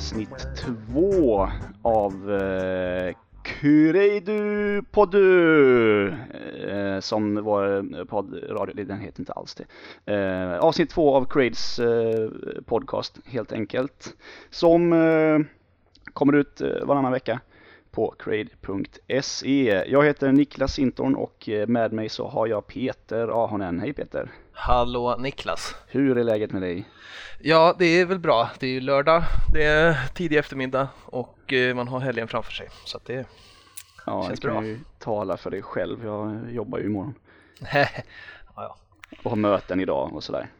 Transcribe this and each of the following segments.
avsnitt två av eh, Kureidu Poddu eh, som var poddradio, den heter inte alls det. Eh, avsnitt två av Crades eh, podcast helt enkelt. Som eh, kommer ut eh, varannan vecka på crade.se. Jag heter Niklas Sintorn och eh, med mig så har jag Peter Ahonen. Hej Peter! Hallå Niklas! Hur är läget med dig? Ja, det är väl bra. Det är ju lördag, det är tidig eftermiddag och eh, man har helgen framför sig. Så att det ja, känns jag kan bra. ju tala för dig själv. Jag jobbar ju imorgon ja, ja. och har möten idag och sådär.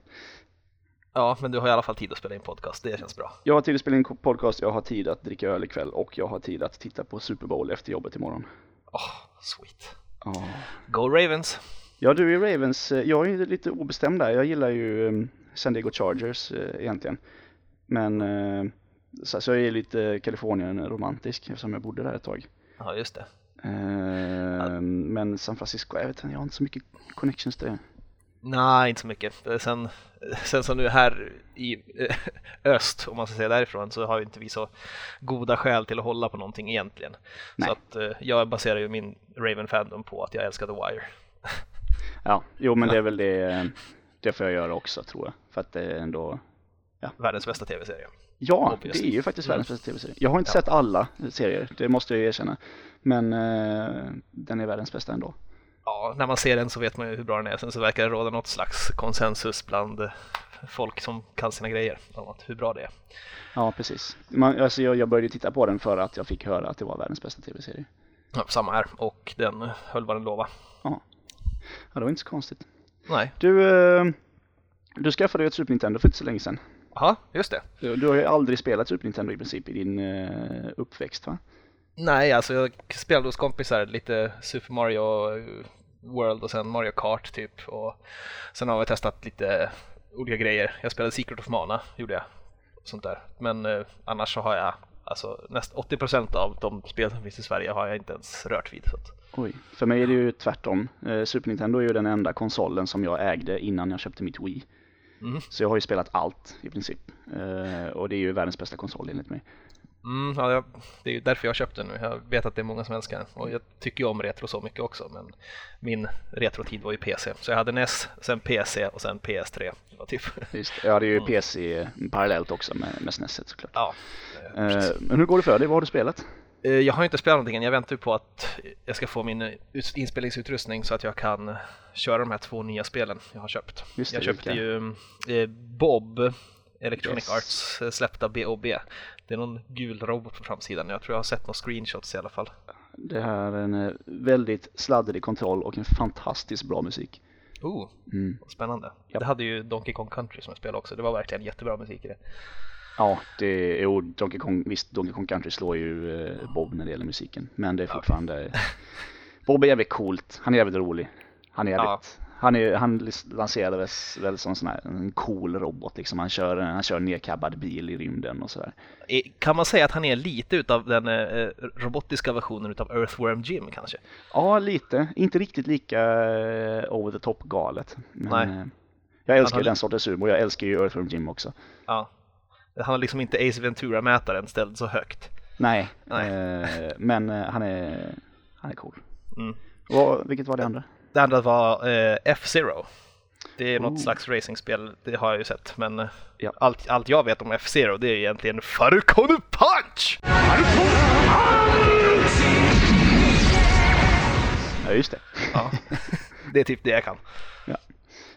ja, men du har i alla fall tid att spela in podcast. Det känns bra. Jag har tid att spela in podcast, jag har tid att dricka öl ikväll och jag har tid att titta på Super Bowl efter jobbet imorgon. Åh, sweet. Ja. Go Ravens! Ja, du är Ravens. Jag är lite obestämd där. Jag gillar ju eh, San Diego Chargers eh, egentligen. Men eh, så, så jag är lite Kalifornien-romantisk eftersom jag bodde där ett tag. Ja, just det. Eh, Men San Francisco, jag vet inte, jag har inte så mycket connections till det. Nej, inte så mycket. Eh, Sen, sen som du är här i eh, öst, om man ska säga därifrån, så har ju inte vi så goda skäl till att hålla på någonting egentligen. Nej. Så att eh, jag baserar ju min Raven-fandom på att jag älskar The Wire. Ja, jo men det är väl det, det får jag göra också tror jag. För att det är ändå, Världens bästa tv-serie. ja Obviously. det är ju faktiskt världens bästa tv-serie. Jag har inte Ja. sett alla serier, det måste jag erkänna. Men eh, den är världens bästa ändå. Ja, när man ser den så vet man ju hur bra den är. Sen så verkar det råda något slags konsensus bland folk som kan sina grejer om hur bra det är. Ja, precis. Man, alltså jag, jag började titta på den för att jag fick höra att det var världens bästa tv-serie. Ja, samma här och den höll vad den lovade. Ja, det var inte så konstigt. Nej, Du, eh, du skaffade ju ett Super Nintendo för inte så länge sedan. ja just det. Du, du har ju aldrig spelat Super Nintendo i princip i din eh, uppväxt va? Nej, alltså jag spelade hos kompisar lite Super Mario World och sen Mario Kart typ och sen har jag testat lite olika grejer. Jag spelade Secret of Mana, gjorde jag. Sånt där. Men eh, annars så har jag alltså näst 80% av de spel som finns i Sverige har jag inte ens rört vid. Så att, Oj, för mig är det ju tvärtom. Eh, Super Nintendo är ju den enda konsolen som jag ägde innan jag köpte mitt Wii. Mhm. Så jag har ju spelat allt i princip. Eh, och det är ju världens bästa konsol enligt mig. Mm, ja, jag, det är ju därför jag köpte den nu. Jag vet att det är många som älskar den och jag tycker ju om retro så mycket också men min retrotid var ju PC. Så jag hade NES, sen PC och sen PS3. Det var typ, Just, jag hade ju Mm. PC parallellt också med, med SNESet såklart. ja. Eh, men hur går det för dig? Vad har du spelat? Eh, Jag har inte spelat någonting än. Jag väntar på att jag ska få min eh, ut- inspelningsutrustning så att jag kan köra de här två nya spelen jag har köpt. Det, jag köpte vilka? ju eh, Bob Electronic Yes. Arts släppta BOB. Det är någon gul robot på framsidan. Jag tror jag har sett några screenshots i alla fall. Det här är en väldigt sladdrig kontroll och en fantastiskt bra musik. Oh, Mm. spännande. Japp. Det hade ju Donkey Kong Country som jag spelade också. Det var verkligen jättebra musik i det. Ja, det, jo, Donkey Kong, visst Donkey Kong Country slår ju eh, Bob när det gäller musiken. Men det är fortfarande, Bob är jävligt coolt, han är jävligt rolig. Han är jävligt, han, är, han lanserades väl som sån här, en cool robot liksom. Han kör, han kör en nedkabbad bil i rymden och sådär. Kan man säga att han är lite utav den eh, robotiska versionen utav Earthworm Jim kanske? Ja, lite. Inte riktigt lika eh, over the top galet. Men, Nej. eh, jag älskar ju den sortens humor. Jag älskar ju Earthworm Jim också. Ja. Han har liksom inte Ace Ventura-mätaren ställd så högt. Nej, Nej. Eh, men eh, han är, han är cool. Mm. Vad, vilket var det andra? Det andra var eh, F-Zero. Det är något Oh. slags racingspel, det har jag ju sett. Men eh, Ja. allt, allt jag vet om F-Zero det är egentligen Farukonu Punch! Ja, just det. Ja. det är typ det jag kan. Ja.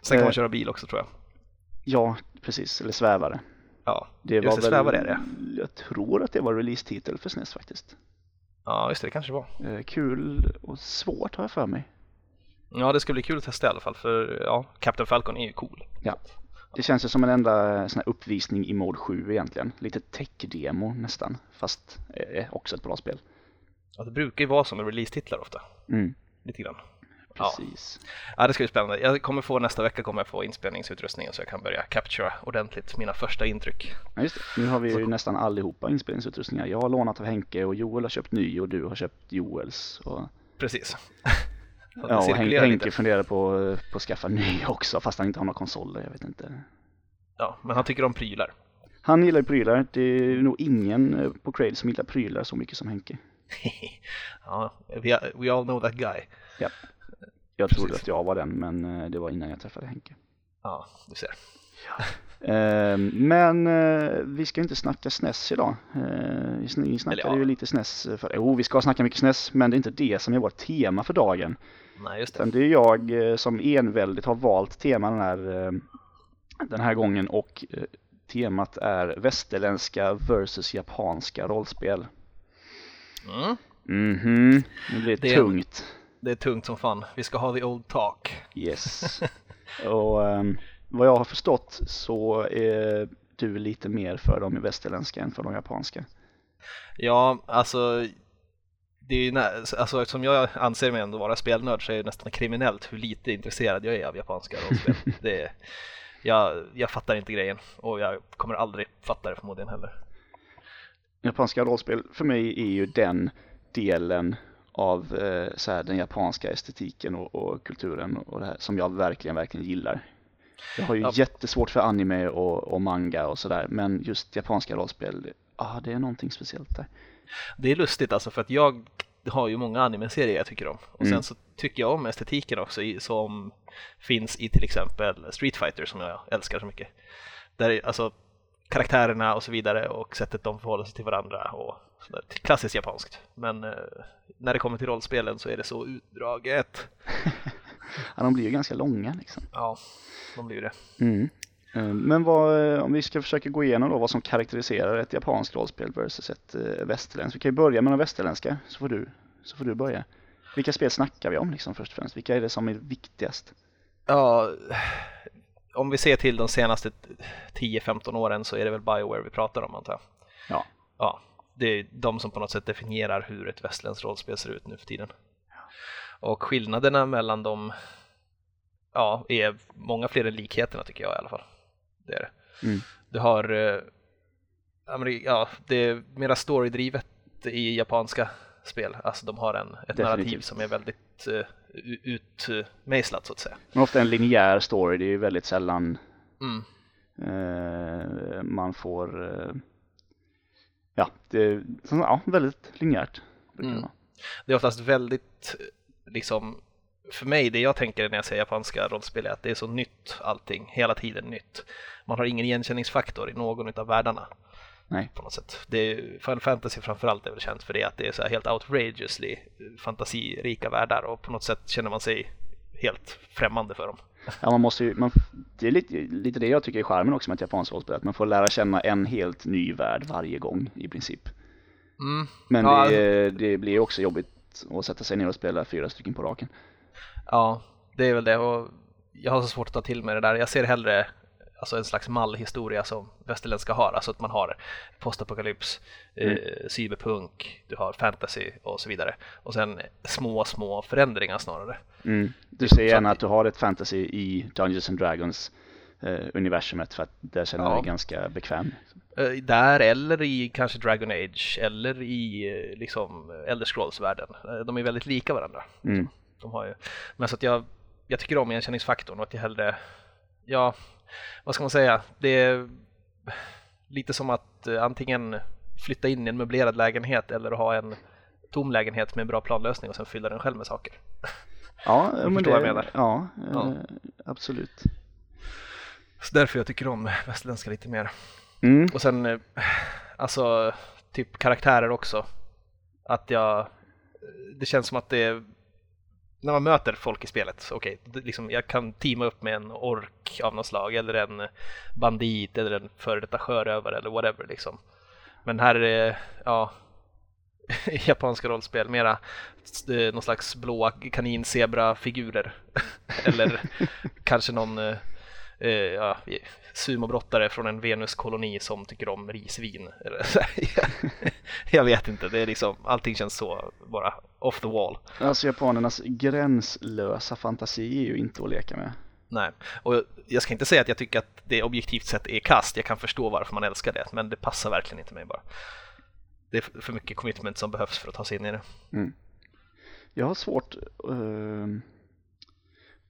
Sen kan Eh. man köra bil också tror jag. Ja, precis. Eller svävare. Ja, Det just var det, väl, svävare är det. Jag tror att det var release-titel för SNES faktiskt. Ja, just det, det kanske det var. Eh, kul och svårt har jag för mig. Ja, det ska bli kul att testa i alla fall för ja, Captain Falcon är ju cool. Ja. Det känns ju som en enda sån här uppvisning i mod 7 egentligen. Lite tech-demo nästan. Fast eh, också ett bra spel. Ja, det brukar ju vara som release-titlar ofta. Mm, Lite grann. Ja. precis. Ja, det ska bli spännande. Jag kommer få nästa vecka kommer jag få inspelningsutrustningen så jag kan börja captura ordentligt mina första intryck. Ja, just det. Nu har vi ju nästan allihopa inspelningsutrustningar. Jag har lånat av Henke och Joel har köpt ny och du har köpt Joels. Och, Precis. Så ja, och Hen- Henke lite. funderar på, på att skaffa ny också fast han inte har några konsoler. Jag vet inte. Ja, men han tycker om prylar. Han gillar ju prylar. Det är nog ingen eh, på Cradle som gillar prylar så mycket som Henke. ja, we, all know that guy. Ja. Jag trodde att jag var den, men eh, det var innan jag träffade Henke. Ja, du ser. Eh, men eh, vi ska inte snacka SNES idag. Eh, vi snackade ja. ju lite SNES för, jo vi ska snacka mycket SNES men det är inte det som är vårt tema för dagen. Nej, just det. Utan det är jag som enväldigt har valt tema den här, den här gången och temat är västerländska versus japanska rollspel. Mm. Mhm, blir det, Det är- tungt. Det är tungt som fan. Vi ska ha the old talk. Yes. och ehm, vad jag har förstått så är du lite mer för de västerländska än för de japanska. Ja, alltså det är ju alltså eftersom jag anser mig ändå vara spelnörd så är det nästan kriminellt hur lite intresserad jag är av japanska rollspel. det är, jag, jag fattar inte grejen och jag kommer aldrig fatta det förmodligen heller. Japanska rollspel för mig är ju den delen av eh, så här, den japanska estetiken och, och kulturen och det här som jag verkligen, verkligen gillar. Jag har ju Ja. jättesvårt för anime och, och manga och sådär men just japanska rollspel, ja det är någonting speciellt där. Det är lustigt alltså för att jag har ju många anime-serier jag tycker om och Mm. sen så tycker jag om estetiken också i, som finns i till exempel Street Fighter som jag älskar så mycket. Där är, alltså karaktärerna och så vidare och sättet de förhåller sig till varandra och sådär. klassiskt japanskt. Men eh, när det kommer till rollspelen så är det så utdraget. Ja, de blir ju ganska långa liksom. Ja, de blir ju det. Mm. Eh, Men vad, eh, om vi ska försöka gå igenom då vad som karaktäriserar ett japanskt rollspel versus ett eh, västerländskt. Vi kan ju börja med de västerländska så får du, så får du börja. Vilka spel snackar vi om liksom först och främst? Vilka är det som är viktigast? Ja, om vi ser till de senaste 10-15 åren så är det väl Bioware vi pratar om antar jag. Ja. Ja, det är de som på något sätt definierar hur ett västerländskt rollspel ser ut nu för tiden. Och skillnaderna mellan dem ja, är många fler än likheterna tycker jag i alla fall. Det är det. Mm. Du har, eh, ja, det- är mera storydrivet i japanska spel. Alltså de har en, ett narrativ Definitivt. som är väldigt uh, utmejslat så att säga. Men ofta en linjär story, det är ju väldigt sällan Mm. eh, man får eh, Ja, det är så- ja, väldigt linjärt. Mm. Det är oftast väldigt, liksom, för mig, det jag tänker när jag säger japanska rollspel är att det är så nytt allting, hela tiden nytt. Man har ingen igenkänningsfaktor i någon av världarna Nej. på något sätt. Det är, Final Fantasy framförallt är väl känt för det, att det är så här helt outrageously fantasirika världar och på något sätt känner man sig helt främmande för dem. Ja, man måste ju, man, det är lite, lite det jag tycker är charmen också med ett japanskt rollspel, att man får lära känna en helt ny värld varje gång i princip. Mm. Men Ja, det, det blir också jobbigt att sätta sig ner och spela fyra stycken på raken. Ja, det är väl det och jag har så svårt att ta till mig det där. Jag ser hellre alltså en slags mallhistoria som västerländska har, alltså att man har postapokalyps, Mm. eh, cyberpunk, du har fantasy och så vidare. Och sen små, små förändringar snarare. Mm. Du ser Så gärna att- du har ett fantasy i Dungeons and Dragons eh, universumet för att där känner du Ja. dig ganska bekväm. Eh, där eller i kanske Dragon Age eller i eh, liksom Elder Scrolls-världen. Eh, de är väldigt lika varandra. Mm. De har ju, men så att jag, jag tycker om igenkänningsfaktorn och att jag hellre, ja, vad ska man säga, det är lite som att eh, antingen flytta in i en möblerad lägenhet eller ha en tom lägenhet med en bra planlösning och sen fylla den själv med saker. Ja, men det, jag menar. Ja, eh, Ja. absolut. Så därför jag tycker om västerländska lite mer. Mm. Och sen, eh, alltså, typ karaktärer också. Att jag, det känns som att det är, när man möter folk i spelet, okej, okay, liksom, jag kan teama upp med en ork av något slag, eller en bandit, eller en före detta sjörövare, eller whatever liksom. Men här är det, ja, japanska rollspel, mera eh, någon slags blåa kanin-zebra-figurer. eller kanske någon eh, eh, ja, sumobrottare från en Venuskoloni som tycker om risvin. Jag vet inte, det är liksom, allting känns så bara off the wall. Alltså japanernas gränslösa fantasi är ju inte att leka med. Nej, och jag ska inte säga att jag tycker att det objektivt sett är kast. Jag kan förstå varför man älskar det, men det passar verkligen inte mig bara. Det är för mycket commitment som behövs för att ta sig in i det. Jag har svårt eh,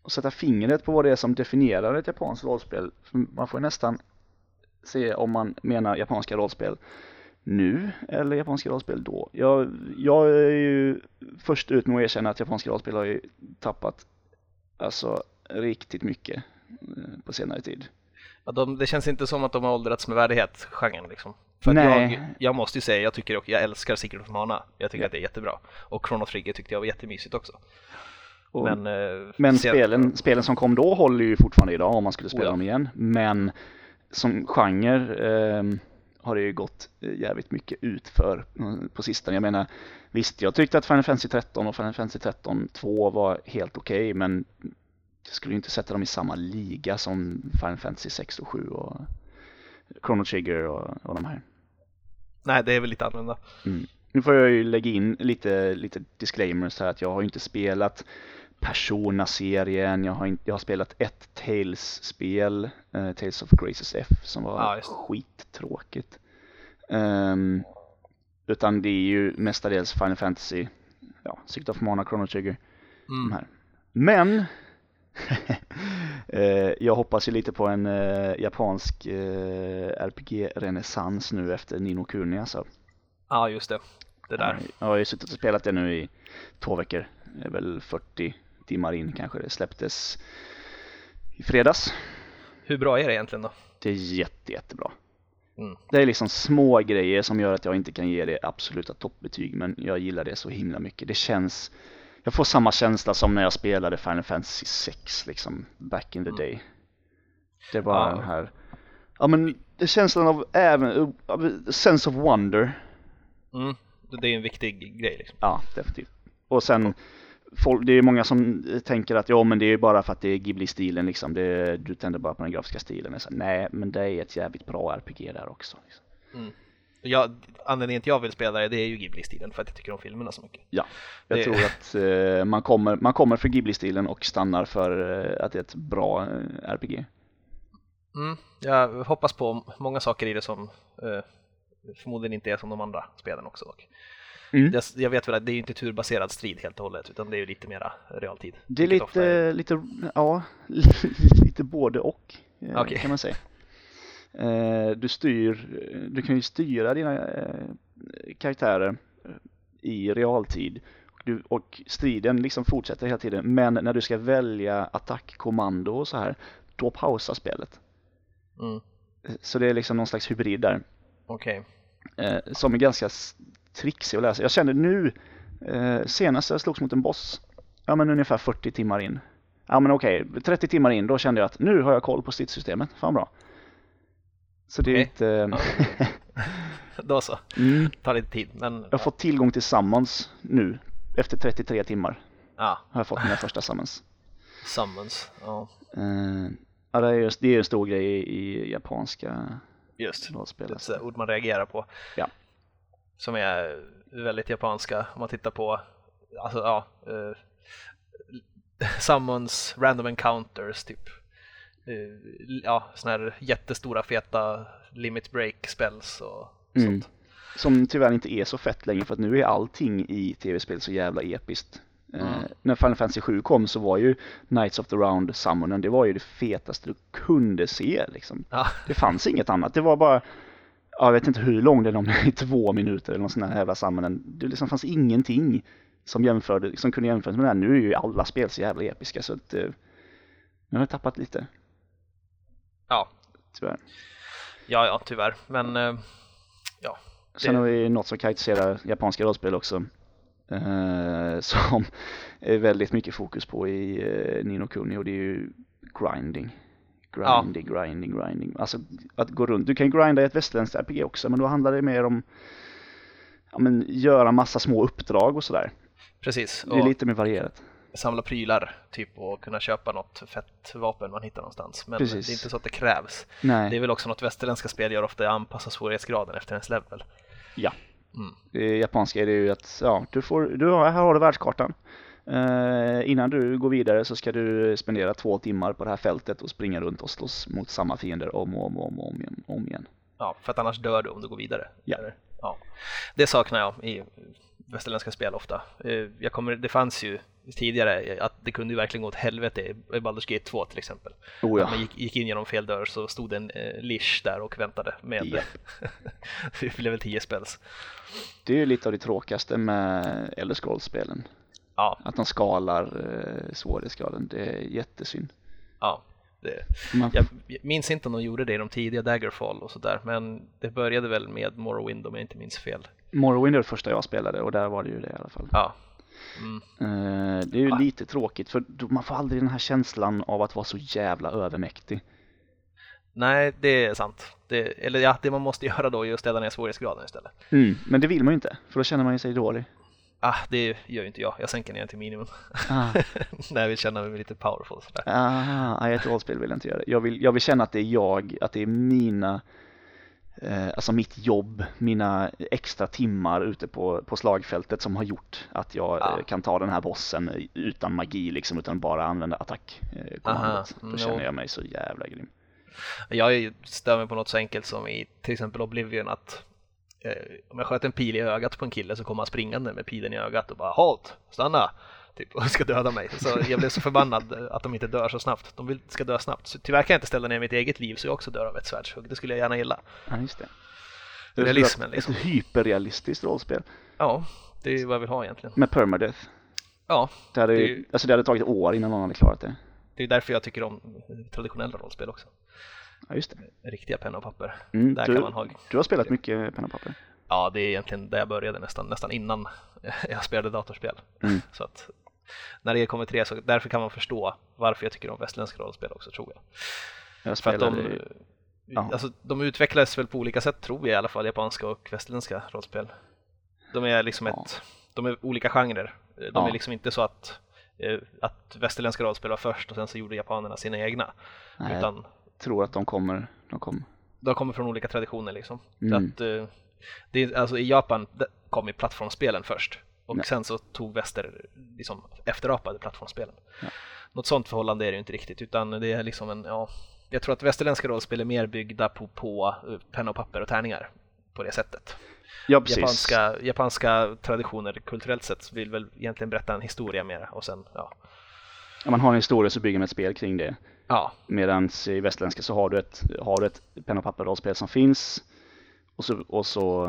att sätta fingret på vad det är som definierar ett japanskt rollspel. För Man får ju nästan se om man menar japanska rollspel nu eller japanska rollspel då. Jag, jag är ju först ut med att erkänna att japanska rollspel har ju tappat alltså riktigt mycket eh, på senare tid. Ja, de, det känns inte som att de har åldrats med värdighet, genren liksom. För Nej. Jag, jag måste ju säga, jag tycker och jag älskar Secret of Mana. Jag tycker Ja. att det är jättebra. Och Chrono Trigger tyckte jag var jättemysigt också. Och, men Men, eh, sen- spelen, spelen som kom då håller ju fortfarande idag om man skulle spela Oh ja. dem igen. Men som genre ehm, har det ju gått eh, jävligt mycket ut för på sistone. Jag menar, visst jag tyckte att Final Fantasy 13 och Final Fantasy 13 2 var helt okej men jag skulle ju inte sätta dem i samma liga som Final Fantasy 6 och 7 och Chrono Trigger och, och de här. Nej, det är väl lite annorlunda. Nu får jag ju lägga in lite, lite disclaimers här att jag har ju inte spelat Persona-serien, jag har, inte, jag har spelat ett Tales-spel, eh, Tales of Graces F, som var det. skittråkigt. Ehm, utan det är ju mestadels Final Fantasy, ja, Secret of Mana, Chrono Trigger, de Mm. här. Men eh, jag hoppas ju lite på en eh, japansk RPG-renässans nu efter Nino Kuni alltså. Ja, just det. Det där. Jag har ju suttit och spelat det nu i två veckor. Det är väl 40 timmar in kanske. Det släpptes i fredags. Hur bra är det egentligen då? Det är jätte, jättebra. Mm. Det är liksom små grejer som gör att jag inte kan ge det absoluta toppbetyg men jag gillar det så himla mycket. Det känns jag får samma känsla som när jag spelade Final Fantasy 6 liksom back in the Mm. day. Det är bara Ja. den här Ja men det känslan av även, av sense of wonder Mm. Det det är en viktig grej liksom. Ja, definitivt. Och sen, folk, det är många som tänker att ja men det är bara för att det är Ghibli-stilen liksom, det, du tänder bara på den grafiska stilen. Säger, Nej, men det är ett jävligt bra RPG där också. Liksom. Jag, anledningen till att jag vill spela det, det är ju Ghibli-stilen för att jag tycker om filmerna så mycket. Ja, jag Det- tror att eh, man, kommer, man kommer för Ghibli-stilen och stannar för eh, att det är ett bra eh, RPG. Mm. Jag hoppas på många saker i det som eh, förmodligen inte är som de andra spelen också dock. Mm. Jag, jag vet väl att det är inte turbaserad strid helt och hållet utan det är ju lite mera realtid. Det är vilket ofta lite, lite, ja, lite både och eh, Okej. kan man säga. Eh, Du styr, du kan ju styra dina eh, karaktärer i realtid och, du, och striden liksom fortsätter hela tiden men när du ska välja attackkommando och så här då pausar spelet. Mm. Så det är liksom någon slags hybrid där Okej. eh, som är ganska trixig att läsa. Jag kände nu, eh, senast jag slogs mot en boss, ja men ungefär 40 timmar in. Ja men okej, 30 timmar in, då kände jag att nu har jag koll på stridssystemet, fan bra. Så det är Okej. inte, Då så, mm, tar lite tid men jag har fått tillgång till summons nu, efter 33 timmar ja, har jag fått mina första summons. summons. Ja, Eh, ja det är, just, det är en stor grej i, i japanska just. Ett alltså. ord man reagerar på. Ja. Som är väldigt japanska om man tittar på alltså, ja, eh, summons, random encounters typ. Eh, ja, såna här jättestora feta limit break spells och Mm. sånt. Som tyvärr inte är så fett längre för att nu är allting i tv-spel så jävla episkt. Eh, Mm. när Final Fantasy 7 kom så var ju Knights of the Round Summonen, det var ju det fetaste du kunde se liksom. Ja, Det fanns inget annat, det var bara, jag vet inte hur lång den är, i två minuter eller någon sån här jävla summonen. Det liksom fanns ingenting som, jämförde, som kunde jämföras med det här. Nu är ju alla spel så jävla episka så att eh, nu har jag tappat lite, ja, tyvärr. ja, ja tyvärr. Men eh, ja, Sen Det- har vi något som karaktäriserar japanska rollspel också. Eh, som är väldigt mycket fokus på i eh, Nino Kuni och det är ju grinding. Grinding, grinding, grinding. Alltså att gå runt. Du kan grinda i ett västerländskt RPG också men då handlar det mer om ja, men, göra massa små uppdrag och sådär. precis. Det är Och lite mer varierat. samla prylar typ och kunna köpa något fett vapen man hittar någonstans. Men Precis. det är inte så att det krävs. Nej, Det är väl också något västerländska spel gör ofta, anpassa svårighetsgraden efter ens level. ja. Mm. Det japanska är det ju att ja, du får, du här har du världskartan. Eh, innan du går vidare så ska du spendera två timmar på det här fältet och springa runt och slåss mot samma fiender om och om och om, och om, igen, om igen. Ja, för att annars dör du om du går vidare. Ja. Eller, ja. Det saknar jag i västerländska spel ofta. Eh, jag kommer, det fanns ju tidigare att det kunde ju verkligen gå åt helvete i Baldur's Gate 2 till exempel. Oh ja. Man gick, gick, in genom fel dörr så stod en eh, Lish där och väntade med Yep. level 10 spels. Det är ju lite av det tråkigaste med Elder Scrolls-spelen. Ja, Att de skalar eh, svårighetsgraden. Det är jättesynd. ja. Det, Man, jag minns inte om de gjorde det i de tidiga Daggerfall och sådär, men det började väl med Morrowind om jag inte minns fel. Morrowind är det första jag spelade och där var det ju det i alla fall. Ja, mm. Eh, det är ju Ah. lite tråkigt för man får aldrig den här känslan av att vara så jävla övermäktig. nej det är sant. Det, eller ja, det man måste göra då är att ställa ner svårighetsgraden istället. Mm, men det vill man ju inte för då känner man ju sig dålig. Ah, det gör ju inte jag, jag sänker ner till minimum Ah, när jag vill känna mig lite powerful. Sådär. ah, ett rollspel vill jag inte göra. Jag vill, jag vill känna att det är jag, att det är mina eh, alltså mitt jobb, mina extra timmar ute på, på slagfältet som har gjort att jag Ja. eh, kan ta den här bossen utan magi liksom, utan bara använda attack eh. Då känner jag mig så jävla grym. Jag stör mig på något så enkelt som i till exempel Oblivion att om jag sköt en pil i ögat på en kille så kommer han springande med pilen i ögat och bara halt, stanna! Typ, och ska döda mig. Så jag blev så förbannad att de inte dör så snabbt. De vill, ska dö snabbt. Så tyvärr kan jag inte ställa ner mitt eget liv så jag också dör av ett svärdshugg. Det skulle jag gärna gilla. Ja, just det. Realismen, ett, liksom. Ett hyperrealistiskt rollspel Ja, det är vad jag vill ha egentligen. med permadeath. Ja, Det hade, Det ju- alltså det hade tagit år innan någon hade klarat det. det är därför jag tycker om traditionella rollspel också. Ja, just det. Riktiga penna och papper. Mm, Där du, kan man ha du har spelat mycket penna och papper. Ja, det är egentligen där jag började nästan, nästan innan jag spelade datorspel. Mm. Så att när det kommer tre så därför kan man förstå varför jag tycker om västerländska rollspel också tror jag. Jag För att de, ja. alltså, de utvecklas väl på olika sätt tror jag i alla fall, japanska och västerländska rollspel. De är liksom Ja. ett, de är olika genrer. De Ja. är liksom inte så att, eh, att västerländska rollspel var först och sen så gjorde japanerna sina egna. Nej, Utan tror att de kommer, de kommer. de kommer från olika traditioner liksom. Mm. att, eh, det är, alltså, I Japan kom ju plattformsspelen först och Ja. sen så tog väster liksom efterapade plattformsspelen. Ja. Något sånt förhållande är det ju inte riktigt utan det är liksom en, ja, jag tror att västerländska rollspel är mer byggda på, på eh, penna och papper och tärningar på det sättet. Ja, precis. Japanska, japanska traditioner kulturellt sett vill väl egentligen berätta en historia mera och sen, ja, Om man har en historia så bygger man ett spel kring det. Ja, Medan i västerländska så har du ett, har du ett penna och papper-rollspel som finns och så, och så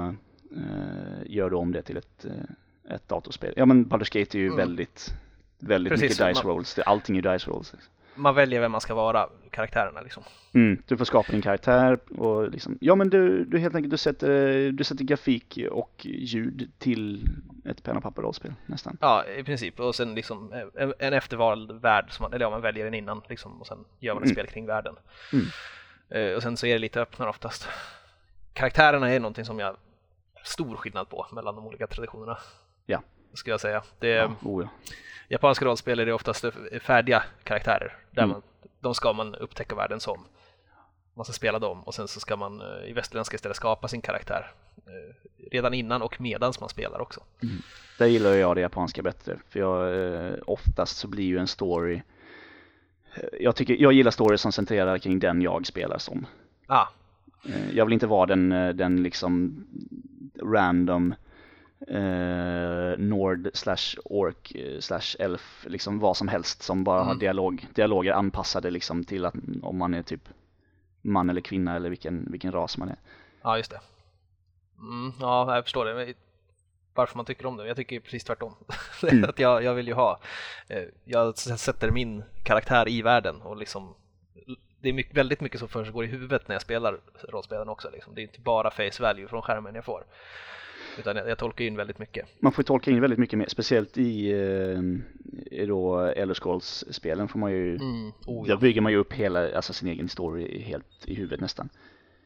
eh, gör du om det till ett, eh, ett datorspel. Ja men Baldur's Gate är ju Mm. väldigt, väldigt Precis, mycket dice man- rolls. Allting är dice rolls. Liksom. Man väljer vem man ska vara, karaktärerna liksom. Mm, du får skapa din karaktär och liksom, ja men du, du helt enkelt du sätter, du sätter grafik och ljud till ett penna och papper-rollspel nästan. Ja, i princip. Och sen liksom en, en eftervald värld, som man, eller ja, man väljer den innan liksom, och sen gör man ett Mm. spel kring världen. Mm. Eh, och sen så är det lite öppnare oftast. Karaktärerna är någonting som jag stor skillnad på mellan de olika traditionerna. Ja. Skulle jag säga. Det, Ja, oh ja. Japanska rollspel är oftast färdiga karaktärer. Där Mm. man, de ska man upptäcka världen som. Man ska spela dem och sen så ska man eh, i västerländska istället skapa sin karaktär. eh, Redan innan och medans man spelar också. Där gillar jag det japanska bättre. För jag, eh, oftast så blir ju en story jag, tycker, jag gillar stories som centrerar kring den jag spelar som. Ah, Jag vill inte vara den, den liksom random eh, Nord slash Ork eh, slash Elf, liksom vad som helst som bara har Mm. dialog, dialoger anpassade liksom till att om man är typ man eller kvinna eller vilken, vilken ras man är. Ja, just det. Mm, ja, jag förstår det. Varför man tycker om det. Jag tycker precis tvärtom. Mm. att jag, jag vill ju ha, eh, jag sätter min karaktär i världen och liksom det är mycket, väldigt mycket som försiggår i huvudet när jag spelar rollspelen också. Liksom. Det är inte bara face value från skärmen jag får. Utan jag, jag tolkar in väldigt mycket. Man får ju tolka in väldigt mycket mer, speciellt i, eh, i då Elder Scrolls-spelen får man ju, Mm. Oh, där ja. bygger man ju upp hela, alltså sin egen story helt i huvudet nästan.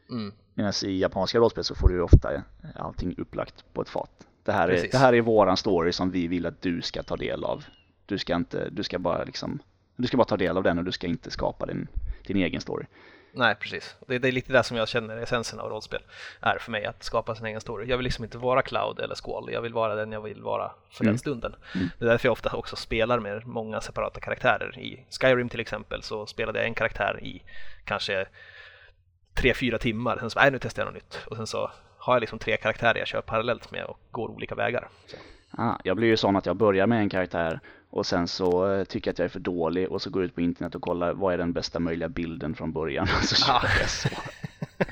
Mm. Medan i japanska rollspel så får du ju ofta allting upplagt på ett fat. Det här, är, det här är våran story som vi vill att du ska ta del av. Du ska inte, du ska bara liksom, du ska bara ta del av den och du ska inte skapa din, din egen story. Nej, precis. Det, det är lite det som jag känner essensen av rollspel är för mig, att skapa sin egen story. Jag vill liksom inte vara Cloud eller Squall, jag vill vara den jag vill vara för Mm. den stunden. Mm. Det är därför jag ofta också spelar med många separata karaktärer. I Skyrim till exempel så spelade jag en karaktär i kanske tre, fyra timmar. Sen så, nej nu testar jag något nytt. Och sen så har jag liksom tre karaktärer jag kör parallellt med och går olika vägar. Så. Ah, jag blir ju sån att jag börjar med en karaktär och sen så eh, tycker jag att jag är för dålig och så går jag ut på internet och kollar vad är den bästa möjliga bilden från början och så kör Ja. jag så.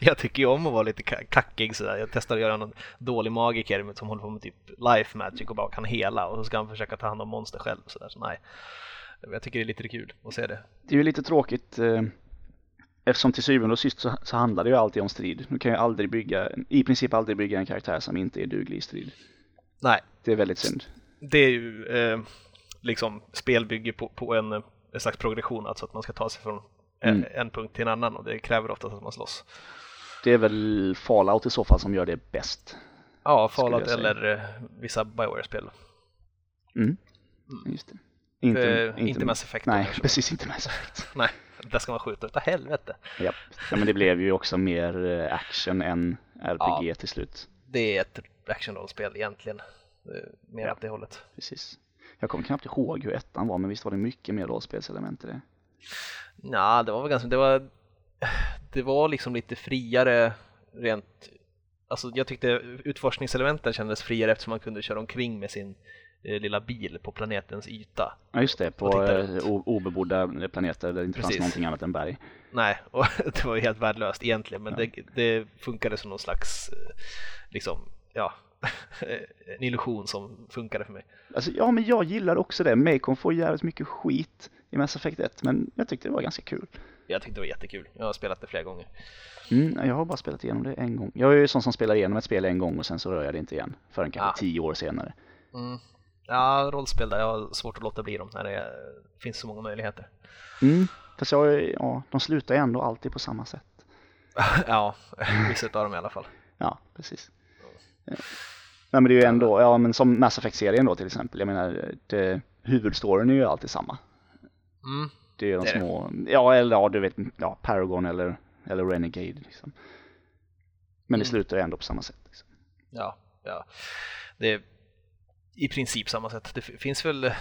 Jag tycker ju om att vara lite ka- kackig sådär. Jag testade att göra någon dålig magiker som håller på med typ life magic och bara kan hela och så ska han försöka ta hand om monster själv sådär. Så nej. Jag tycker det är lite kul att se det. Det är ju lite tråkigt eh, eftersom till syvende och sist så, så handlar det ju alltid om strid. Du kan ju aldrig bygga, i princip aldrig bygga en karaktär som inte är duglig i strid. Nej, Det är väldigt synd. Det är ju eh, liksom spel bygger på, på en, en slags progression, alltså att man ska ta sig från en, Mm. en punkt till en annan och det kräver oftast att man slåss. Det är väl Fallout i så fall som gör det bäst. Ja, Fallout eller eh, vissa Bioware-spel. Mm. Just det. Inte, Eh, inte Mass Effect Nej, kanske. precis inte Mass Effect. Nej, där ska man skjuta utav helvete. Japp. Ja, men det blev ju också mer eh, action än RPG till slut. Det är ett actionrollspel egentligen. Eh, Mer Ja. åt det hållet. Precis. Jag kommer knappt ihåg hur ettan var, men visst var det mycket mer rollspelselement i det. Ja, det var väl ganska, det var, det var liksom lite friare rent, alltså jag tyckte utforskningselementen kändes friare eftersom man kunde köra omkring med sin eh, lilla bil på planetens yta. Ja, just det. På eh, obebodda planeter där det inte fanns Precis. någonting annat än berg. Nej, och det var ju helt värdelöst egentligen, men Ja. det, det funkade som någon slags, liksom, ja, en illusion som funkade för mig. Alltså, ja, men jag gillar också det. Macon får jävligt mycket skit i Mass Effect 1, men jag tyckte det var ganska kul. Jag tyckte det var jättekul, jag har spelat det flera gånger. Mm, jag har bara spelat igenom det en gång. Jag är ju sån som spelar igenom ett spel en gång och sen så rör jag det inte igen förrän kanske Ja. tio år senare. Mm. Ja, rollspel där, jag har svårt att låta bli dem när det finns så många möjligheter. Mm, fast jag, ja, de slutar ju ändå alltid på samma sätt. ja, vissa av dem i alla fall. Ja, precis. Nej men det är ju ändå, ja men som Mass Effect-serien då till exempel. Jag menar, det, huvudstoryn är ju alltid samma. Mm. Det är ju de Det är det. små, ja eller ja du vet, ja Paragon eller, eller Renegade liksom. Men det Mm. slutar ju ändå på samma sätt. Liksom. Ja, ja. Det är i princip samma sätt. Det finns väl eh,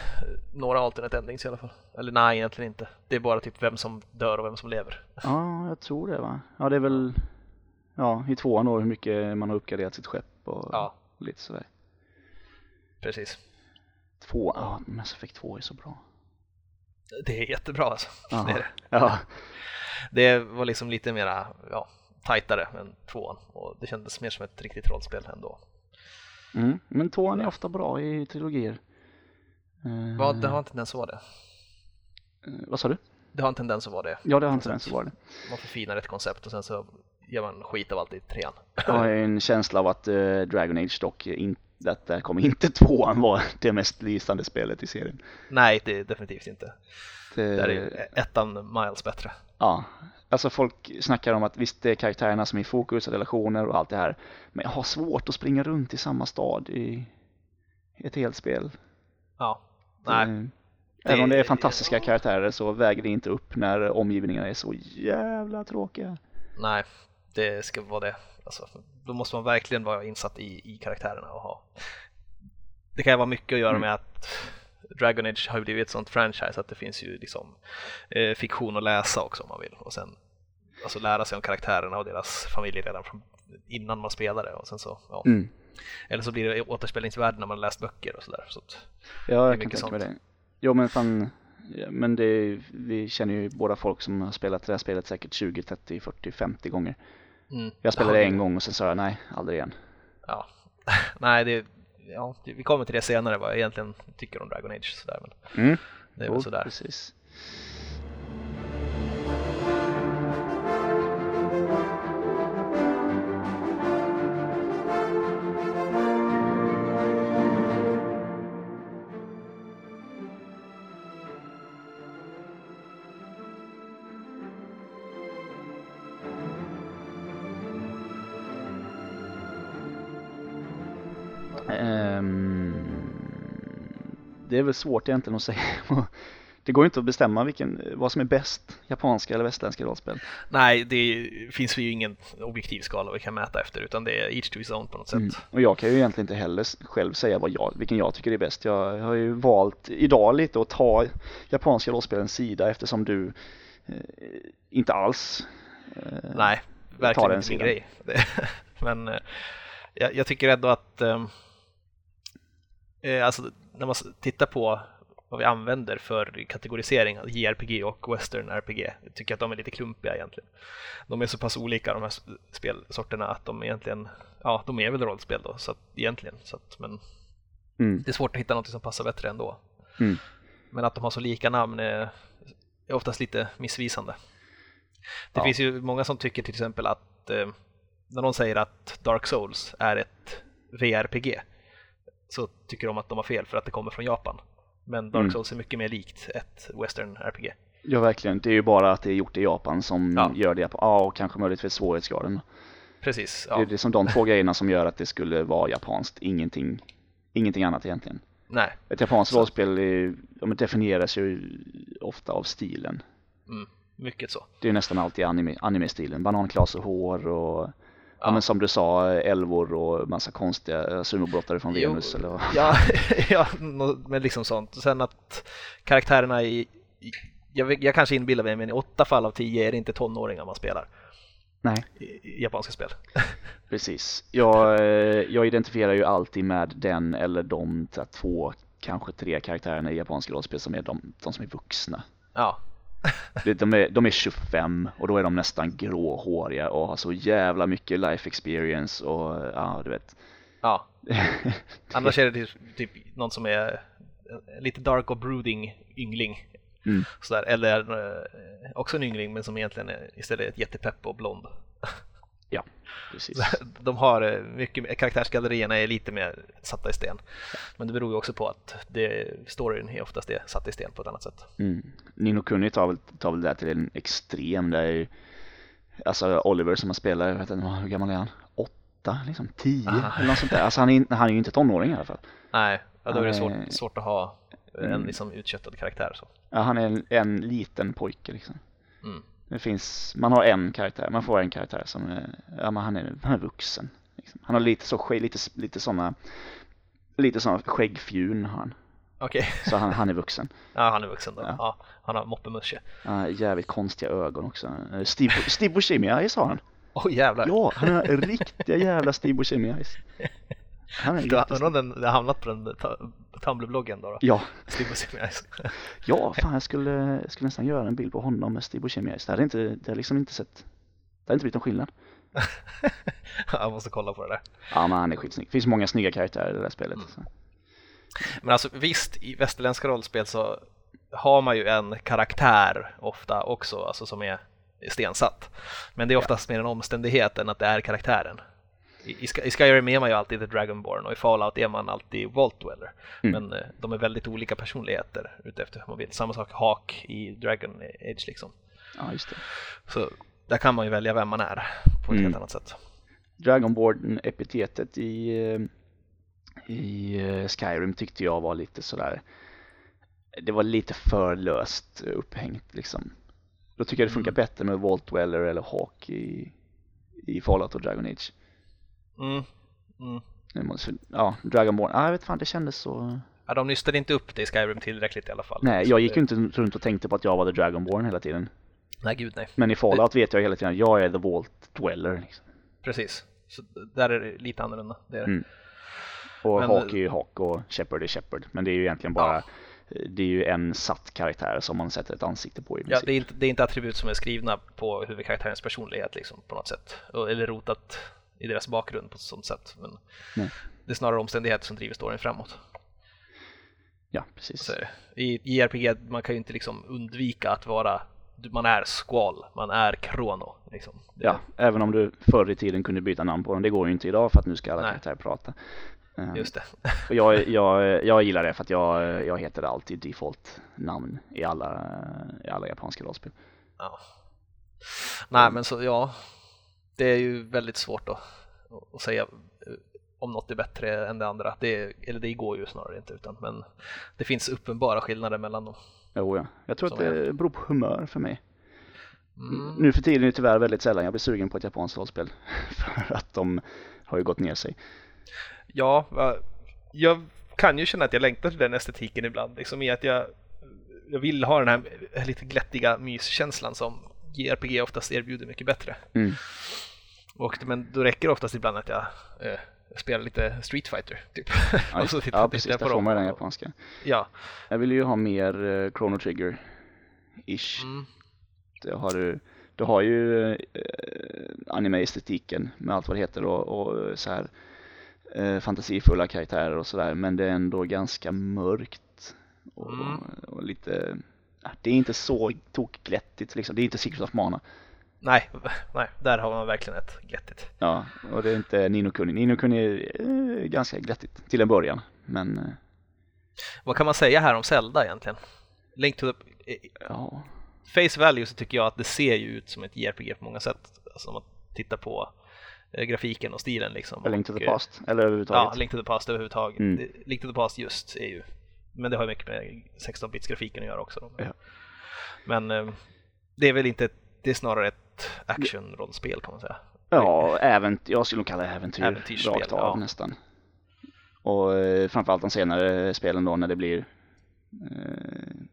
några alternate endings i alla fall. Eller nej, egentligen inte. Det är bara typ vem som dör och vem som lever. Ja, jag tror det va. Ja det är väl, ja i tvåan då hur mycket man har uppgraderat sitt skepp och Ja, lite sådär. precis. Två, ja Mass Effect 2 är så bra. Det är jättebra alltså. Det, är det. Ja, det var liksom lite mera, ja, tajtare än tvåan. Och det kändes mer som ett riktigt rollspel ändå. mm. men tvåan är ofta bra i trilogier. Eh, Vad, det har en tendens att vara det. eh, vad sa du? Det har en tendens att vara det. Ja det har inte den så var det. Man förfinar ett koncept och sen så gör man skit av allt i trean. Jag har en känsla av att eh, Dragon Age dock in, detta kommer inte tvåan vara det mest lysande spelet i serien. Nej, det är definitivt inte. Det, Där är ettan miles bättre. Ja, alltså folk snackar om att visst det är karaktärerna som är i fokus, relationer och allt det här. Men jag har svårt att springa runt i samma stad i ett helt spel. Ja, nej. Det, Även om det är fantastiska karaktärer så väger det inte upp när omgivningarna är så jävla tråkiga. Nej, det ska vara det. Alltså, då måste man verkligen vara insatt i, i karaktärerna och ha. Det kan ju vara mycket att göra Mm. med att Dragon Age har blivit ett sånt franchise att det finns ju liksom eh, fiktion att läsa också om man vill och sen alltså lära sig om karaktärerna och deras familjer redan från, innan man spelar det och sen så ja. Mm. eller så blir det återspelningsvärde när man läst böcker och sådär så Ja, jag kan mycket tänka mig sånt. det. Jo men fan, ja, men det, vi känner ju båda folk som har spelat det här spelet säkert 20, 30, 40, 50 gånger. Mm. Jag spelade Ja, en gång och sen sa jag nej, aldrig igen. Ja, nej det Ja, vi kommer till det senare vad jag egentligen tycker om Dragon Age sådär men Mm. det är Jo, väl sådär. Precis. Det är väl svårt egentligen att säga. Det går inte att bestämma vilken, vad som är bäst, japanska eller västländska rollspel. Nej, det finns ju ingen objektiv skala vi kan mäta efter utan det är each to his own på något sätt. Mm. Och jag kan ju egentligen inte heller själv säga vad jag, vilken jag tycker är bäst. Jag har ju valt idag lite att ta japanska rollspelens sida eftersom du eh, inte alls eh, Nej, verkligen inte min grej. Men eh, jag, jag tycker ändå att eh, eh, alltså när man tittar på vad vi använder för kategorisering, JRPG och Western RPG, jag tycker att de är lite klumpiga egentligen. De är så pass olika de här spelsorterna att de egentligen, ja, de är väl rollspel då, så att, egentligen. Så att, men mm. det är svårt att hitta något som passar bättre ändå. Mm. Men att de har så lika namn är, är oftast lite missvisande. Det ja. finns ju många som tycker till exempel att eh, när någon säger att Dark Souls är ett VRPG så tycker de att de har fel för att det kommer från Japan. Men Dark mm. Souls är mycket mer likt ett Western RPG. Ja, verkligen. Det är ju bara att det är gjort i Japan som ja. gör det. Ja, och kanske möjligtvis svårighetsgraden. Precis. Ja. Det är liksom de två grejerna som gör att det skulle vara japanskt. Ingenting, ingenting annat egentligen. Nej. Ett japanskt så. rollspel är, de definieras ju ofta av stilen. Mm, mycket så. Det är nästan alltid anime, anime-stilen. Bananklas och hår och Ja. men som du sa, älvor och massa konstiga sumobrottare från jo, Venus eller Ja, ja, men liksom sånt. Sen att karaktärerna i, jag, jag kanske inbillar mig, men i åtta fall av tio är det inte tonåringar man spelar. Nej. I, japanska spel. Precis. Jag, eh, jag identifierar ju alltid med den eller de två, kanske tre karaktärerna i japanska rollspel som är de, de som är vuxna. Ja, de är, de är 25 och då är de nästan gråhåriga och har så jävla mycket life experience och ja, du vet. Ja, annars är det typ, typ någon som är lite dark och brooding yngling. Mm. Sådär. Eller eh, också en yngling men som egentligen är istället är jättepepp och blond. Ja, precis. De har eh, mycket, karaktärsgallerierna är lite mer satta i sten. Men det beror ju också på att det, storyn är oftast är satt i sten på ett annat sätt. Mm. Nino Kuni tar väl, tar väl det till en extrem. Det är alltså Oliver som han spelar, jag vet inte hur gammal är han? Åtta, liksom tio Aha. eller något sånt där. Alltså han är, han är ju inte tonåring i alla fall. Nej, ja, då är det svårt, svårt att ha en mm. liksom utköttad karaktär. Så. Ja, han är en, en liten pojke liksom. Mm. Det finns, man har en karaktär, man får en karaktär som ja men han är, han är vuxen. Liksom. Han har lite så, lite, lite sådana, lite sådana skäggfjun har han. Okej. Okay. Så han, han är vuxen. Ja, han är vuxen då. Ja. ja han har moppemusche. Ja, jävligt konstiga ögon också. Steve, Steve Buscemi Eyes har han. Åh oh, jävlar. Ja, han har riktiga jävla Steve Buscemi Undrar om den har hamnat på den Tumblr-bloggen då? då? Ja. Steve Ja, fan jag skulle, skulle nästan göra en bild på honom med Steve Buscemi Det hade inte, det hade liksom inte sett, det hade inte blivit någon skillnad. jag måste kolla på det där. Ja, men han är skitsnygg. Det finns många snygga karaktärer i det där spelet. Mm. Men alltså visst, i västerländska rollspel så har man ju en karaktär ofta också, alltså som är stensatt. Men det är oftast ja. mer en omständighet än att det är karaktären i, i Skyrim är man ju alltid The Dragonborn och i Fallout är man alltid Vault Dweller. Mm. Men eh, de är väldigt olika personligheter utefter hur man vill. Samma sak Hawk i Dragon Age liksom. Ja, just det. Så där kan man ju välja vem man är på ett mm. helt annat sätt. Dragonborn-epitetet i, eh, i eh, Skyrim tyckte jag var lite sådär det var lite för löst upphängt liksom. Då tycker jag det funkar mm. bättre med Vault Dweller eller Hawk i, i Fallout och Dragon Age. Mm. Mm. Ja, Dragonborn, ah, jag vet fan det kändes så Ja, de nystade inte upp det i Skyrim tillräckligt i alla fall. Nej, jag gick ju inte runt och tänkte på att jag var The Dragonborn hela tiden. Nej, gud nej. Men i Fallout vet jag hela tiden att jag är The Vault Dweller. Liksom. Precis, så där är det lite annorlunda. Det är det. Mm. Och Men, Hawk är ju Hawk och Shepard är Shepard. Men det är ju egentligen bara ja. Det är ju en satt karaktär som man sätter ett ansikte på i Ja, det är, inte, det är inte attribut som är skrivna på huvudkaraktärens personlighet liksom, på något sätt. Eller rotat i deras bakgrund på ett sånt sätt. Men Nej. det är snarare omständigheter som driver storyn framåt. Ja, precis. I JRPG, man kan ju inte liksom undvika att vara man är Squall, man är Krono. Liksom. Det... Ja, även om du förr i tiden kunde byta namn på dem. Det går ju inte idag för att nu ska alla karaktärer prata. Ehm, Just det. och jag, jag, jag gillar det för att jag, jag heter alltid default namn i alla, i alla japanska rollspel. Ja. Nej men så ja, det är ju väldigt svårt att, att säga eh, om något är bättre än det andra. Det, eller det går ju snarare inte utan men det finns uppenbara skillnader mellan dem. Jo, ja. Jag tror att det beror på humör för mig. Mm. Nu för tiden är det tyvärr väldigt sällan jag blir sugen på ett japanskt rollspel för att de har ju gått ner sig. Ja, jag kan ju känna att jag längtar till den estetiken ibland, liksom i att jag, jag vill ha den här lite glättiga myskänslan som JRPG oftast erbjuder mycket bättre. Mm. Och, men då räcker det oftast ibland att jag eh, spela lite Street Fighter typ. Ja, Och så just- titta- ja precis, där får man ju den japanska. Ja. Jag vill ju ha mer eh, Chrono Trigger-ish. Mm. Det har du, du har ju eh, anime-estetiken med allt vad det heter och, och så här eh, fantasifulla karaktärer och sådär men det är ändå ganska mörkt och, Mm. och lite det är inte så tokglättigt liksom, det är inte Secret of Mana Nej, nej, där har man verkligen ett glättigt. ja, och det är inte Nino Kuni, Nino Kuni är eh, ganska glättigt till en början men eh, Vad kan man säga här om Zelda egentligen? Link to the... ja, Face value så tycker jag att det ser ju ut som ett JRPG på många sätt. Alltså om man tittar på eh, grafiken och stilen liksom. Link to the Past eller Ja, överhuvudtaget Link to the Past överhuvudtaget. Mm. Link to the Past just är ju, men det har ju mycket med 16-bits-grafiken att göra också. Ja. Men eh, det är väl inte, det är snarare ett action-rollspel kan man säga. Ja, äventyr, jag skulle nog kalla det äventyr Äventyrsspel, rakt av ja. nästan. Och eh, framförallt de senare spelen då när det blir eh,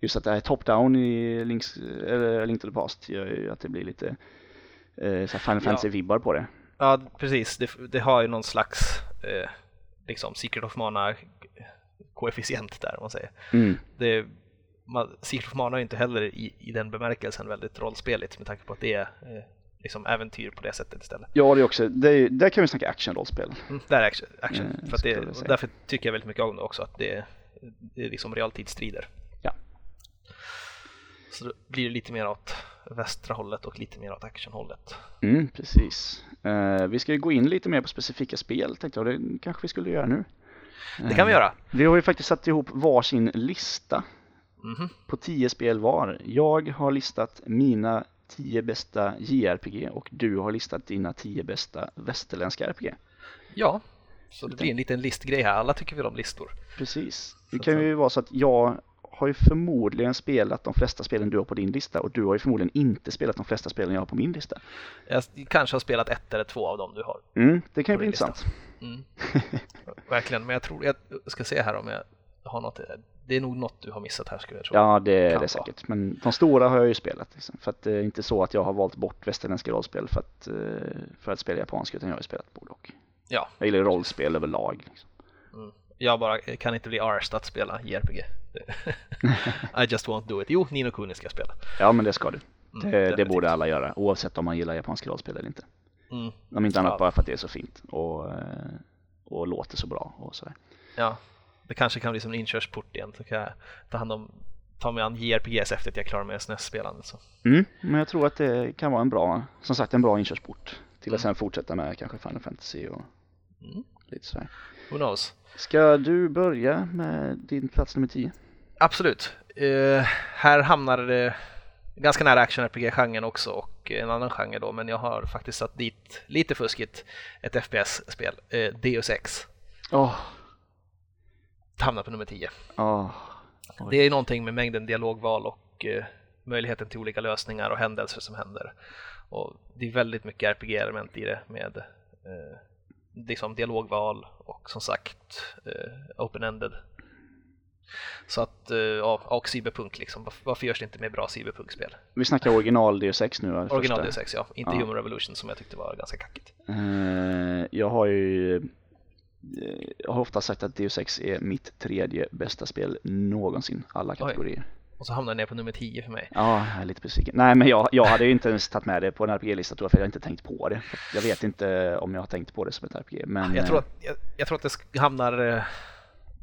just att det är top-down i Links, eller Link to the Past gör ju att det blir lite eh, så här Final Ja. Fantasy-vibbar på det. Ja, precis. Det, det har ju någon slags eh, liksom Secret of Mana koefficient där om man säger. Mm. Det, man, Secret Mana är inte heller i, i den bemärkelsen väldigt rollspeligt med tanke på att det är eh, liksom äventyr på det sättet istället. Ja, det är också, det, där kan vi snacka action-rollspel. Mm, där är action. action. Mm, för det, därför tycker jag väldigt mycket om det också, att det, det är liksom realtidsstrider. Ja. Så då blir det lite mer åt västra hållet och lite mer åt actionhållet. Mm, precis. Eh, vi ska ju gå in lite mer på specifika spel tänkte jag, det kanske vi skulle göra nu. Det kan vi göra. Vi har ju faktiskt satt ihop varsin lista Mhm. på 10 spel var. Jag har listat mina 10 bästa JRPG och du har listat dina 10 bästa västerländska RPG. Ja, så det blir en liten listgrej här. Alla tycker väl om listor. Precis. Det kan ju vara så att jag har ju förmodligen spelat de flesta spelen du har på din lista och du har ju förmodligen inte spelat de flesta spelen jag har på min lista. Jag kanske har spelat ett eller två av dem du har. Mm, det kan ju bli din lista. Mm. Verkligen, men jag tror, jag ska se här om jag har något. Det är nog något du har missat här skulle jag tro. Ja, det är Kan det säkert. Men de stora har jag ju spelat. Liksom. För att det är inte så att jag har valt bort västerländska rollspel för att, eh, för att spela japanska, utan jag har ju spelat både och. Ja. Jag gillar rollspel överlag. Liksom. Mm. Jag bara kan inte bli arsed att spela JRPG. Det- I just won't do it. Jo, Nino Kuni ska jag spela. Ja, men det ska du. Mm, Det, det definitivt. borde alla göra, oavsett om man gillar japanska rollspel eller inte. Mm. Om inte annat Ja. bara för att det är så fint och, eh, och låter så bra och sådär. Ja, det kanske kan bli som en inkörsport igen. Så kan jag ta hand om ta mig an JRPGs efter att jag klarar mig SNES-spelandet. Så. Mm, men jag tror att det kan vara en bra, som sagt en bra inkörsport till Mm. att sen fortsätta med kanske Final Fantasy och Mm. lite sådär. Who knows? Ska du börja med din plats nummer 10? Absolut. Eh, här hamnar det ganska nära action-RPG-genren också och en annan genre då, men jag har faktiskt satt dit lite fuskigt ett FPS-spel, eh, Deus Ex. Åh, Hamnar på nummer 10. åh, Det är någonting med mängden dialogval och eh, möjligheten till olika lösningar och händelser som händer. Och det är väldigt mycket RPG-element i det med eh, liksom dialogval och som sagt eh, open-ended. Så att, eh, ja, och cyberpunk liksom. Varför, görs det inte mer bra cyberpunk-spel? vi snackar original DS6 nu va? Original första. D6 ja, inte Ja. Human Revolution som jag tyckte var ganska kackigt. Eh, jag har ju eh, jag har ofta sagt att DS6 är mitt tredje bästa spel någonsin, alla kategorier. Och så hamnade den på nummer 10 för mig. Ja, jag är lite besviken. Nej, men jag, jag hade ju inte ens tagit med det på en RPG-lista tror jag, för jag har inte tänkt på det. Jag vet inte om jag har tänkt på det som ett RPG, men Jag tror att, jag, jag tror att det hamnar,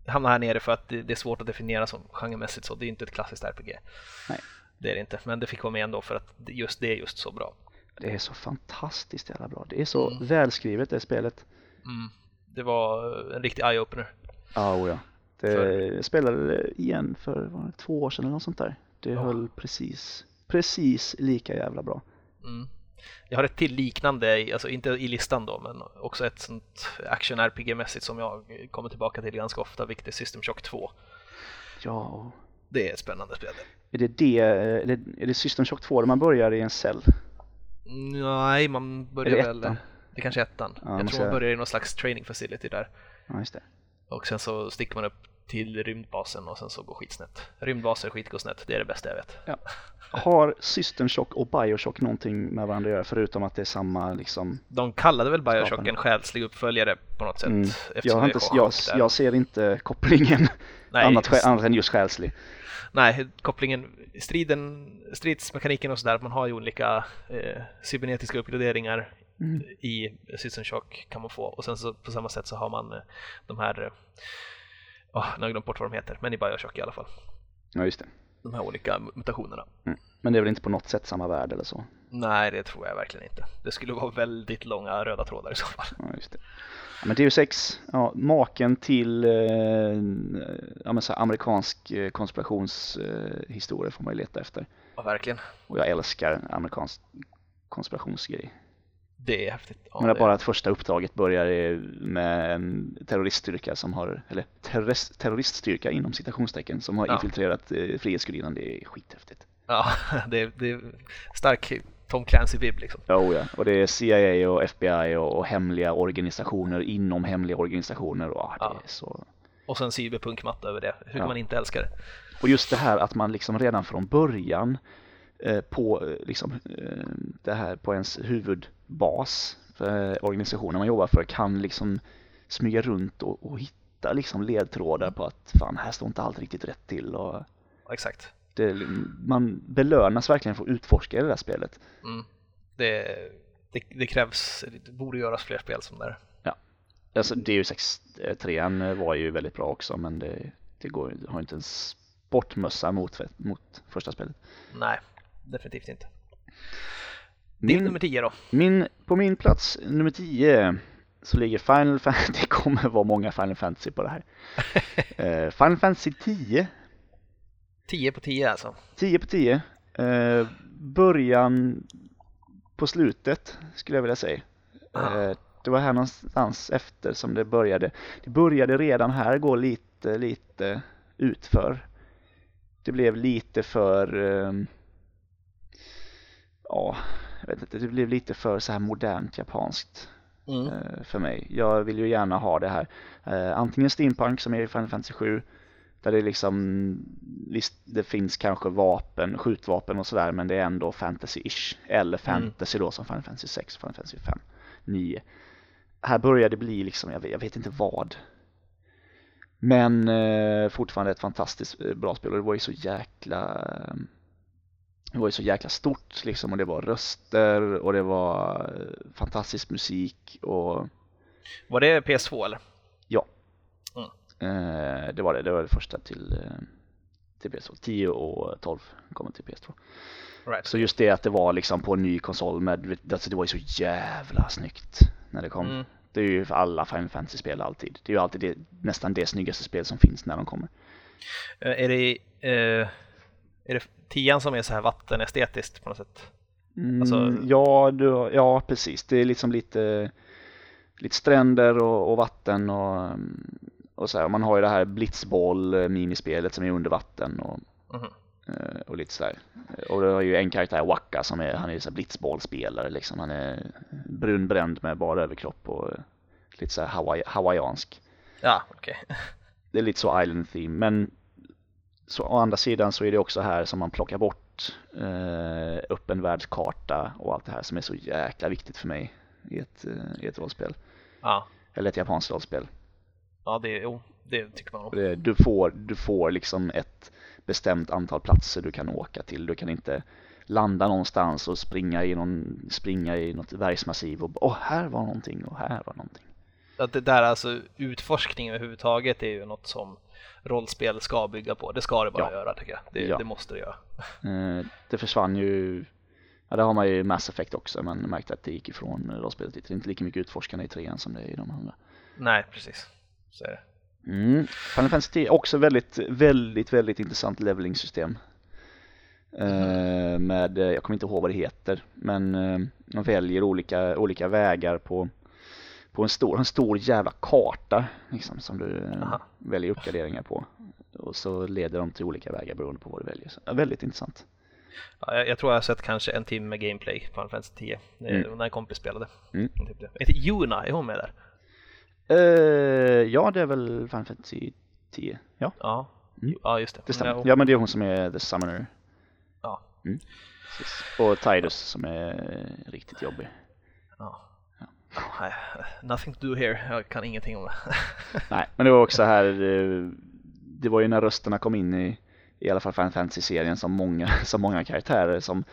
hamnar här nere för att det, är svårt att definiera som genremässigt så. Det är inte ett klassiskt RPG. Nej. Det är det inte, men det fick vara med ändå för att just det är just så bra. det är så fantastiskt jävla bra. Det är så Mm. välskrivet det spelet. Mm. Det var eh, en riktig eye-opener. Ja, oh ja. Det För- spelade igen för var två år sedan eller något sånt där. Det Ja. höll precis, precis lika jävla bra. Mm. Jag har ett till liknande, alltså inte i listan då, men också ett sånt action-RPG-mässigt som jag kommer tillbaka till ganska ofta, vilket är System Shock 2. Ja, Det är ett spännande spel. är det det, eller är det System Shock 2 där man börjar i en cell? Nej, man börjar Är det väl... ettan? Det kanske är ettan. Ja, jag tror man börjar i någon slags training facility där. Ja, just det. Och sen så sticker man upp till rymdbasen och sen så går skitsnett. Rymdbaser skit går snett, det är det bästa jag vet. Ja. Har System Shock och Bioshock någonting med varandra att göra förutom att det är samma liksom? De kallade väl Bioshock Skapande. en själslig uppföljare på något sätt. Mm. Jag, inte, jag, jag ser inte kopplingen Nej, annat, skä- annat än just själslig. Nej, kopplingen, striden, stridsmekaniken och sådär, att man har ju olika eh, cybernetiska uppgraderingar Mm. i System Shock kan man få och sen så på samma sätt så har man eh, de här, åh, nu har jag glömt bort vad de heter, men i Bioshock i alla fall, Ja, just det. de här olika mutationerna. Men det är väl inte på något sätt samma värld eller så? Nej, det tror jag verkligen inte. Det skulle vara väldigt långa röda trådar i så fall. Ja, just det. Ja, men Deus Ex, ja, maken till eh, ja, men så amerikansk eh, konspirationshistoria får man ju leta efter. Ja, verkligen. Och jag älskar amerikansk konspirationsgrej. Det är häftigt. Ja, Men det är det- bara att första uppdraget börjar med en terroriststyrka som har, eller terrorist, terroriststyrka inom citationstecken som har Ja. infiltrerat eh, Frihetsgudinnan. Det är skithäftigt. Ja, det är, det är stark Tom Clancy-vibb liksom. Ja, oh ja, och det är CIA och FBI och, och hemliga organisationer inom hemliga organisationer och ah, det Ja. är så Och sen cyberpunkmatta över det. Hur kan man inte älska det? Och just det här att man liksom redan från början på eh, liksom eh, det här på ens huvudbas för eh, organisationen man jobbar för kan liksom smyga runt och, och hitta liksom ledtrådar på att fan här står inte allt riktigt rätt till och Ja, Exakt. det, man belönas verkligen för att utforska det där spelet. Mm. Det, det, det krävs, det borde göras fler spel som där. Alltså Deus Ex 3 var ju väldigt bra också men det, det går, har inte en sportmössa mot, mot första spelet. Nej, definitivt inte. Din Min- nummer 10 då? Min, på min plats nummer 10 så ligger Final Fantasy, det kommer vara många Final Fantasy på det här. Eh, Final Fantasy 10, 10 på 10 alltså. 10 på 10. Eh, början på slutet skulle jag vilja säga. Eh, det var här någonstans efter som det började. Det började redan här gå lite, lite utför. Det blev lite för, ehm, ja, jag vet inte, det blev lite för så här modernt japanskt Mm. eh, för mig. Jag vill ju gärna ha det här. Eh, antingen steampunk som är i Final Fantasy 7 där det liksom det finns kanske vapen, skjutvapen och sådär men det är ändå fantasy-ish. Eller fantasy då som Final Fantasy 6, Final Fantasy 5, 9. Här börjar det bli liksom, jag vet, jag vet inte vad. Men eh, fortfarande ett fantastiskt eh, bra spel och det var ju så jäkla det var ju så jäkla stort liksom och det var röster och det var eh, fantastisk musik och Var det PS2 eller? ja. Mm. Eh, det var det, det var det första till, eh, till PS2. 10 och 12 kommer till PS2. Right. Så just det att det var liksom på en ny konsol med, alltså det var ju så jävla snyggt när det kom. Mm. Det är ju för alla Final Fantasy-spel alltid. Det är ju alltid det, nästan det snyggaste spel som finns när de kommer. Eh, Är det, eh, är det tian som är så här vattenestetiskt på något sätt? Mm, Alltså- ja, du, ja, precis. Det är liksom lite, lite stränder och, och vatten och, mm, och så här. Man har ju det här blitzboll-minispelet som är under vatten och, eh, och lite sådär. Och det har ju en karaktär, Waka, som är, han är så här blitzbollspelare liksom. Han är brunbränd med bara överkropp och lite så här Hawaii, hawaiiansk. Ja, okej. Det är lite så island theme, men så å andra sidan så är det också här som man plockar bort eh, öppen världskarta och allt det här som är så jäkla viktigt för mig i ett, eh, i ett rollspel. Ja, Eller ett japanskt rollspel. ja det, jo, det tycker man nog. det, du, får, du får liksom ett bestämt antal platser du kan åka till. Du kan inte landa någonstans och springa i, någon, springa i något bergsmassiv och åh, här var någonting och här var någonting. Att det där alltså utforskning överhuvudtaget är ju något som rollspel ska bygga på. Det ska det bara Ja. göra tycker jag. Det, Ja. det måste det göra. Eh, det försvann ju, ja det har man ju i Mass Effect också, man märkte att det gick ifrån rollspelet lite. Det är inte lika mycket utforskande i trean som det är i de andra. Nej, precis. Så är det. Mm. Final Fantasy 10 också väldigt, väldigt, väldigt intressant leveling-system. Eh, med, eh, jag kommer inte ihåg vad det heter, men eh, man väljer olika, olika vägar på, på en, stor, en stor jävla karta liksom, som du Aha. väljer uppgraderingar på. Och så leder de till olika vägar beroende på vad du väljer. Så, väldigt intressant. Ja, jag, jag tror jag har sett kanske en timme gameplay på Final Fantasy 10 Mm. när en kompis spelade. Mm. Typ Juna, är hon med där? Eh, ja, det är väl Final Fantasy 10. Ja, Ja, Mm. ja just det. det stämmer. Ja, men det är hon som är The Summoner. Ja. Mm. Och Tidus som är riktigt jobbig. ja. Nothing to do here, jag kan ingenting om det. Nej, men det var också här, eh, det var ju när rösterna kom in i, i alla fall Final Fantasy-serien som många, som många karaktärer som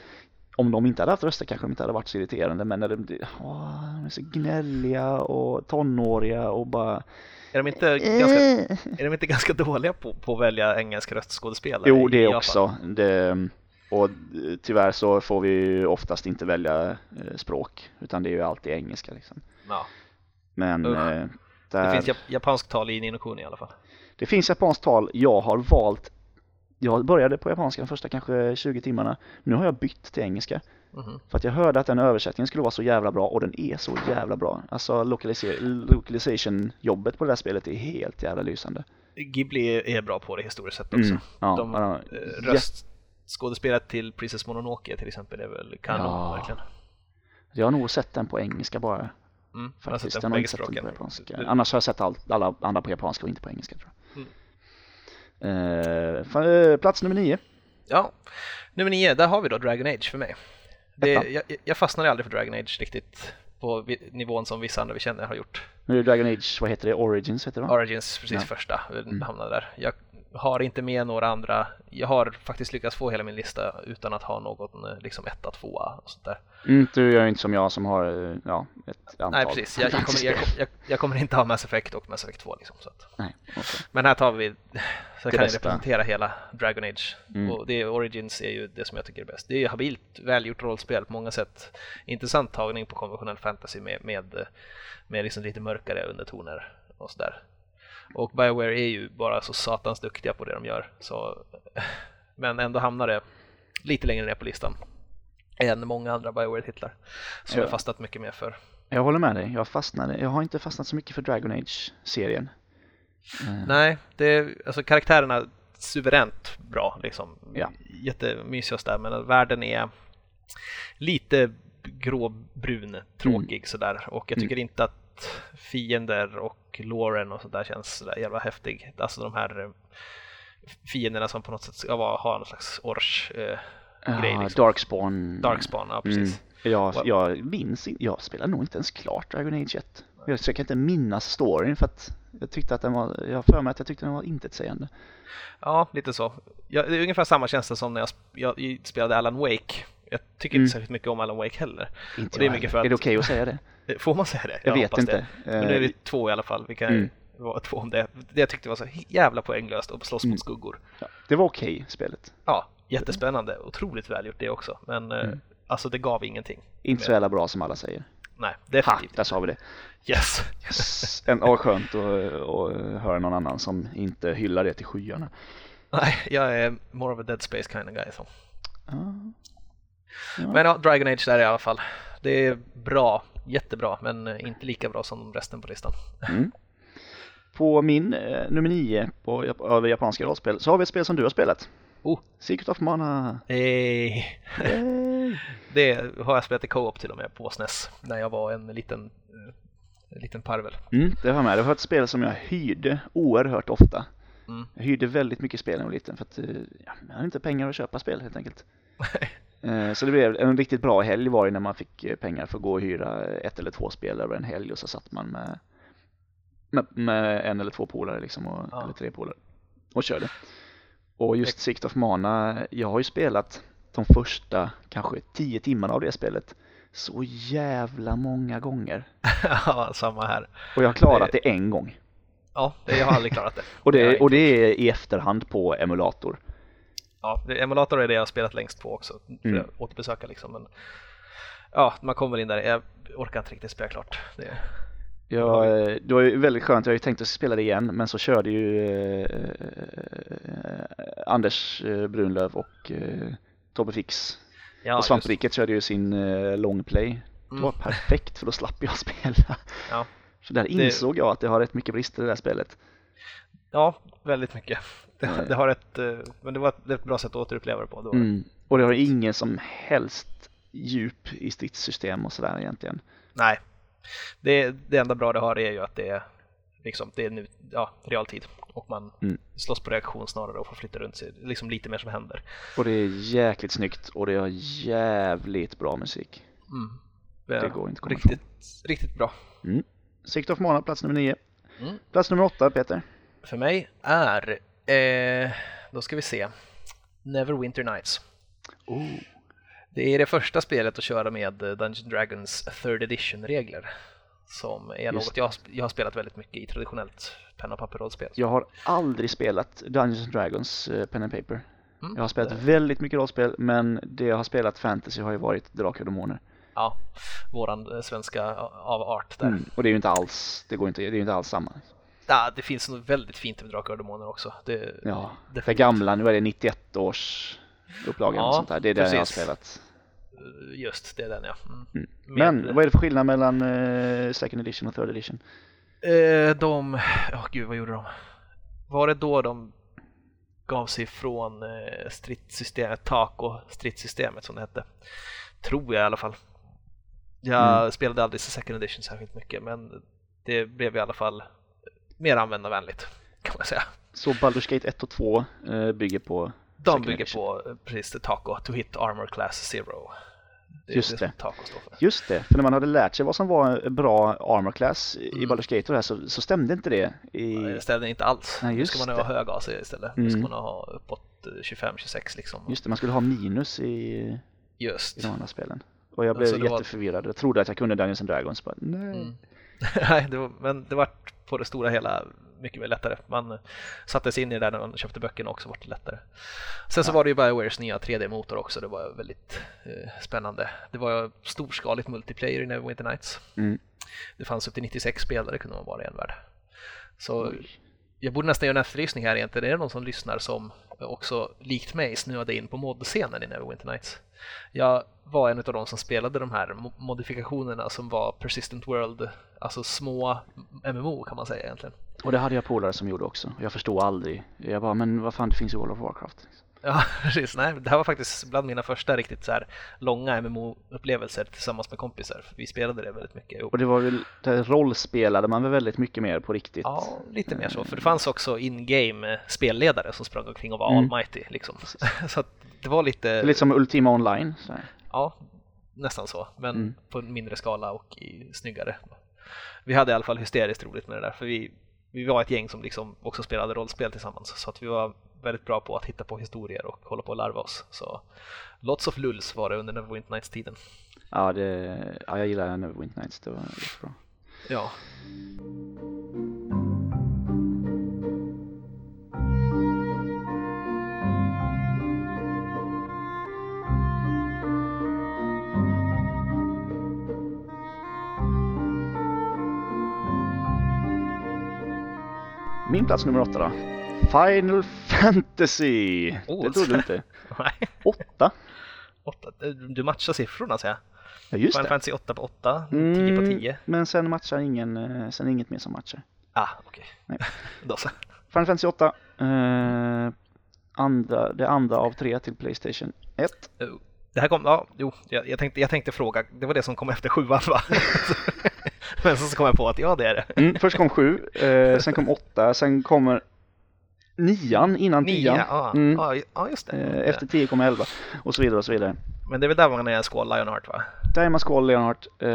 om de inte hade haft röster kanske de inte hade varit så irriterande men när de, åh, de är så gnälliga och tonåriga och bara Är de inte ganska, är de inte ganska dåliga på, på att välja engelsk röstskådespelare? Jo, det Japan? också. Det, och eh, tyvärr så får vi ju oftast inte välja eh, språk utan det är ju alltid engelska liksom. Ja. Men Usch. eh, Det där, finns jap japanskt tal i Nino Kuni i alla fall. det finns japanskt tal. Jag har valt jag började på japanska de första kanske 20 timmarna. Nu har jag bytt till engelska. Mhm. För att jag hörde att den översättningen skulle vara så jävla bra och den är så jävla bra. Alltså localization-jobbet på det här spelet är helt jävla lysande. Ghibli är, bra på det historiskt sett också. Mm, ja, De, ja, Eh, Röstskådespelet till Princess Mononoke till exempel är väl kanon Ja. verkligen. Jag har nog sett den på engelska bara. Mm, jag har Faktiskt, på har bägge inte sett den på japanska. Det- Annars har jag sett allt, alla andra på japanska och inte på engelska tror jag. Mm. Eh, plats nummer nio. Ja, nummer nio, där har vi då Dragon Age för mig. Det, jag, jag fastnade aldrig för Dragon Age riktigt på nivån som vissa andra vi känner har gjort. Nu är det Dragon Age, vad heter det? Origins heter det va? Origins precis Ja. första, Mm. hamnade där. Jag har inte med några andra. Jag har faktiskt lyckats få hela min lista utan att ha någon eh, liksom etta, tvåa och sånt där. Mm, du gör inte som jag som har eh, ja, ett antal. Nej precis, jag, jag, kommer, jag, jag, jag kommer inte ha Mass Effect och Mass Effect 2 liksom. Så att. Nej, okej. Men här tar vi, så Det kan jag bästa. representera hela Dragon Age. Mm. Och det, Origins är ju det som jag tycker är bäst. Det är ju habilt, välgjort rollspel på många sätt. Intressant tagning på konventionell fantasy med, med, med liksom lite mörkare undertoner och sådär. Och Bioware är ju bara så satans duktiga på det de gör. Så, men ändå hamnar det lite längre ner på listan än många andra Bioware-titlar som Ja. jag fastnat mycket mer för. Jag håller med dig, jag fastnade, jag har inte fastnat så mycket för Dragon Age-serien. Eh, Nej, det alltså karaktärerna suveränt bra liksom. Ja. Jättemysiga sådär, men världen är lite gråbrun, tråkig sådär. Och jag Mm. tycker inte att fiender och Lauren och sådär känns sådär jävla häftig. Alltså de här eh, fienderna som på något sätt ska vara, ha någon slags ors eh, grej ja, liksom. Darkspawn. Darkspawn, ja precis. Mm. Jag, Wow. jag minns jag spelade nog inte ens klart Dragon Age 1. Jag försöker inte minnas storyn för att jag tyckte att den var, jag för mig att jag tyckte den var intetsägande. Ja, lite så. Ja, det är ungefär samma känsla som när jag, jag spelade Alan Wake. Jag tycker Mm. inte särskilt mycket om Alan Wake heller. Inte Och det är jag mycket heller. för Är det att- okej att säga det? Eh, Får man säga det? Jag, vet hoppas inte. Det. Men nu är Eh, vi två i alla fall. Vi kan Mm. vara två om det. Det jag tyckte var så jävla poänglöst att slåss Mm. mot skuggor. ja, det var okej spelet. Ja, jättespännande. Otroligt välgjort det också. Men eh, Mm. alltså det gav ingenting. Inte så jävla bra som alla säger. Nej, Ha, definitivt där sa vi det. Yes. Yes. En, ja, skönt att, höra någon annan som inte hyllar det till skyarna. Nej, jag är more of a dead space kind of guy. Så. Ja. Men ja, Dragon Age där i alla fall. Det är bra, jättebra, men eh, inte lika bra som resten på listan. Mm. På min eh, nummer nio på, jap- över japanska rollspel så har vi ett spel som du har spelat. Oh. Secret of Mana. Hey. Yay. Det har jag spelat i co-op till och med på SNES när jag var en liten, eh, en liten parvel. Mm, det var med. Det var ett spel som jag hyrde oerhört ofta. Mm. Jag hyrde väldigt mycket spel när jag var liten för att eh, ja, jag hade inte pengar att köpa spel helt enkelt. Eh, Så det blev en riktigt bra helg var det när man fick eh, pengar för att gå och hyra ett eller två spel över en helg och så satt man med, med, med en eller två polare liksom, och, Ja. eller tre polare och körde. Och just Sikt of Mana, jag har ju spelat de första kanske tio timmarna av det spelet så jävla många gånger. ja, samma här. Och jag har klarat det en gång. Ja, det, jag har aldrig klarat det. Och Det det, och det är i efterhand på emulator. Ja, det, emulator är det jag har spelat längst på också, för Mm. att återbesöka liksom. Men, ja, man kommer in där, jag orkar inte riktigt spela klart. Det, eh, det var ju väldigt skönt, jag har ju tänkt att spela det igen men så körde ju eh, eh, Anders eh, Brunlöv och eh, Tobbe Fix ja, och Svampriket körde ju sin eh, longplay. Det var Mm. perfekt för då slapp jag spela. Ja. Så där insåg jag att det har rätt mycket brister i det här spelet. Ja, väldigt mycket. Det, det har ett, eh, men det var ett, det bra sätt att återuppleva det på. Då. Mm. Och det har ingen som helst djup i stridssystem och sådär egentligen. Nej, det, det enda bra det har är ju att det är, liksom, det är nu, ja, realtid. och man Mm. slåss på reaktion snarare och får flytta runt sig. Liksom lite mer som händer. Och det är jäkligt snyggt och det har jävligt bra musik. Mm. Det går inte att komma riktigt, riktigt bra. Sikt of Mana, plats nummer nio. Mm. Plats nummer åtta, Peter. För mig är, eh, då ska vi se, Neverwinter Nights. Oh. Det är det första spelet att köra med eh, Dungeons Dragons third edition-regler. Som är Just något jag, jag har spelat väldigt mycket i traditionellt penna och papper-rollspel. Jag har aldrig spelat Dungeons Dragons uh, Pen and Paper. Mm. Jag har spelat Det- väldigt mycket rollspel men det jag har spelat fantasy har ju varit Drakar och Demoner. Ja, våran eh, svenska avart där. Mm. Och det är ju inte alls, det går inte, det är ju inte alls samma. Ja, det finns något väldigt fint med Drakar och Demoner också. Det, Ja, det definitivt. gamla, nu är det 91 års upplagan Ja, och sånt där. Det är den jag har precis. spelat. Eh, Just det, är den ja. Mm. Mm. Med- Men vad är det för skillnad mellan uh, second edition och third edition? Eh, de, ja gud vad gjorde de? Var det då de gav sig ifrån eh, stridssystemet, Taco stridssystemet som det hette? Tror jag i alla fall. Jag Mm. spelade aldrig second edition särskilt mycket men det blev i alla fall mer användarvänligt kan man säga. Så Baldur's Gate 1 och 2 eh, bygger på De bygger edition. på eh, precis det, Taco, to hit armor class zero. Det är Just det. Just det, för när man hade lärt sig vad som var en bra armor class i Mm. Baldur's Gate här så, så stämde inte det i... Det ställde inte alls. Nej, nu ska man ha hög AC istället. Mm. Nu ska man ha uppåt eh, 25-26 liksom. Just det, man skulle ha minus i, Just. i de andra spelen. Och jag Ja, blev så det var- jätteförvirrad. Jag trodde att jag kunde Dungeons and Dragons. Bara, nej. Mm. Nej, det var, men det var på det stora hela mycket mer lättare. Man satte sig in i det där när man köpte böckerna också, vart det lättare. Sen så Ja. var det ju Biowares nya 3D-motor också, det var väldigt eh, spännande. Det var storskaligt multiplayer i Neverwinter Nights. Mm. Det fanns upp till 96 spelare kunde man vara i en värld. Så Oj. jag borde nästan göra en efterlysning här egentligen. Är det någon som lyssnar som också likt mig snöade in på modscenen i Neverwinter Nights? Jag var en av de som spelade de här modifikationerna som var Persistent World, alltså små MMO kan man säga egentligen. Och det hade jag polare som gjorde också. Jag förstod aldrig. Jag bara, men vad fan det finns i World of Warcraft. Ja, precis. Nej, det här var faktiskt bland mina första riktigt så långa MMO-upplevelser tillsammans med kompisar. För vi spelade det väldigt mycket ihop. Och det var väl, det rollspelade man väl väldigt mycket mer på riktigt. Ja, lite mer så. För det fanns också in-game spelledare som sprang omkring och var Mm. almighty. Liksom. så det var lite, lite som Ultima Online. Så ja, nästan så. Men Mm. på en mindre skala och i, snyggare. Vi hade i alla fall hysteriskt roligt med det där. För vi, vi var ett gäng som liksom också spelade rollspel tillsammans. Så att vi var väldigt bra på att hitta på historier och hålla på och larva oss. Så lots of lulls var det under Neverwinter Nights-tiden. Ja, det, ja, jag gillar Neverwinter Nights. Det var jättebra. Ja. Min plats nummer åtta då. Final Fantasy. Oh, det trodde du inte. Nej, Åtta. åtta. Du matchar siffrorna säger jag. Ja, just Final det. Fantasy 8 på 8, 10 på 10. Mm, men sen matchar ingen, eh, sen inget mer som matchar. Ah, okej. Nej. Då så. Final Fantasy 8. Eh, andra, det andra av tre till Playstation 1. Oh. Det här kom, ja, jo, jag, jag, tänkte, jag tänkte fråga, det var det som kom efter sjuan va? Men så kom jag på att ja, det är det. Mm, först kom sju, eh, sen kom åtta, sen kommer nian innan Nio, tian. ja, Mm. ja, ja, just det. Eh, efter tio kommer elva och så vidare och så vidare. Men det är väl där man är Skål Lionheart va? Diamond Skull Leonhardt. Eh,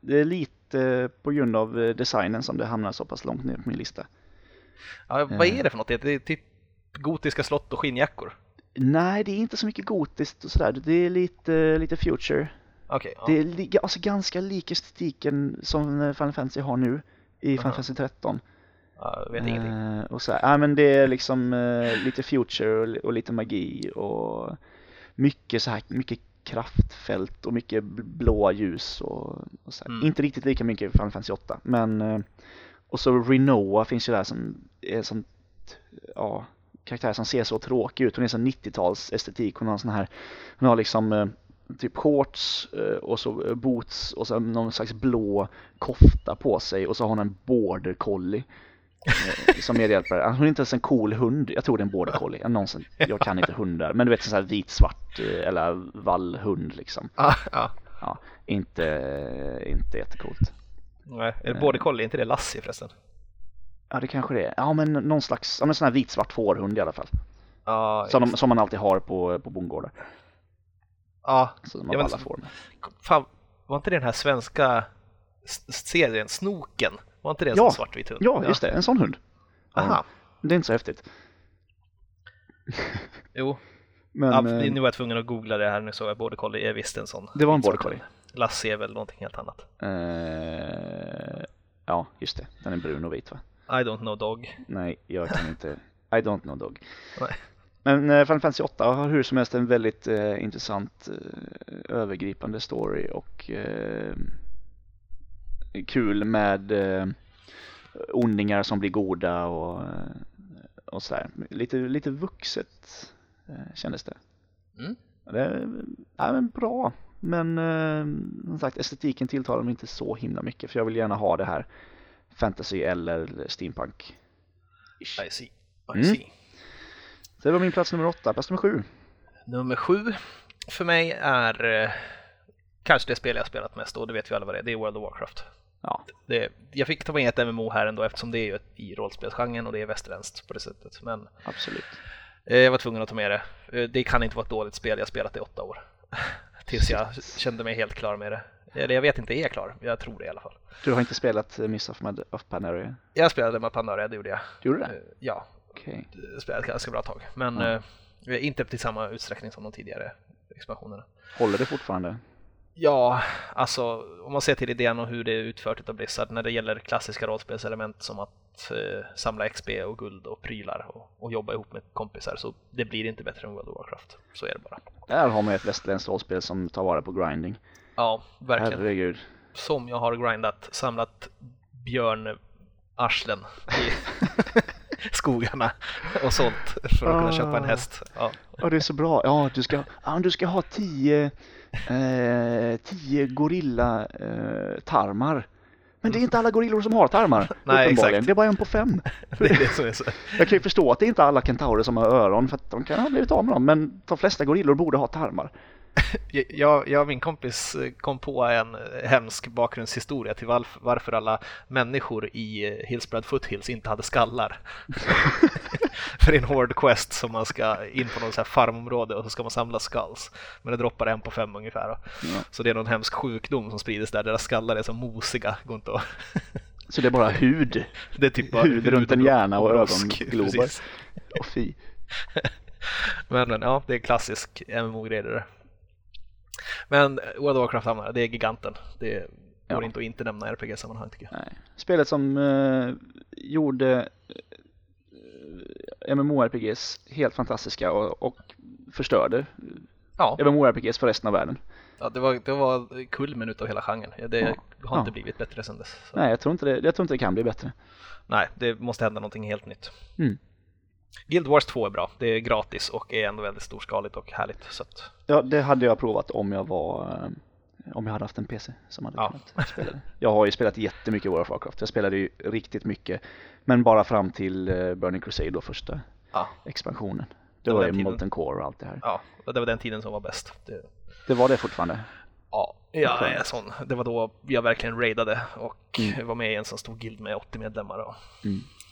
Det är lite på grund av eh, designen som det hamnar så pass långt ner på min lista. Ja, vad Eh. är det för något? Det är typ gotiska slott och skinnjackor? Nej, det är inte så mycket gotiskt och sådär. Det är lite, lite future. Okej, ja. Det är alltså ganska lik estetiken som Final Fantasy har nu i Final Aha. Fantasy 13. ja, jag vet ingenting. Eh, och så här, ja, men det är liksom eh, lite future och, och lite magi och mycket så här, mycket kraftfält och mycket bl- blåa ljus och, och så. Mm. Inte riktigt lika mycket i Final Fantasy 8 men eh, och så Renoa finns ju där som är som ja, karaktär som ser så tråkig ut. Hon är så 90-tals estetik. Hon har sån här, hon har liksom typ shorts eh, och så eh, boots och så någon slags blå kofta på sig och så har hon en border collie eh, som medhjälpare. Hon är inte ens en cool hund. Jag tror det är en border collie. Jag, någonsin, jag kan inte hundar. Men du vet en sån här vit svart eh, eller vallhund liksom. Ah, ja. Ja, inte, inte jättecoolt. Nej, är det border collie, är inte det Lassie förresten? Ja, det kanske det är. Ja, men någon slags, ja men sån här vitsvart fårhund i alla fall. Ja, Som, de, som man alltid har på, på bondgårdar. Ja Så de Ja, har alla får med. fan, var inte det den här svenska serien Snoken? Var inte det en Ja. sån svartvit hund? Ja, just det. En sån hund. Aha. Det är inte så häftigt. Jo, Men ja, eh, nu var jag tvungen att googla det här, nu såg jag border collie är visst en sån. det var en border collie. hund. Lassie är väl någonting helt annat. Eh, ja, just det. Den är brun och vit va? I don't know dog. Nej, jag kan inte. I don't know dog. Nej. Men eh, Final Fantasy 8 har hur som helst en väldigt eh, intressant eh, övergripande story och eh, kul med eh, ondingar som blir goda och, eh, och sådär. Lite, lite vuxet eh, kändes det. Mm. Det är ja, men bra, men eh, som sagt estetiken tilltalar mig inte så himla mycket för jag vill gärna ha det här fantasy eller steampunk. I see. I Mm. Så det var min plats nummer åtta, plats nummer sju. Nummer sju för mig är eh, kanske det spel jag spelat mest och det vet vi alla vad det är. Det är World of Warcraft. Ja, Det, jag fick ta med ett MMO här ändå eftersom det är ju ett, i rollspelsgenren och det är västerländskt på det sättet. Men absolut. eh, jag var tvungen att ta med det. Eh, Det kan inte vara ett dåligt spel, jag har spelat det i åtta år. Tills jag kände mig helt klar med det. Eller jag vet inte, är jag klar? Jag tror det i alla fall. Du har inte spelat Miss of, Mad- of Pandaria? Jag spelade med Pandaria, det gjorde jag. Du gjorde det? Ja, Spelade ett ganska bra tag. Men Ja. eh, inte till samma utsträckning som de tidigare expansionerna. Håller det fortfarande? Ja, alltså om man ser till idén och hur det är utfört av Blizzard när det gäller klassiska rollspelselement som att eh, samla XP och guld och prylar och, och jobba ihop med kompisar så det blir inte bättre än World of Warcraft. Så är det bara. Där har man ett västerländskt rollspel som tar vara på grinding. Ja, verkligen. Herregud. Som jag har grindat, samlat björnarslen skogarna och sålt för att kunna köpa en Ah. häst. Ja. Ja, det är så bra. Ja, du ska, ja, du ska ha tio, eh, tio gorilla eh, tarmar. Men det är inte alla gorillor som har tarmar. Nej, exakt. Det är bara en på fem. Det är det som är så. Jag kan ju förstå att det är inte alla kentaurer som har öron för att de kan ha blivit av med dem. Men de flesta gorillor borde ha tarmar. Jag, jag och min kompis eh, kom på en hemsk bakgrundshistoria till varf- varför alla människor i eh, Hillspread Foothills inte hade skallar. För det är en hård quest som man ska in på något så här farmområde och så ska man samla skulls. Men det droppar en på fem ungefär. Ja. Så det är någon hemsk sjukdom som sprids där, deras skallar är så mosiga. Går inte att... Så det är bara hud. Det är typ bara Hud runt en hjärna och brosk. ögonglober. Och fy. Men, men ja, det är klassisk MMO-grej det där. Men World of Warcraft hamnar, det är giganten. Det går Ja. inte att inte nämna i RPG-sammanhang tycker jag. Nej. Spelet som eh, gjorde eh, MMORPGs helt fantastiska och, och förstörde Ja, MMORPGs för resten av världen. ja det, var, det var kulmen utav hela genren. Det Ja. har inte Ja. blivit bättre sedan dess. Så. Nej, jag tror, inte det, jag tror inte det kan bli bättre. Nej, det måste hända någonting helt nytt. Mm. Guild Wars 2 är bra. Det är gratis och är ändå väldigt storskaligt och härligt. Så att, Ja, det hade jag provat om jag var eh, om jag hade haft en PC som hade Ja. kunnat spela det. Jag har ju spelat jättemycket World of Warcraft. Jag spelade ju riktigt mycket. Men bara fram till eh, Burning Crusade då, första ja, expansionen. Det Det var var ju. Molten Core och allt det här. ja, det var den tiden som var bäst. Det, Det var det fortfarande. ja, jag är sån. Det var då jag verkligen raidade och Mm. var med i en sån stor guild med 80 medlemmar. Och,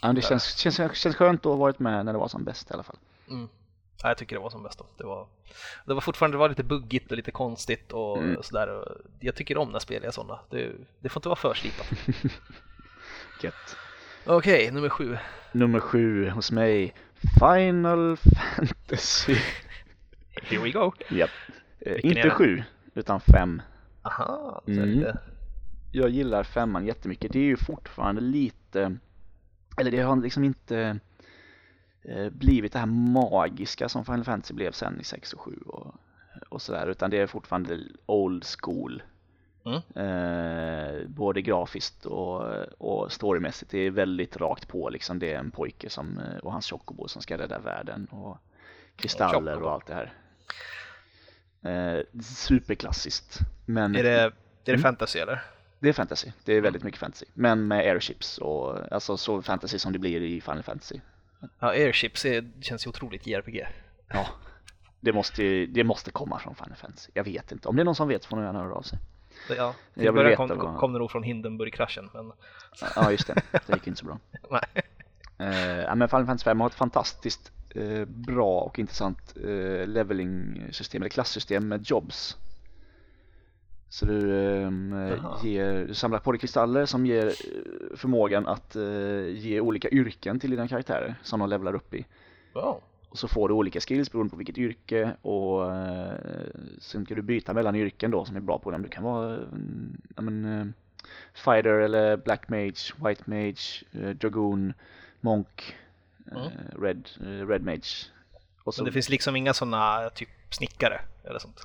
Ja, det känns, känns, känns skönt att ha varit med när det var som bäst i alla fall. Mm. Ja, jag tycker det var som bäst då. Det var, det var fortfarande det var lite buggigt och lite konstigt och Mm. sådär. Jag tycker om när spel är sådana. Det, det får inte vara för slipat. Gött. Okej, nummer sju. Nummer sju hos mig. Final Fantasy. Here we go. Japp. Eh, inte det? sju, utan fem. Aha, så Mm. lite. Jag gillar femman jättemycket. Det är ju fortfarande lite, eller det har liksom inte eh, blivit det här magiska som Final Fantasy blev sen i 6 och 7 och, och sådär. Utan det är fortfarande old school. Mm. Eh, både grafiskt och, och storymässigt. Det är väldigt rakt på liksom. Det är en pojke som, eh, och hans chocobo som ska rädda världen och kristaller och allt det här. Eh, superklassiskt. Men Är det, är det fantasy eller? Det är fantasy. Det är väldigt mycket fantasy. Men med airships och alltså så fantasy som det blir i Final Fantasy. Ja, Airships är, känns ju otroligt JRPG. Ja, det måste, det måste komma från Final Fantasy. Jag vet inte. Om det är någon som vet får nog gärna höra av sig. Ja, Jag till vill början kom, vad- kom det nog från Hindenburg-kraschen, men Ja, just det. Det gick inte så bra. nej. Ja, men Final Fantasy 5 har ett fantastiskt eh, bra och intressant eh, leveling-system, eller klassystem med jobs. Så du, Jaha. ger, du samlar på dig kristaller som ger eh, förmågan att eh, ge olika yrken till dina karaktärer som de levlar upp i. Wow. Och så får du olika skills beroende på vilket yrke och eh, sen kan du byta mellan yrken då som är bra på dem. Du kan vara mm, ja, men, eh, fighter eller black mage, white mage, eh, dragoon, monk, eh, Mm. red, eh, red mage. Och så, Men det finns liksom inga sådana typ snickare eller sånt?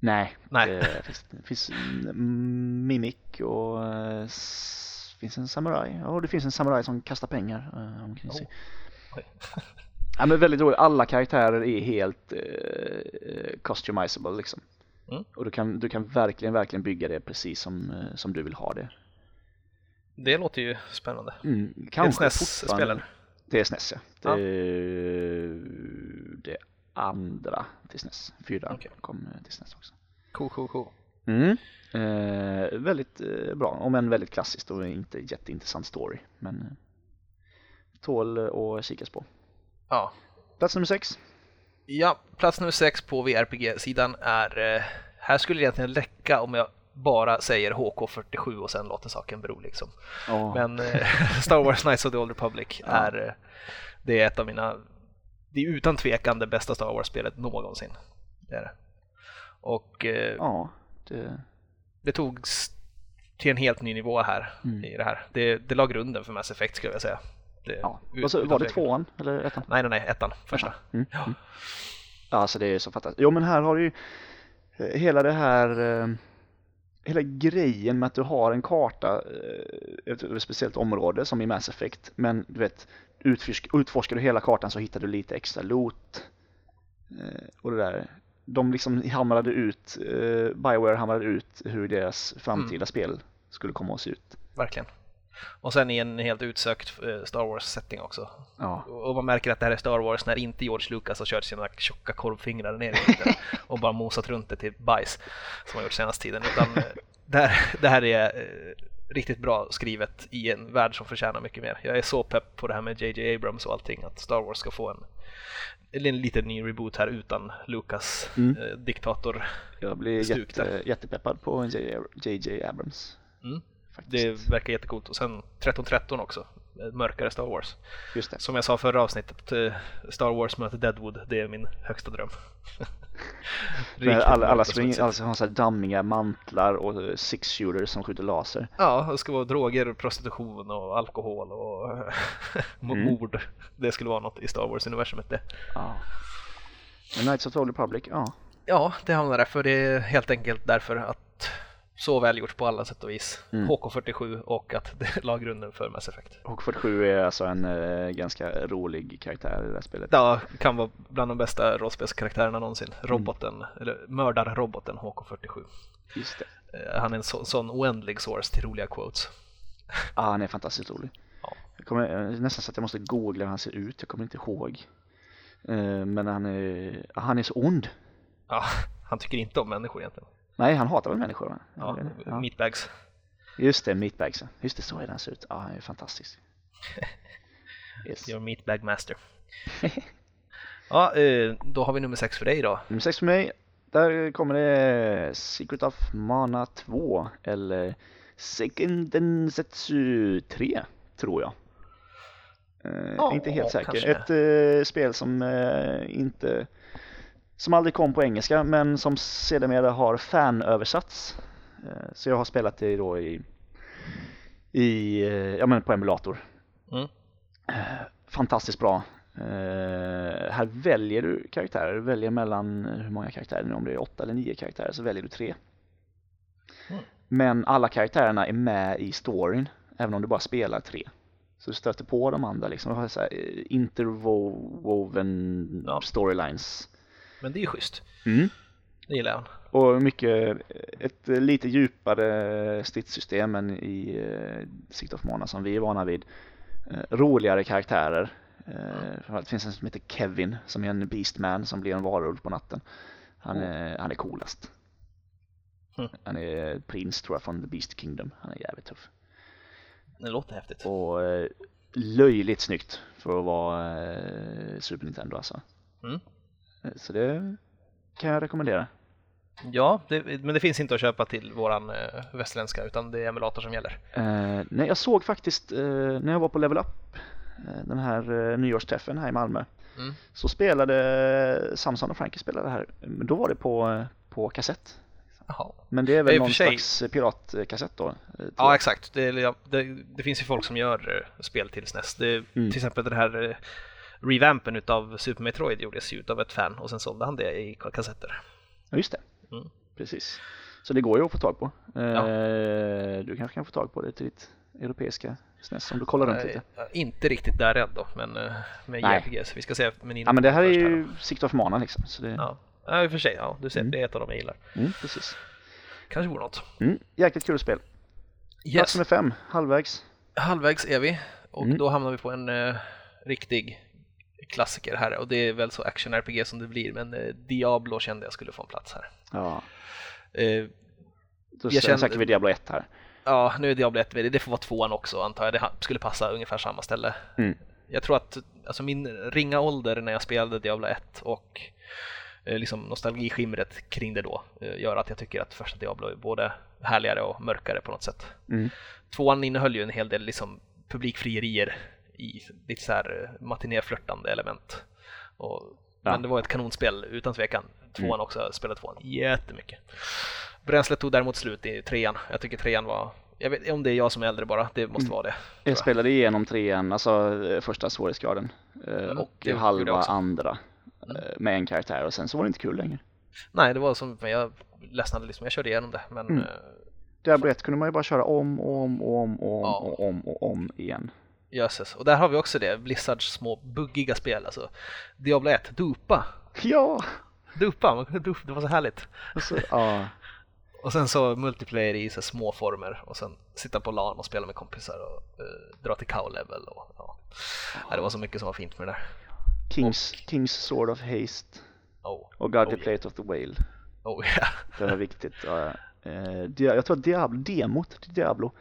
Nej, Nej. det finns, det finns mimic och eh, s- finns en samuraj. Ja, det finns en samuraj som kastar pengar eh, omkring sig. Oh. Ja men väldigt roligt, alla karaktärer är helt eh, customizable liksom. Mm. Och du kan, du kan verkligen, verkligen bygga det precis som, som du vill ha det. Det låter ju spännande. Mm, Det är kanske SNES-spel fortfarande- eller? Det är SNES ja. Det, Ja. är det andra till SNES. Fyra Okej. kom eh, till SNES också. Cool, cool, cool. Mm. Eh, väldigt eh, bra, om än väldigt klassiskt och inte jätteintressant story. Men eh, tål att kikas på. Ja. Plats nummer sex. ja, plats nummer sex på VRPG-sidan är... Eh, här skulle det egentligen räcka om jag bara säger HK47 och sen låter saken bero liksom. Ja. Men eh, Star Wars Knights of the Old Republic är, det är ett av mina, det är utan tvekan det bästa Star Wars-spelet någonsin. Det är det. Och eh, ja, det, det togs till en helt ny nivå här Mm. i det här. Det, det la grunden för Mass Effect skulle jag säga. Det, ja. utan var det tvekan. tvåan eller ettan? Nej, nej, nej, ettan, första. Mm. Ja. Mm. Ja, alltså det är så fantastiskt. Jo men här har du ju eh, hela det här eh, hela grejen med att du har en karta, eh, ett, speciellt område som i Mass Effect, men du vet, utforskar du hela kartan så hittar du lite extra loot eh, och det där. De liksom hamrade ut, eh, Bioware hamrade ut hur deras framtida Mm. spel skulle komma att se ut. Verkligen. Och sen i en helt utsökt eh, Star Wars-setting också. Ja, Och man märker att det här är Star Wars när inte George Lucas har kört sina tjocka korvfingrar ner i mitten och bara mosat runt det till bajs som han gjort senaste tiden. Utan det här, det här är riktigt bra skrivet i en värld som förtjänar mycket mer. Jag är så pepp på det här med JJ Abrams och allting att Star Wars ska få en, en liten ny reboot här utan Lucas Mm. eh, diktator. jag blir där. jätte, jättepeppad på JJ Abrams. Mm. Det verkar jättecoolt och sen 1313 också, mörkare Star Wars. Just det. Som jag sa förra avsnittet, eh, Star Wars möter Deadwood, det är min högsta dröm. Alla, alla smutsigt. alltså har så här dammiga mantlar och eh, six shooters som skjuter laser. Ja, det ska vara droger, prostitution och alkohol och Mm. mord. Det skulle vara något i Star Wars-universumet det. Ja. Men Knights of the Old Republic, ja. Ja, det hamnar där för det är helt enkelt därför att så välgjort på alla sätt och vis. Mm. HK47 och att det la grunden för Mass Effect. Och 47 är alltså en eh, ganska rolig karaktär i det här spelet. Ja, kan vara bland de bästa rollspelskaraktärerna någonsin. Mm. Roboten, eller mördarroboten HK47. Just det. Eh, Han är en så, sån oändlig source till roliga quotes. Ja, han är fantastiskt rolig. Ja. Jag kommer, eh, nästan så att jag måste googla hur han ser ut, jag kommer inte ihåg. Eh, Men han är, han är så ond. Ja, han tycker inte om människor egentligen. Nej, han hatar väl människor? Ja, ja. meatbags. Just det, meatbags. Just det, så är det han ser ut. Ja, han är fantastisk. Yes. Your meatbag master. ja, eh, då har vi nummer sex för dig då. Nummer sex för mig, där kommer det Secret of Mana 2 eller Seiken Densetsu 3 tror jag. Ja, inte helt säker. Ett eh, spel som eh, inte som aldrig kom på engelska men som sedermera har fanöversatts. Eh, så jag har spelat det då i, i eh, ja men på emulator. Mm. Fantastiskt bra. Eh, här väljer du karaktärer, du väljer mellan hur många karaktärer nu, om det är åtta eller nio karaktärer så väljer du tre. Mm. Men alla karaktärerna är med i storyn, även om du bara spelar tre. Så du stöter på de andra liksom, du har så här eh, interwoven storylines. Men det är ju schysst. Mm. Det gillar jag. Och mycket, ett lite djupare stridssystem än i eh, Sikt of Mana som vi är vana vid. Eh, roligare karaktärer. Eh, framförallt finns en som heter Kevin som är en Beastman som blir en varulv på natten. Han är, han är coolast. Mm. Han är prins tror jag från The Beast Kingdom. Han är jävligt tuff. Det låter häftigt. Och löjligt snyggt för att vara Super Nintendo alltså. Mm. Eh, Så det kan jag rekommendera. Ja, det, men det finns inte att köpa till våran eh, västerländska utan det är emulator som gäller. Eh, nej, jag såg faktiskt eh, när jag var på Level Up, eh, den här eh, nyårsträffen här i Malmö, Mm. så spelade Samson och Frankie spelade här, men då var det på, eh, på kassett. Jaha. Men det är väl i och någon sig- slags piratkassett då? Ja, exakt. Det, det, det finns ju folk som gör spel till SNES. Det, Mm. Till exempel den här revampen utav Super Metroid gjordes ju utav ett fan och sen sålde han det i kassetter. Ja, just det. Mm. Precis. Så det går ju att få tag på. Eh, Ja. Du kanske kan få tag på det till ditt europeiska SNES om du kollar runt lite. Är inte riktigt där än då, men eh, med. JRPGs. Vi ska se menyn Ja men det här är ju. Sikt of Mana liksom. Så det, Ja. ja, i och för sig. Ja, du ser, Mm. det är ett av de jag gillar. mm, precis. Kanske vore något. Mm, jäkligt kul spel. Plats Yes, nummer fem, halvvägs. halvvägs är vi och Mm. då hamnar vi på en eh, riktig klassiker här och det är väl så action-RPG som det blir, men eh, Diablo kände jag skulle få en plats här. Ja, Eh, då Jag söker vi Diablo 1 här. Ja, nu är Diablo 1 med. Det får vara tvåan också antar jag. Det skulle passa ungefär samma ställe. Mm. Jag tror att alltså, min ringa ålder när jag spelade Diablo 1 och eh, liksom nostalgiskimret kring det då eh, gör att jag tycker att första Diablo är både härligare och mörkare på något sätt. Mm. Tvåan innehöll ju en hel del liksom publikfrierier i lite så här eh, matinéflörtande element. Och, Ja. Men det var ett kanonspel utan tvekan. Tvåan Mm. också, jag spelade tvåan jättemycket. Bränslet tog däremot slut i trean. Jag tycker trean var, jag vet inte om det är jag som är äldre bara, det måste Mm. vara det. Jag spelade igenom trean, alltså eh, första svårighetsgraden eh, Mm, och jag halva andra Mm. med en karaktär och sen så var det inte kul längre. Nej, det var som, jag ledsnade liksom, jag körde igenom det men Mm. Diablo 1 kunde man ju bara köra om och om och om och om Ja. och om och om igen. Jösses. Och där har vi också det, Blizzards små buggiga spel alltså. Diablo 1, dupa. Ja! Dupa, det var så härligt. Alltså, ja. Och sen så multiplayer i så små former och sen sitta på LAN och spela med kompisar och eh, dra till cow level och ja. Nej, det var så mycket som var fint med det där. Kings, Kings Sword of Haste Oh, och Godly Oh, yeah. Plate of the Whale. oh yeah. Det var viktigt. Ja, eh, Dia- jag tror att Diablo, demot till Diablo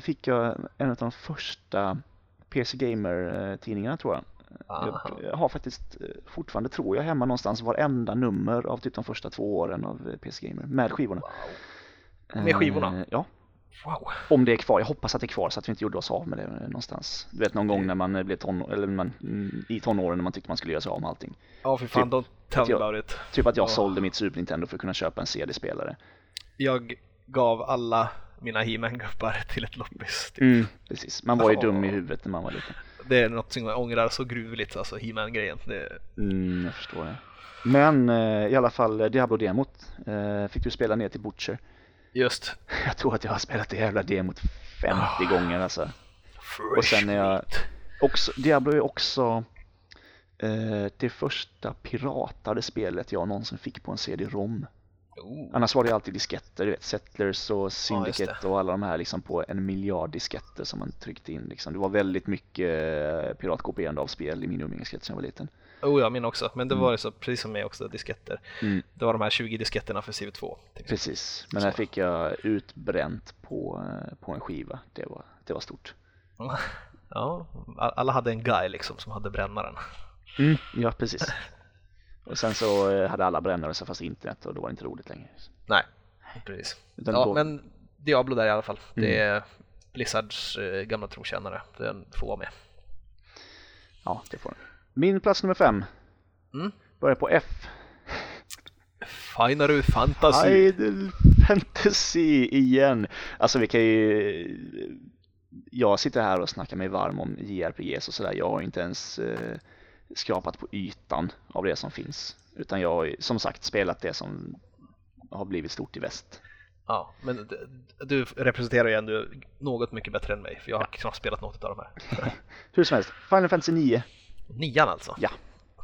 fick jag en av de första PC Gamer-tidningarna tror jag. Aha. Jag, har faktiskt eh, fortfarande, tror jag, hemma någonstans varenda nummer av typ de första två åren av eh, PC Gamer med skivorna. Wow. Med skivorna? Eh, Ja, wow. om det är kvar. Jag hoppas att det är kvar så att vi inte gjorde oss av med det eh, någonstans. Du vet någon gång när man eh, blev tonår, eller man, mm, i tonåren när man tyckte man skulle göra sig av med allting. Ja, för fan, Typ don't tell jag- about it. Typ att jag Ja. sålde mitt Super Nintendo för att kunna köpa en CD-spelare. Jag gav alla mina He-Man-gubbar till ett loppis. Typ. Mm, precis. Man var ju Ja. dum i huvudet när man var liten. Det är något som jag ångrar så gruvligt, alltså He-Man-grejen. Det... Mm, jag förstår det. Men eh, i alla fall eh, Diablo-demot eh, fick du spela ner till Butcher. Just. Jag tror att jag har spelat det jävla demot 50 Ah. gånger alltså. Fresh Och sen är jag-. Också, Diablo är också eh, det första piratade spelet jag någonsin fick på en CD-ROM. Oh. Annars var det alltid disketter, du vet Settlers och Syndicate och alla de här liksom på en miljard disketter som man tryckte in liksom. Det var väldigt mycket eh, piratkopierande av spel i min umgängeskrets när jag var liten. Oh ja, min också. Men det Mm. var ju så, precis som mig också, disketter. Mm. Det var de här 20 disketterna för CV2. till exempel. Precis, men Så. här fick jag utbränt på, eh, på en skiva. Det var, det var stort. Ja, alla hade en guy liksom som hade brännaren. Mm, ja, precis. Och sen så eh, hade alla brännare fast internet och då var det inte roligt längre. Nej, precis. Utan Ja, då, men Diablo där i alla fall. Det Mm. är Blizzards eh, gamla trotjänare. Den får vara med. Ja, det får den. Min plats nummer fem Mm. börjar på F. Final Fantasy. Idle Fantasy igen. Alltså vi kan ju... Jag sitter här och snackar mig varm om JRPGs och sådär. Jag har inte ens eh, skrapat på ytan av det som finns. Utan jag har som sagt spelat det som har blivit stort i väst. Ja, men du representerar ju ändå något mycket bättre än mig, för jag har knappt spelat något av de här. Hur som helst, Final Fantasy 9. Nian alltså? Ja,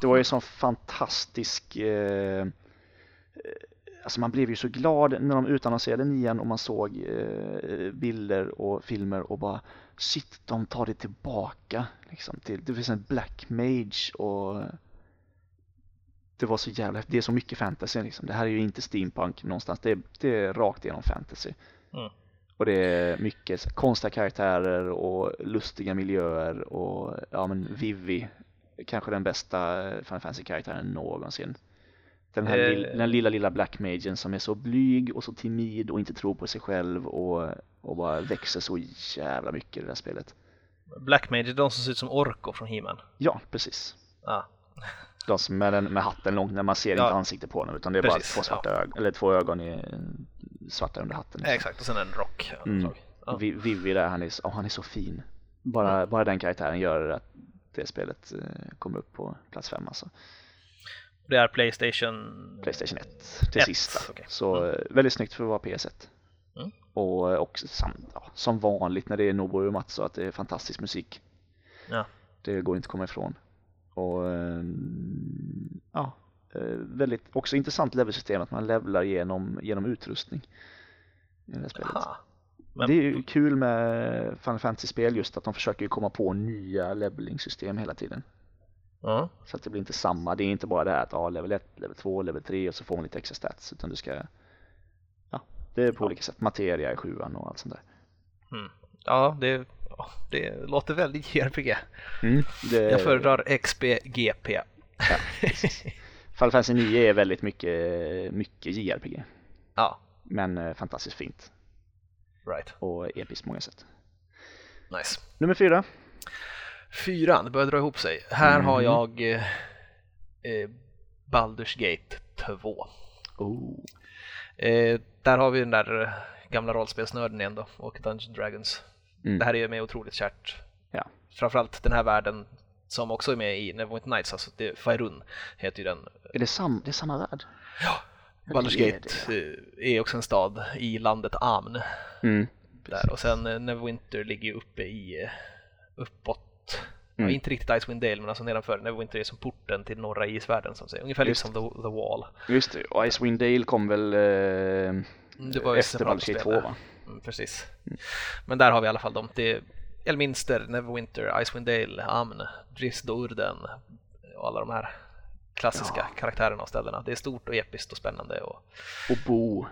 det var ju sån fantastisk eh, Alltså man blev ju så glad när de utannonserade nian och man såg eh, bilder och filmer och bara Shit, de tar det tillbaka liksom till, det finns en Black Mage och det var så jävla, det är så mycket fantasy liksom. Det här är ju inte steampunk någonstans, det är, det är rakt igenom fantasy. Mm. Och det är mycket konstiga karaktärer och lustiga miljöer och ja men Vivi, kanske den bästa Final Fantasy-karaktären någonsin. Den här Eh. lill, den lilla, lilla Black Magen som är så blyg och så timid och inte tror på sig själv och, och bara växer så jävla mycket i det där spelet. Black Mage är de som ser ut som Orko från He-Man. Ja, precis. Ja, De som med, den, med hatten långt när man ser Ja. inte ansiktet på dem utan det är Precis, bara två svarta ögon, eller två ögon i, svarta under hatten. liksom. exakt. Och sen en rock. Mm. Ja. Vi- Vivi där, han är, oh, han är så fin. Bara, bara den karaktären gör att det spelet eh, kommer upp på plats fem alltså. Det är Playstation... Playstation 1 till sista. okej. Så eh, väldigt snyggt för att vara PS1. Mm. Och eh, också sam, ja, som vanligt när det är Nobuo Uematsu att det är fantastisk musik. Ja. Det går inte att komma ifrån. Och eh, ja, väldigt också intressant levelsystem att man levlar genom, genom utrustning i det här spelet. Aha. Men- Det är ju kul med Final Fantasy-spel just att de försöker komma på nya leveling-system hela tiden. Ja. Så att det blir inte samma, det är inte bara det här att ja, level 1, level 2, level 3 och så får man lite extra stats utan du ska Ja, det är på Ja. olika sätt, materia i sjuan och allt sånt där. Ja, det, det låter väldigt JRPG. Mm, det, Jag föredrar XBGP. ja. Final Fantasy 9 är väldigt mycket, mycket JRPG Ja, men eh, fantastiskt fint right. och episkt på många sätt. Nice. Nummer fyra. Fyran, det börjar dra ihop sig. Här har Mhm. jag eh, eh, Baldur's Gate 2. Oh. Eh, där har vi den där eh, gamla rollspelsnörden igen då och Dungeons Dragons. Mm. Det här är mig otroligt kärt. Ja. Framförallt den här världen som också är med i Neverwinter Nights, alltså det, Faerun heter ju den. Är det, sam, det är samma värld? Ja, Baldur's det är Gate eh, är också en stad i landet Amn. Mm. Där. Och sen Neverwinter ligger ju uppe i, uppåt, ja, Mm. inte riktigt Icewind Dale men alltså nedanför. Neverwinter är som porten till norra isvärlden som säger. Ungefär Just liksom the, the Wall. Just det, och Icewind Dale kom väl eh, Mm, Det var efter Baldur's Gate spel 2 där. va? Mm, precis. Men där har vi i alla fall dem. Det är Elminster, Neverwinter, Icewind Dale, Amn, Drizzt och alla de här klassiska Ja. karaktärerna och ställena. Det är stort och episkt och spännande. Och, Och Bo.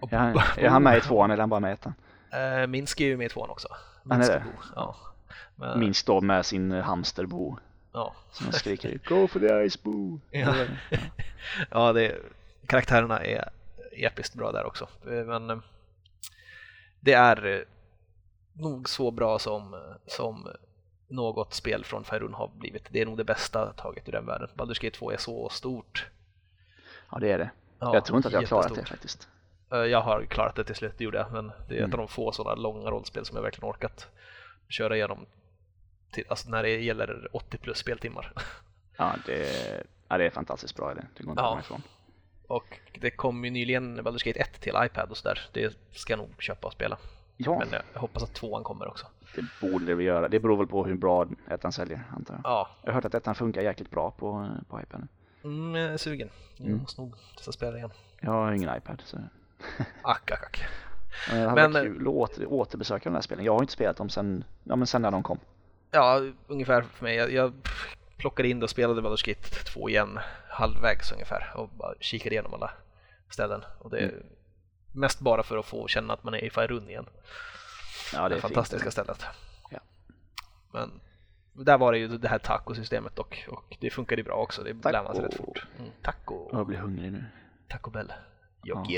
och Är han, är han med i tvåan eller är han bara med i ettan? Eh, Minsk är ju med i tvåan också. Han är Minsk det? Bo, Ja. Men, Minst då med sin hamster Bo. ja. Som han skriker Go for the ice Bo! Ja. ja, det, karaktärerna är episkt bra där också. Eh, Men eh, det är eh, nog så bra som, som något spel från Faerun har blivit. Det är nog det bästa taget ur den världen. Baldur's Gate 2 är så stort. Ja det är det. Ja, jag tror inte att jag har klarat det faktiskt. Eh, Jag har klarat det till slut, det gjorde jag. Men det är ett Mm. av de få sådana långa rollspel som jag verkligen orkat köra igenom. Till, alltså när det gäller 80 plus speltimmar. Ja det, ja, det är fantastiskt bra är det. Går inte Ja. ifrån. Och det kom ju nyligen Baldur's Gate 1 till iPad och sådär. Det ska jag nog köpa och spela. Ja, Men jag hoppas att tvåan kommer också. det borde väl göra. Det beror väl på hur bra ettan säljer antar jag. Ja, Jag har hört att ettan funkar jäkligt bra på, på iPaden. mm, jag är sugen. Jag Mm. måste nog testa spela igen. Jag har ingen iPad så Ack, ack, ack. Men det hade Men- varit kul att åter, återbesöka de här spelen. Jag har inte spelat dem sen, ja, men sen när de kom. Ja, ungefär för mig. Jag, jag plockade in och spelade Baldur's Gate 2 igen halvvägs ungefär och bara kikade igenom alla ställen. Och det är Mm. mest bara för att få känna att man är i Faerun igen. Ja, det det är fantastiska fint. stället. Ja. Men där var det ju det här tacosystemet dock och det funkade ju bra också. Det Taco. lär man sig rätt fort. Mm, taco. Jag blir hungrig nu. Taco Bell. Ja.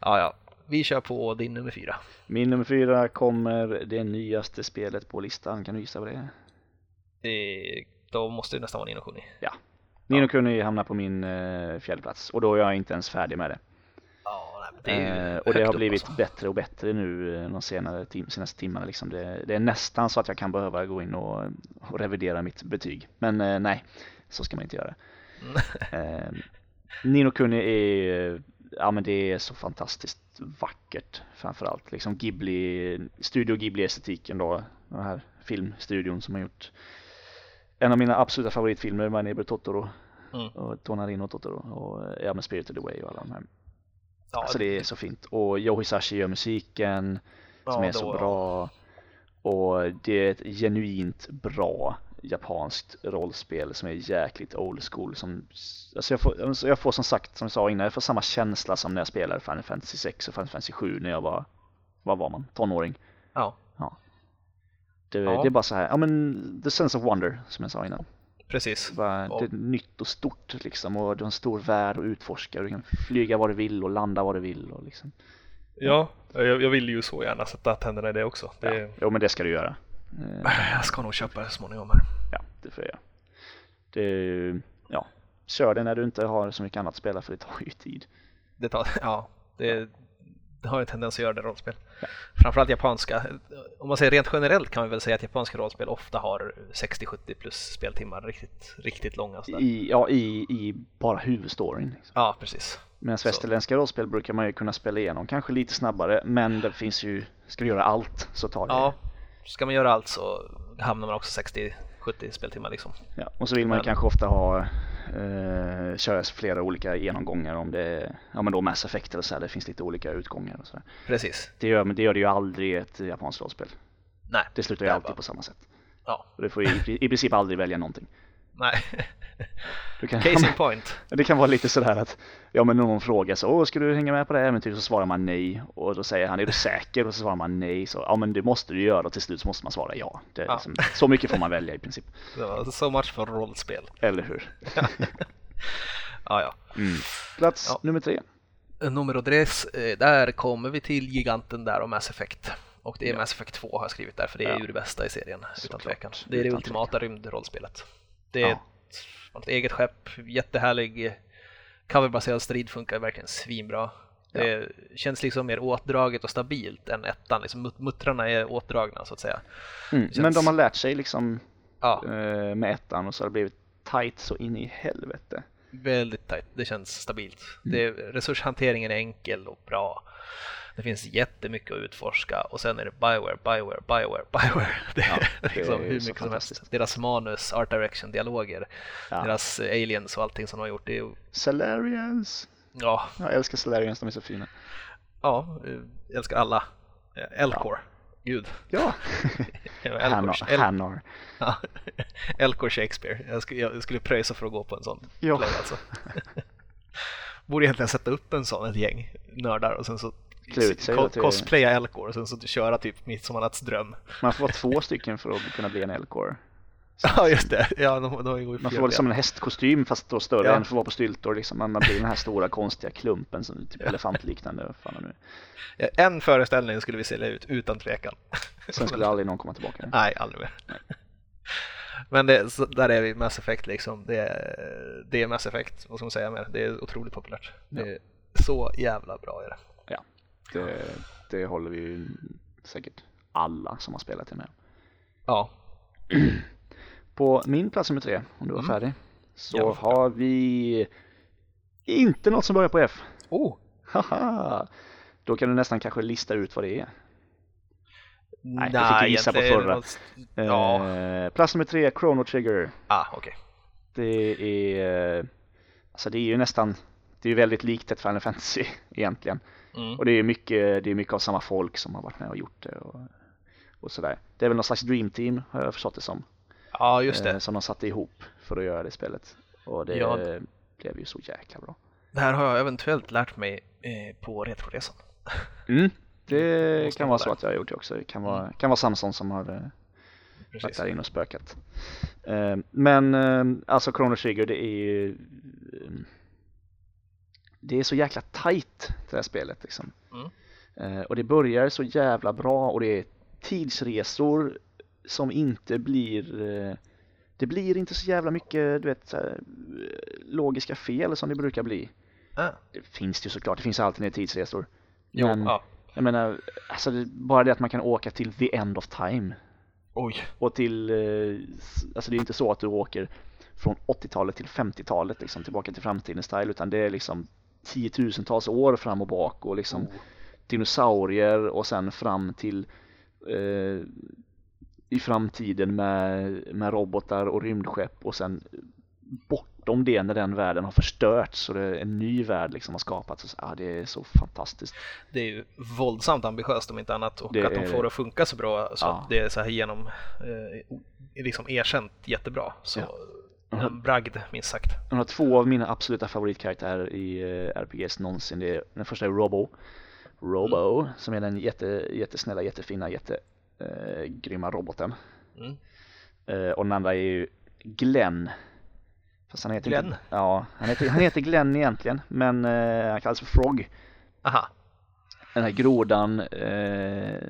Ja, ja. Vi kör på din nummer fyra. Min nummer fyra kommer det nyaste spelet på listan. Kan du gissa vad det är? Då måste det nästan vara Nino Kuni. Nino Kuni hamnar på min eh, fjärde plats och då är jag inte ens färdig med det. Ja, det Eh, och det har blivit alltså. bättre och bättre nu eh, de senare tim senaste timmarna. Liksom. Det, det är nästan så att jag kan behöva gå in och, och revidera mitt betyg. Men eh, nej, så ska man inte göra. Eh, Nino Kuni är, ja men det är så fantastiskt vackert framförallt. Liksom Ghibli, Studio Ghibli-estetiken då, den här filmstudion som har gjort en av mina absoluta favoritfilmer, My Neighbor Totoro Mm. och Tonarino Totoro och ja men Spirited Away och alla de här. Ja, Alltså det är så fint. Och Joe Hisashi gör musiken som ja, är så bra. Och det är ett genuint bra japanskt rollspel som är jäkligt old school. Som, alltså jag, får, alltså jag får som sagt, som jag sa innan, jag får samma känsla som när jag spelade Final Fantasy 6 och Final Fantasy 7 när jag var, vad var man, tonåring. Ja. ja. Det, Ja. det är bara så här, ja men the sense of wonder som jag sa innan. Precis. Ja. Det är nytt och stort liksom och du har en stor värld att utforska och du kan flyga var du vill och landa var du vill och liksom. Ja, jag, jag vill ju så gärna sätta tänderna i det också. Det, Ja. Jo men det ska du göra. Jag ska nog köpa det småningom här. Ja, det är ju, ja, kör det när du inte har så mycket annat att spela för det tar ju tid. Det, tar, ja, det, det har ju en tendens att göra det rollspel. Ja. Framförallt japanska. Om man säger rent generellt kan man väl säga att japanska rollspel ofta har 60-70 plus speltimmar, riktigt, riktigt långa. sådär. I, ja, i, i bara huvudstoryn. Liksom. Ja, precis. Medan västerländska rollspel brukar man ju kunna spela igenom kanske lite snabbare men det finns ju, ska du göra allt så tar det Ja, ska man göra allt så hamnar man också 60-70 speltimmar liksom. Ja, och så vill man Men- kanske ofta ha eh, köra flera olika genomgångar om det är, ja men då Mass Effect eller så här, det finns lite olika utgångar och så. här. Precis. Det gör, men det gör det ju aldrig ett japanskt rollspel. Nej. Det slutar ju alltid bara- på samma sätt. Ja, Och du får i, i princip aldrig välja någonting. Nej. Du kan, Case in point. Det kan vara lite sådär att, ja men någon frågar så, åh ska du hänga med på det här äventyret? Så svarar man nej. Och då säger han, är du säker? Och så svarar man nej. Så, ja men det måste du göra och till slut så måste man svara ja. Det Ja. liksom, så mycket får man välja i princip. Var so much för rollspel. Eller hur? Ja, ja. Mm. Plats Ja. nummer tre. Nummer tres, eh, där kommer vi till giganten där och Mass Effect. Och det är Ja. Mass Effect 2 har jag skrivit där, för det är Ja. ju det bästa i serien, utan Såklart. tvekan. Det är det Utan ultimata rymdrollspelet. Det är Ja. ett, ett eget skepp, jättehärlig eh, coverbaserad strid funkar verkligen svinbra. Det känns liksom mer åtdraget och stabilt än ettan, liksom mut- muttrarna är åtdragna så att säga. Mm. känns- Men de har lärt sig liksom Ja, eh, med ettan och så har det blivit tight så in i helvete. väldigt tajt, det känns stabilt. Mm. Det, resurshanteringen är enkel och bra. Det finns jättemycket att utforska och sen är det Bioware, Bioware, Bioware, Bioware. Det är, Ja, det liksom är hur mycket som helst. Deras manus, art direction, dialoger, Ja. deras aliens och allting som de har gjort. Det är, Salarians. ja, Jag älskar Salarians, de är så fina. ja, jag älskar alla. Eh, Elcor, gud. Ja, Elcor, Hanar. ja, Elcor Shakespeare. Jag skulle, jag skulle pröjsa för att gå på en sån Ja. play alltså. Borde egentligen sätta upp en sån, ett gäng nördar och sen så ko- cosplaya Elcor och sen så köra typ Midsommarnattsdröm. Man får vara två stycken för att kunna bli en Elcor. Ja just det, ja de, de går Man får vara som en hästkostym fast då större Ja. än för att vara på styltor liksom. Man man blir den här stora konstiga klumpen som typ elefantliknande. Fan nu. Ja, En föreställning skulle vi sälja ut utan tvekan. Sen skulle aldrig någon komma tillbaka. Nej, aldrig mer. Men det, så där är vi, Mass Effect liksom. Det är, det är Mass Effect, vad ska man säga mer? Det är otroligt populärt. Det är så jävla bra är det. Det, det håller vi ju säkert alla som har spelat det med. Ja, På min plats nummer tre, om du var Mm. färdig, så Ja. har vi inte något som börjar på F. oh. Haha! Då kan du nästan kanske lista ut vad det är. Nej, jag fick gissa på förra. något- Ja, Eh, plats nummer tre, Chrono Trigger. ah, okej. Det är, eh, alltså det är ju nästan, det är ju väldigt likt ett Final Fantasy egentligen. Mm. Och det är mycket, det är mycket av samma folk som har varit med och gjort det och, och sådär. Det är väl någon slags Dream Team har jag förstått det som. Ja, just det. eh, Som de satte ihop för att göra det spelet. Och det Ja. blev ju så jäkla bra. Det här har jag eventuellt lärt mig eh, på Retroresan. Mm. Det Måste kan vara så att jag har gjort det också. Det kan vara, kan vara Samson som har eh, varit där inne och spökat. Eh, Men eh, alltså Chrono Trigger det är ju Det är så jäkla tight det här spelet liksom. Mm. Eh, Och det börjar så jävla bra och det är tidsresor som inte blir eh, Det blir inte så jävla mycket du vet här, logiska fel som det brukar bli. Ah. Det finns det ju såklart, det finns alltid ner tidsresor. Jo, Men ja. jag menar, alltså det, bara det att man kan åka till the end of time Oj. och till, eh, alltså det är inte så att du åker från 80-talet till 50-talet liksom tillbaka till framtiden style utan det är liksom tiotusentals år fram och bak och liksom Oh. dinosaurier och sen fram till eh, i framtiden med, med robotar och rymdskepp och sen bortom det när den världen har förstörts är en ny värld liksom har skapats. Och så, ah, det är så fantastiskt. Det är ju våldsamt ambitiöst om inte annat och Det att de är får det att funka så bra så Ja. att det är så här genom eh, liksom erkänt jättebra. Så Ja. En bragd minst sagt. Jag har två av mina absoluta favoritkaraktärer i eh, RPGs någonsin. Det är, den första är Robo. Robo, Mm. som är den jätte, jättesnälla, jättefina, jättegrymma roboten. Mm. Eh, och den andra är ju Glenn. Fast han heter Glenn? Inte, ja, han heter, han heter Glenn egentligen, men eh, han kallas för Frog. Aha, Den här grodan eh,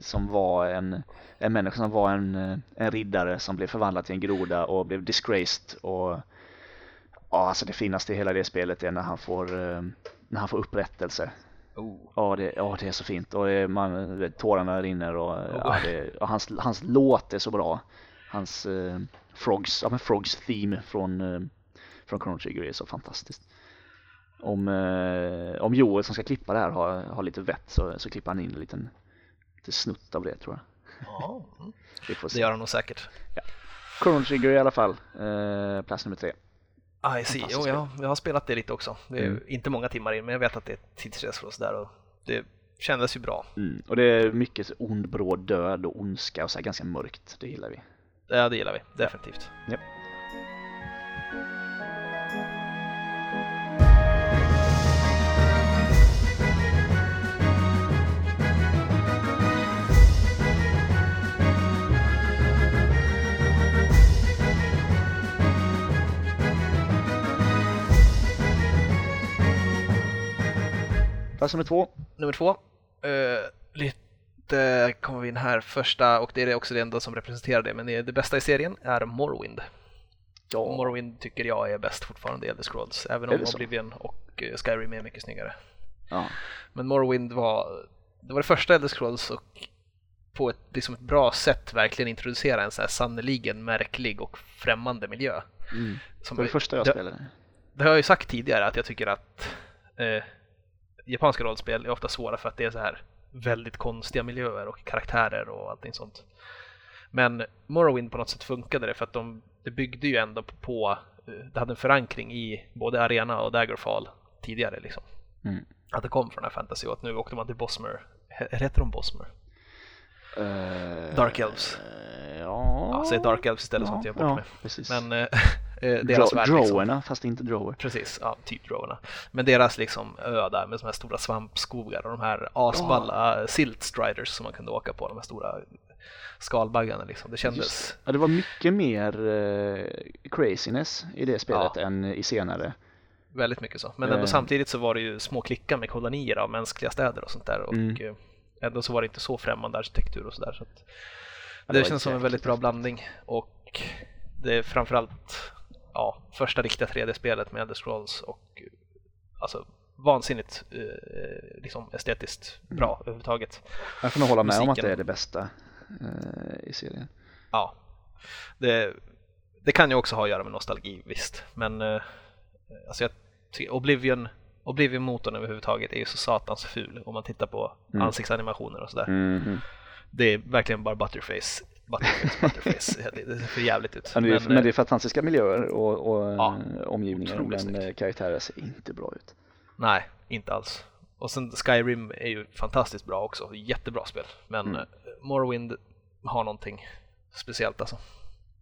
som var en, en människa som var en, en riddare som blev förvandlad till en groda och blev disgraced och ja, alltså det finaste i hela det spelet är när han får, eh, när han får upprättelse. oh. Ja, det, ja, det är så fint och det, man, vet, tårarna rinner och, Oh. ja, det, och hans, hans låt är så bra. Hans eh, Frogs, ja men Frogs theme från, eh, från Chrono Trigger är så fantastiskt. Om, eh, om Joel som ska klippa det här har, har lite vett så, så klipper han in en liten, liten snutt av det tror jag. Ja, mm. Det gör han nog säkert. Chrono Trigger i alla fall, eh, plats nummer tre. I see. Jo, jag, jag har spelat det lite också. Det är Mm. inte många timmar in, men jag vet att det är tidsresor och sådär. Och det kändes ju bra. Mm. Och det är mycket ond, bråd död och ondska och så ganska mörkt, det gillar vi. Ja, det gillar vi definitivt. Japp. Plats nummer två. Nummer två. eh, lite kommer vi in här första och det är också det enda som representerar det. Men det, det bästa i serien är Morrowind. Och Morrowind tycker jag är bäst fortfarande i Elder Scrolls. Även om det? Oblivion och eh, Skyrim är mycket snyggare. Ja. Men Morrowind var det, var det första Elder Scrolls och på ett, liksom ett bra sätt verkligen introducera en så här sannoliken märklig och främmande miljö. Mm. Som Det var det första jag det, spelade. det har jag ju sagt tidigare att jag tycker att eh, japanska rollspel är ofta svåra för att det är så här väldigt konstiga miljöer och karaktärer och allting sånt. Men Morrowind på något sätt funkade det för att de, det byggde ju ändå på, eh, det hade en förankring i både Arena och Daggerfall tidigare liksom. Mm. Att det kom från den här fantasy och att nu åkte man till Bosmer. He- Heter de Bosmer? Eh, Dark Elves. eh, Ja, Ja, säg Dark Elves istället så ja, att jag bort ja, precis. Men eh, deras Dro- värld liksom. Drowerna, fast inte drower. Precis, ja, typ drowerna. Men deras liksom ö där med de här stora svampskogar och de här asballa silt striders som man kunde åka på, de här stora skalbaggarna liksom. Det kändes, Ja, det var mycket mer eh, craziness i det spelet Ja. än i senare. väldigt mycket så. Men ändå Eh. samtidigt så var det ju små klickar med kolonier av mänskliga städer och sånt där och Mm. eh, ändå så var det inte så främmande arkitektur och sådär. Så att Ja, det känns som en väldigt bra blandning och det är framförallt ja, första riktiga 3D-spelet med Elder Scrolls och alltså vansinnigt eh, liksom estetiskt bra överhuvudtaget. Jag får nog hålla med om att Musiken. det är det bästa eh, i serien. Ja, det, det kan ju också ha att göra med nostalgi visst, men eh, alltså jag Oblivion Oblivion-motorn överhuvudtaget är ju så satans ful om man tittar på Mm. ansiktsanimationer och sådär. Mhm. Det är verkligen bara butterface, butterface, butterface. det, det ser för jävligt ut. Är, Men, men eh, det är fantastiska miljöer och, och Ja, eh, omgivningar, otroligt men snyggt. eh, karaktärer ser inte bra ut. Nej, inte alls. Och sen Skyrim är ju fantastiskt bra också, jättebra spel. Men Mm. eh, Morrowind har någonting speciellt alltså.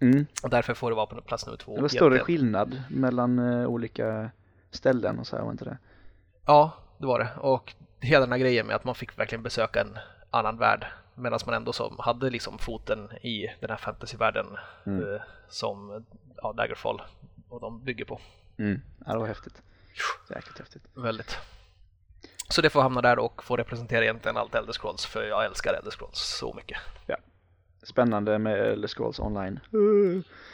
Mm. Och därför får det vara på plats nummer två. Det var större skillnad mellan eh, olika ställen och så här, var inte det? Ja, det var det. Och hela den här grejen med att man fick verkligen besöka en annan värld medan man ändå som hade liksom foten i den här fantasyvärlden Mm. eh, som ja, Daggerfall och de bygger på. Mm. Ja, det var häftigt. Jäkligt häftigt. Väldigt. Så det får hamna där och få representera egentligen allt Elder Scrolls för jag älskar Elder Scrolls så mycket. Spännande med Elder Scrolls online.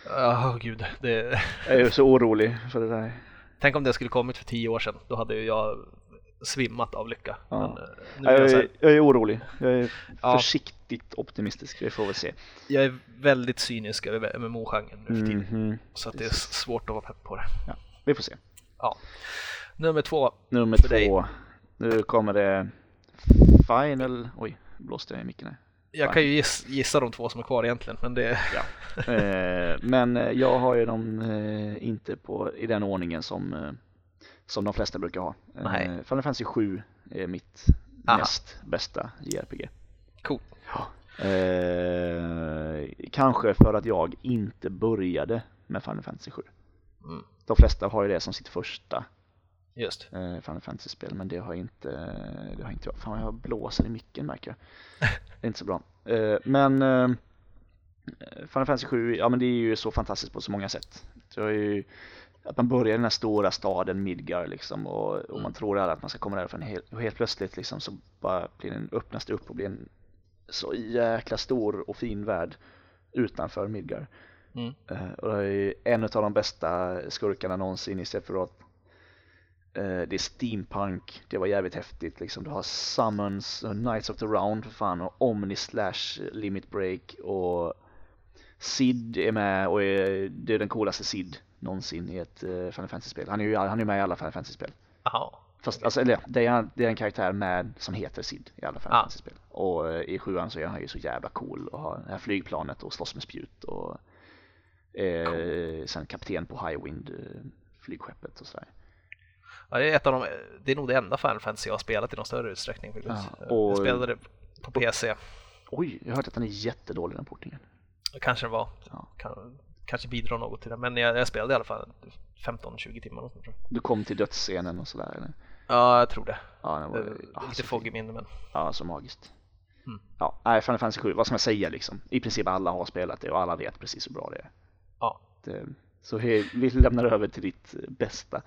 Ja, gud. Det... Jag är ju så orolig för det där. Tänk om det skulle kommit för tio år sedan. Då hade ju jag svimmat av lycka. Ja. Men, eh, nu Jag jag, är, här, jag är orolig. Jag är Ja. försiktigt optimistisk. Vi får väl se. jag är väldigt cynisk över MMO-genren nu för tiden. Mhm. Så att det är svårt att vara pepp på det. Vi får se. Ja. Nummer två. Nummer För dig. två. Nu kommer det Final... Oj, blåste jag i micken. Jag kan ju giss, gissa de två som är kvar egentligen, men det... Eh, men eh, jag har ju dem inte på, i den ordningen som, som de flesta brukar ha. Eh, Nej. Final Fantasy 7 är mitt Aha. näst bästa JRPG. Cool. Ja. Eh, kanske för att jag inte började med Final Fantasy 7. Mm. De flesta har ju det som sitt första Just. eh, Final Fantasy-spel men det har inte, det har inte jag. Fan jag blåser i micken märker jag. Det är inte så bra. Eh, men eh, Final Fantasy 7, ja men det är ju så fantastiskt på så många sätt. Så är ju, att man börjar i den här stora staden Midgar liksom och, och man Mm. tror alla att man ska komma därifrån helt, och helt plötsligt liksom så bara blir den, öppnas det upp och blir en så jäkla stor och fin värld utanför Midgar. Mm. Eh, och det är en av de bästa skurkarna någonsin i Sephiroth. Eh, det är steampunk, det var jävligt häftigt liksom. Du har Summons, och Knights of the Round för fan och Omni Slash Limit Break och Sid är med och är, det är den coolaste Sid någonsin i ett uh, Final Fantasy-spel. Han är ju han är med i alla Final Fantasy-spel. Jaha. Fast, alltså, eller, det, är, det är en karaktär med som heter Sid i alla Final Ah. Fantasy-spel. Och eh, i sjuan så är han ju så jävla cool och har det här flygplanet och slåss med spjut och eh, sen kapten på Highwind eh, flygskeppet och sådär. Ja, det är ett av de, det är nog det enda Final Fantasy jag har spelat i någon större utsträckning. Ja, och- Jag spelade det på PC, Oj, jag har hört att den är jättedålig den portningen. kanske det var. Ja. Kan, kanske bidrar något till det, men jag, jag spelade i alla fall 15-20 timmar. Tror jag. Du kom till dödsscenen och sådär eller? Ja, jag tror det. Ja, den var Eh, ja, Lite så foggy fin. minne, men Ja, så magiskt. Mm. Ja, nej, Final Fantasy 7, vad ska man säga liksom? I princip alla har spelat det och alla vet precis hur bra det är. ja. Det, så vi lämnar över till ditt eh, bästa.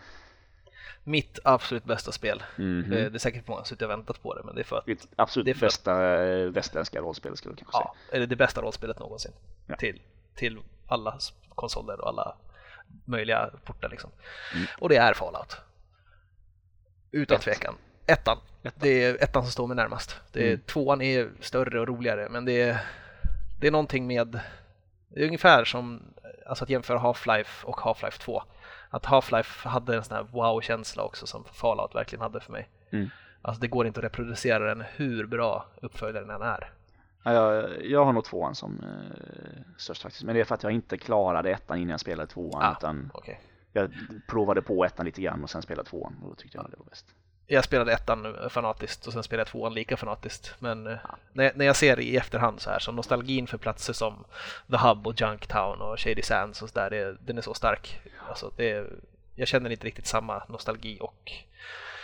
Mitt absolut bästa spel. Mhm. Eh, Det är säkert många som suttit och väntat på det, men det är för att Ditt absolut Det är för- bästa eh, västerländska rollspel skulle jag kanske säga. ja, eller det bästa rollspelet någonsin. Ja. Till, till alla konsoler och alla möjliga portar liksom. Mm. Och det är Fallout. Utan Ett. tvekan. Ettan. Ettan. Det är ettan som står mig närmast. Det är, Mm. Tvåan är större och roligare, men det är, det är någonting med... Det är ungefär som alltså att jämföra Half-Life och Half-Life 2. Att Half-Life hade en sån här wow-känsla också som Fallout verkligen hade för mig. Mm. Alltså det går inte att reproducera den hur bra uppföljaren än är. Ja, jag, jag har nog tvåan som eh, störst faktiskt. Men det är för att jag inte klarade ettan innan jag spelade tvåan. Ah. Utan Okej. jag provade på ettan lite grann och sen spelade tvåan. Och då tyckte jag det var bäst. Jag spelade ettan nu fanatiskt och sen spelade jag tvåan lika fanatiskt. Men eh, när, jag- när jag ser i efterhand så här så nostalgin för platser som The Hub och Junktown och Shady Sands och så där, det, den är så stark. Alltså det, jag känner inte riktigt samma nostalgi och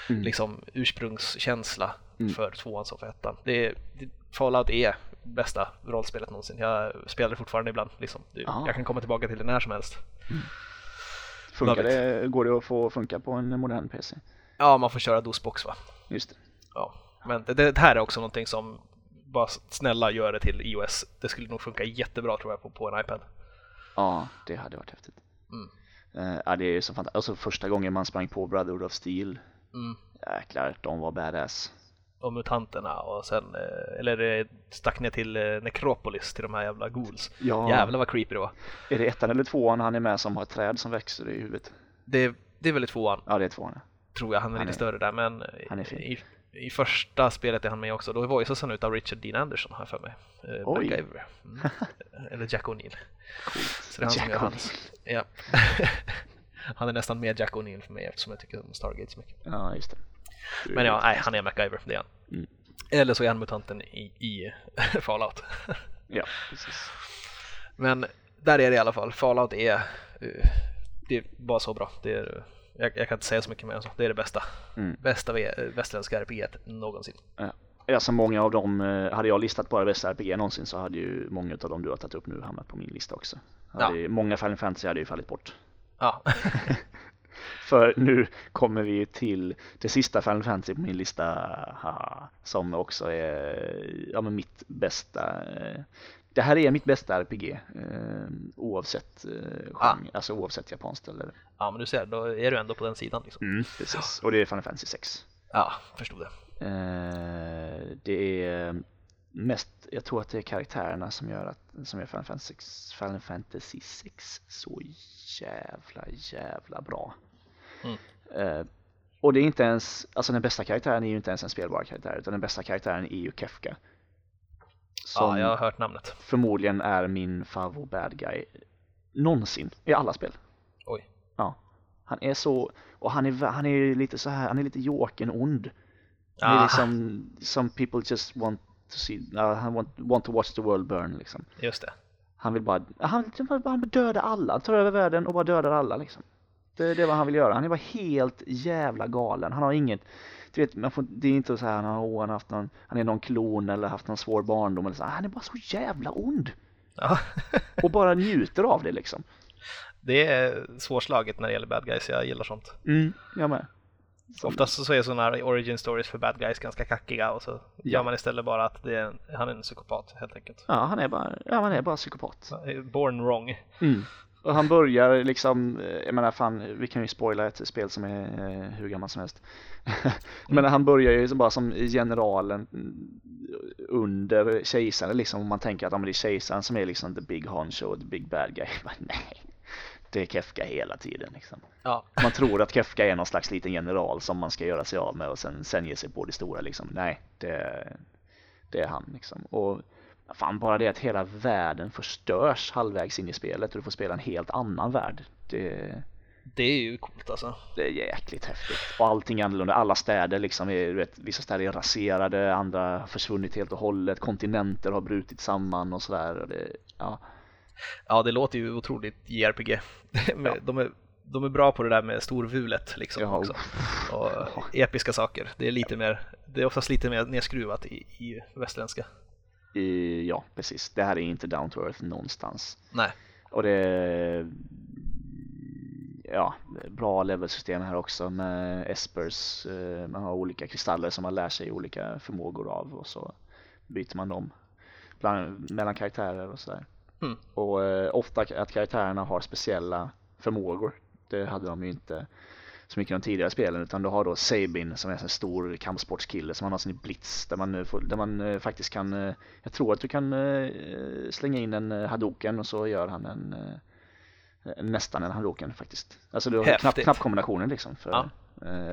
Mm. liksom ursprungskänsla Mm. för tvåan som för ettan. Det, det, Fallout är bästa rollspelet någonsin. Jag spelar det fortfarande ibland. Liksom. Ah. Jag kan komma tillbaka till det när som helst. Funkar Love det, går det att få funka på en modern PC? Ja, man får köra DOS-box va? Just det. Ja, men det, det här är också någonting som bara snälla gör det till iOS. Det skulle nog funka jättebra tror jag på, på en iPad. Ja, det hade varit häftigt. Mm. Eh, ja, det är ju så fantastiskt. Alltså första gången man sprang på Brotherhood of Steel. Mm. Jäklar, de var badass. Och mutanterna och sen, eh, eller eh, stack ner till eh, Necropolis till de här jävla ghouls. Ja, Jävlar vad creepy det var. är det ettan eller tvåan han är med som har ett träd som växer i huvudet? Det, det är väl i tvåan, Ja, det är tvåan. tror jag. Han är Han lite är- större där, men han är fin. i, i första spelet är han med också. Då voiceas han ut av Richard Dean Anderson, jag för mig. Eh, Oj. MacGyver. Mm. eller Jack O'Neill. Så det är han som gör hans. Ja. han är nästan mer Jack O'Neill för mig eftersom jag tycker om Stargate så mycket. Ja, just det. Men ja, nej, han är MacGyver, det är han. Mm. Eller så är han mutanten i, i Fallout. Ja, precis. Men där är det i alla fall. Fallout är, eh, det är bara så bra. Det är, jag, jag kan inte säga så mycket mer än så. Det är det bästa. Mm. Bästa västerländska RPG någonsin. Ja, så många av dem, eh, hade jag listat bara bästa RPG någonsin så hade ju många av dem du har tagit upp nu hamnat på min lista också. Hade ju, många Final Fantasy hade ju fallit bort. Ja, För nu kommer vi till det sista Final Fantasy på min lista, haha, som också är ja, men mitt bästa. eh, Det här är mitt bästa RPG, eh, oavsett eh, genre, alltså oavsett japanskt eller... ja, men du ser, då är du ändå på den sidan. Liksom. Mm, precis, och det är Final Fantasy 6. Ja, förstod det. Eh, det är mest, jag tror att det är karaktärerna som gör att, som gör Final Fantasy 6, Final Fantasy 6 så jävla, jävla bra. Mm. Eh, och det är inte ens, alltså den bästa karaktären är ju inte ens en spelbar karaktär, utan den bästa karaktären är ju Kefka. Som Ja, jag har hört namnet. förmodligen är min favorit bad guy någonsin i alla spel. Oj. Ja. Han är så, och han är, han är lite så här, han är lite Jokern ond. Är Ah. liksom, some people just want to see, han want, want to watch the world burn liksom. Just det. Han vill bara, han vill bara, bara döda alla, han tar över världen och bara dödar alla liksom. Det, det är vad han vill göra, han är bara helt jävla galen, han har inget du vet, man får, det är inte så här, han har haft någon, han är någon klon eller haft någon svår barndom eller så. Han är bara så jävla ond. Ja. och bara njuter av det liksom. Det är svårslaget när det gäller bad guys, jag gillar sånt. Mm, jag med. Så Oftast så är sådana här origin stories för bad guys ganska kackiga och så ja. gör man istället bara att det är, han är en psykopat helt enkelt. Ja, han är bara, ja, han är bara psykopat. Born wrong. Mm. Och han börjar liksom, jag menar fan, vi kan ju spoila ett spel som är eh, hur gammalt som helst. Men han börjar ju bara som generalen under kejsaren liksom, om man tänker att ja, det är kejsaren som är liksom the big honcho, the big bad guy. Men nej, det är Kefka hela tiden liksom. Ja. Man tror att Kefka är någon slags liten general som man ska göra sig av med och sen, sen ge sig på det stora liksom. Nej, det, det är han liksom. Och Fan bara det att hela världen förstörs halvvägs in i spelet och du får spela en helt annan värld. Det, det är ju coolt alltså. Det är jäkligt häftigt. Och allting är annorlunda. Alla städer liksom är, vet, vissa städer är raserade, andra har försvunnit helt och hållet. Kontinenter har brutit samman och sådär. Ja. ja, det låter ju otroligt JRPG. Ja. De, är, de är bra på det där med storvulet liksom ja. också. Och episka saker. Det är lite mer, det är oftast lite mer nedskruvat i, i västländska ja, precis. Det här är inte down to earth någonstans. Nej. Och det är ja, bra levelsystem här också med espers. Eh, man har olika kristaller som man lär sig olika förmågor av och så byter man dem bland, mellan karaktärer och sådär. Mm. Och eh, ofta att karaktärerna har speciella förmågor. Det hade de ju inte så mycket i de tidigare spelen utan du har då Sabin som är en stor kampsportskille som har sin blitz där man, får, där man eh, faktiskt kan, eh, jag tror att du kan eh, slänga in en hadoken och så gör han en nästan en hadoken faktiskt. Alltså du har knapp, knappkombinationer liksom för ja.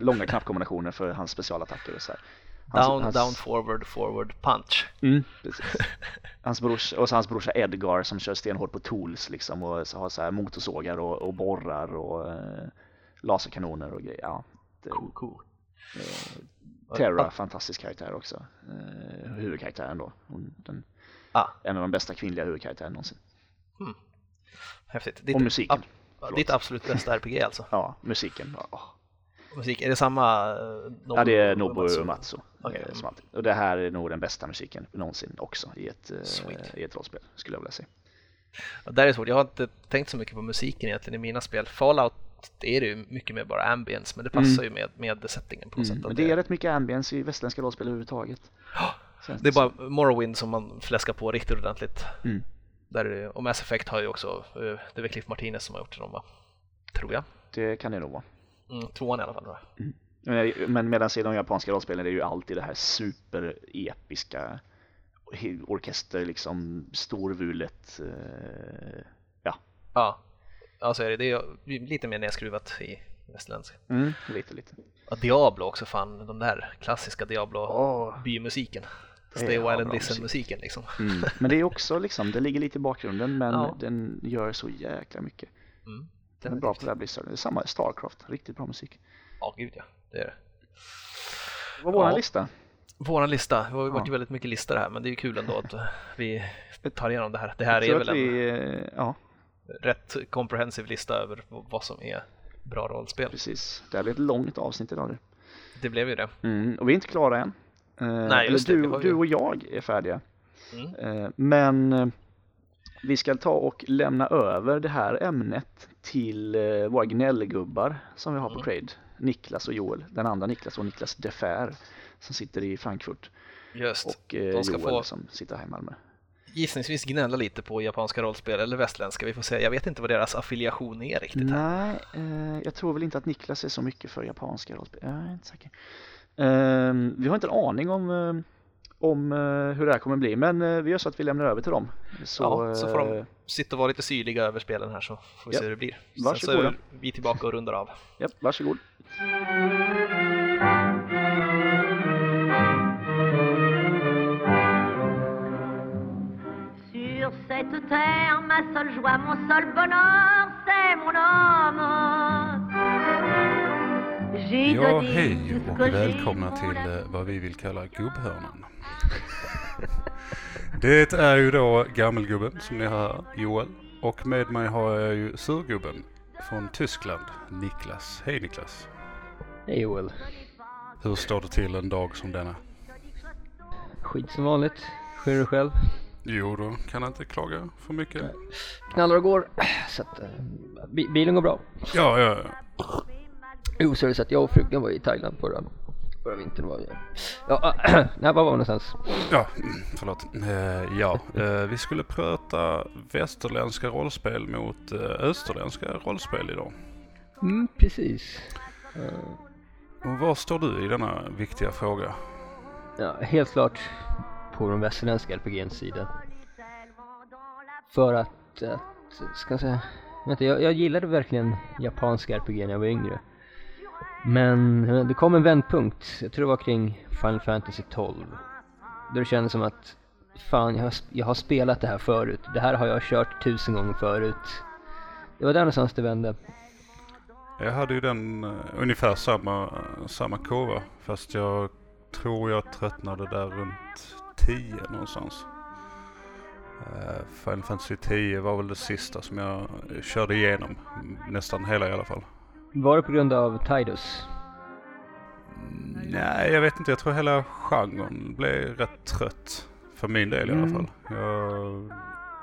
långa knappkombinationer för hans specialattacker och så här. Hans, down, hans... down, forward, forward, punch. Mm, hans brorsa, och så hans brorsa Edgar som kör stenhårt på tools liksom och så har så här motorsågar och, och borrar och laserkanoner och grejer. Ja, det, cool, cool. Eh, Terra, fantastisk karaktär också. Eh, huvudkaraktären då. Hon, den, ah. En av de bästa kvinnliga huvudkaraktärerna någonsin. Hmm. Häftigt. Ditt, och musiken. Ab, ditt absolut bästa RPG alltså? ja, musiken. Oh. Musik, är det samma? Eh, Nobu, ja, det är Nobu Matsu. Matsu okay. eh, som alltid. Och det här är nog den bästa musiken någonsin också i ett, eh, i ett rollspel, skulle jag vilja säga. Ja, där är svårt. Jag har inte tänkt så mycket på musiken egentligen i mina spel. Fallout det är det ju mycket mer bara ambience, men det passar mm. ju med, med settingen på något mm. sätt. Men det är rätt mycket ambience i västländska rollspel överhuvudtaget. det är bara Morrowind som man fläskar på riktigt ordentligt. Mm. Där, och Mass Effect har ju också, eh, det är väl Cliff Martinez som har gjort dem va? Tror jag. Det kan det nog vara. Mm, tvåan i alla fall. Mm. Men medan i de japanska rollspelen är det ju alltid det här superepiska orkester, liksom storvulet. Eh, ja. Ja, Ja, så är det. Det är lite mer nedskruvat i västerländska. Mm, lite, lite. Ja, Diablo också fan, de där klassiska Diablo-bymusiken. Oh, Stay Wild and Listen-musiken liksom. Mm. Men det är också liksom, det ligger lite i bakgrunden men ja. den gör så jäkla mycket. Mm. Den är bra på det här Blizzard. Det är samma Starcraft, riktigt bra musik. Ja, gud ja. Det är det. Vad var ja. vår lista? Vår lista, det har varit ja. väldigt mycket listor här men det är ju kul ändå att vi tar igenom det här. Det här är väl en... Vi, ja rätt comprehensive lista över vad som är bra rollspel. Precis, det här blir ett långt avsnitt idag nu. Det blev ju det. Mm, och vi är inte klara än. Eh, Nej, just du, det, du och jag är färdiga. Mm. Eh, men eh, vi ska ta och lämna över det här ämnet till eh, våra gnällgubbar som vi har på mm. Trade. Niklas och Joel, den andra Niklas och Niklas Defer som sitter i Frankfurt. Just, och eh, Joel få... som sitter här i Malmö gissningsvis gnälla lite på japanska rollspel eller västländska. Vi får se. Jag vet inte vad deras affiliation är riktigt. Nej, eh, jag tror väl inte att Niklas är så mycket för japanska rollspel. Jag är inte säker. Eh, vi har inte en aning om, eh, om eh, hur det här kommer bli, men eh, vi gör så att vi lämnar över till dem. Så, ja, så får de sitta och vara lite syrliga över spelen här så får vi ja. se hur det blir. Varsågoda. Sen så är vi tillbaka och rundar av. Ja, varsågod. Cette terre, ma seule joie, mon seul bonheur, c'est mon homme. Ja, hej och välkomna till eh, vad vi vill kalla gubbhörnan. Det är ju då gammelgubben som ni hör här, Joel. Och med mig har jag ju surgubben från Tyskland, Niklas. Hej Niklas! Hej Joel. Hur står det till en dag som denna? Skit som vanligt. Hur är du själv? Jo, då kan jag inte klaga för mycket. Knallar och går. Så att, eh, bi- bilen går bra. Ja, ja, ja. Jo, så är det så att jag och frugan var i Thailand förra, förra vintern. Var vi. Ja, nej, var var vi någonstans? Ja, mm, förlåt. Eh, ja, eh, vi skulle prata västerländska rollspel mot österländska rollspel idag. Mm, precis. Och var står du i denna viktiga fråga? ja, helt klart på de västerländska RPGns sida. För att, att ska jag säga, vänta, jag, jag gillade verkligen japanska RPG när jag var yngre. Men eh, det kom en vändpunkt, jag tror det var kring Final Fantasy 12. Då det kändes som att, fan jag har, jag har spelat det här förut, det här har jag kört tusen gånger förut. Det var där någonstans det vände. Jag hade ju den uh, ungefär samma, samma kurva fast jag tror jag tröttnade där runt 10 någonstans. Uh, Final Fantasy 10 var väl det sista som jag eh, körde igenom. Nästan hela i alla fall. Var det på grund av Tidus? Mm, Nej, jag vet inte. Jag tror hela genren blev rätt trött. För min del i alla Mm. fall. Jag,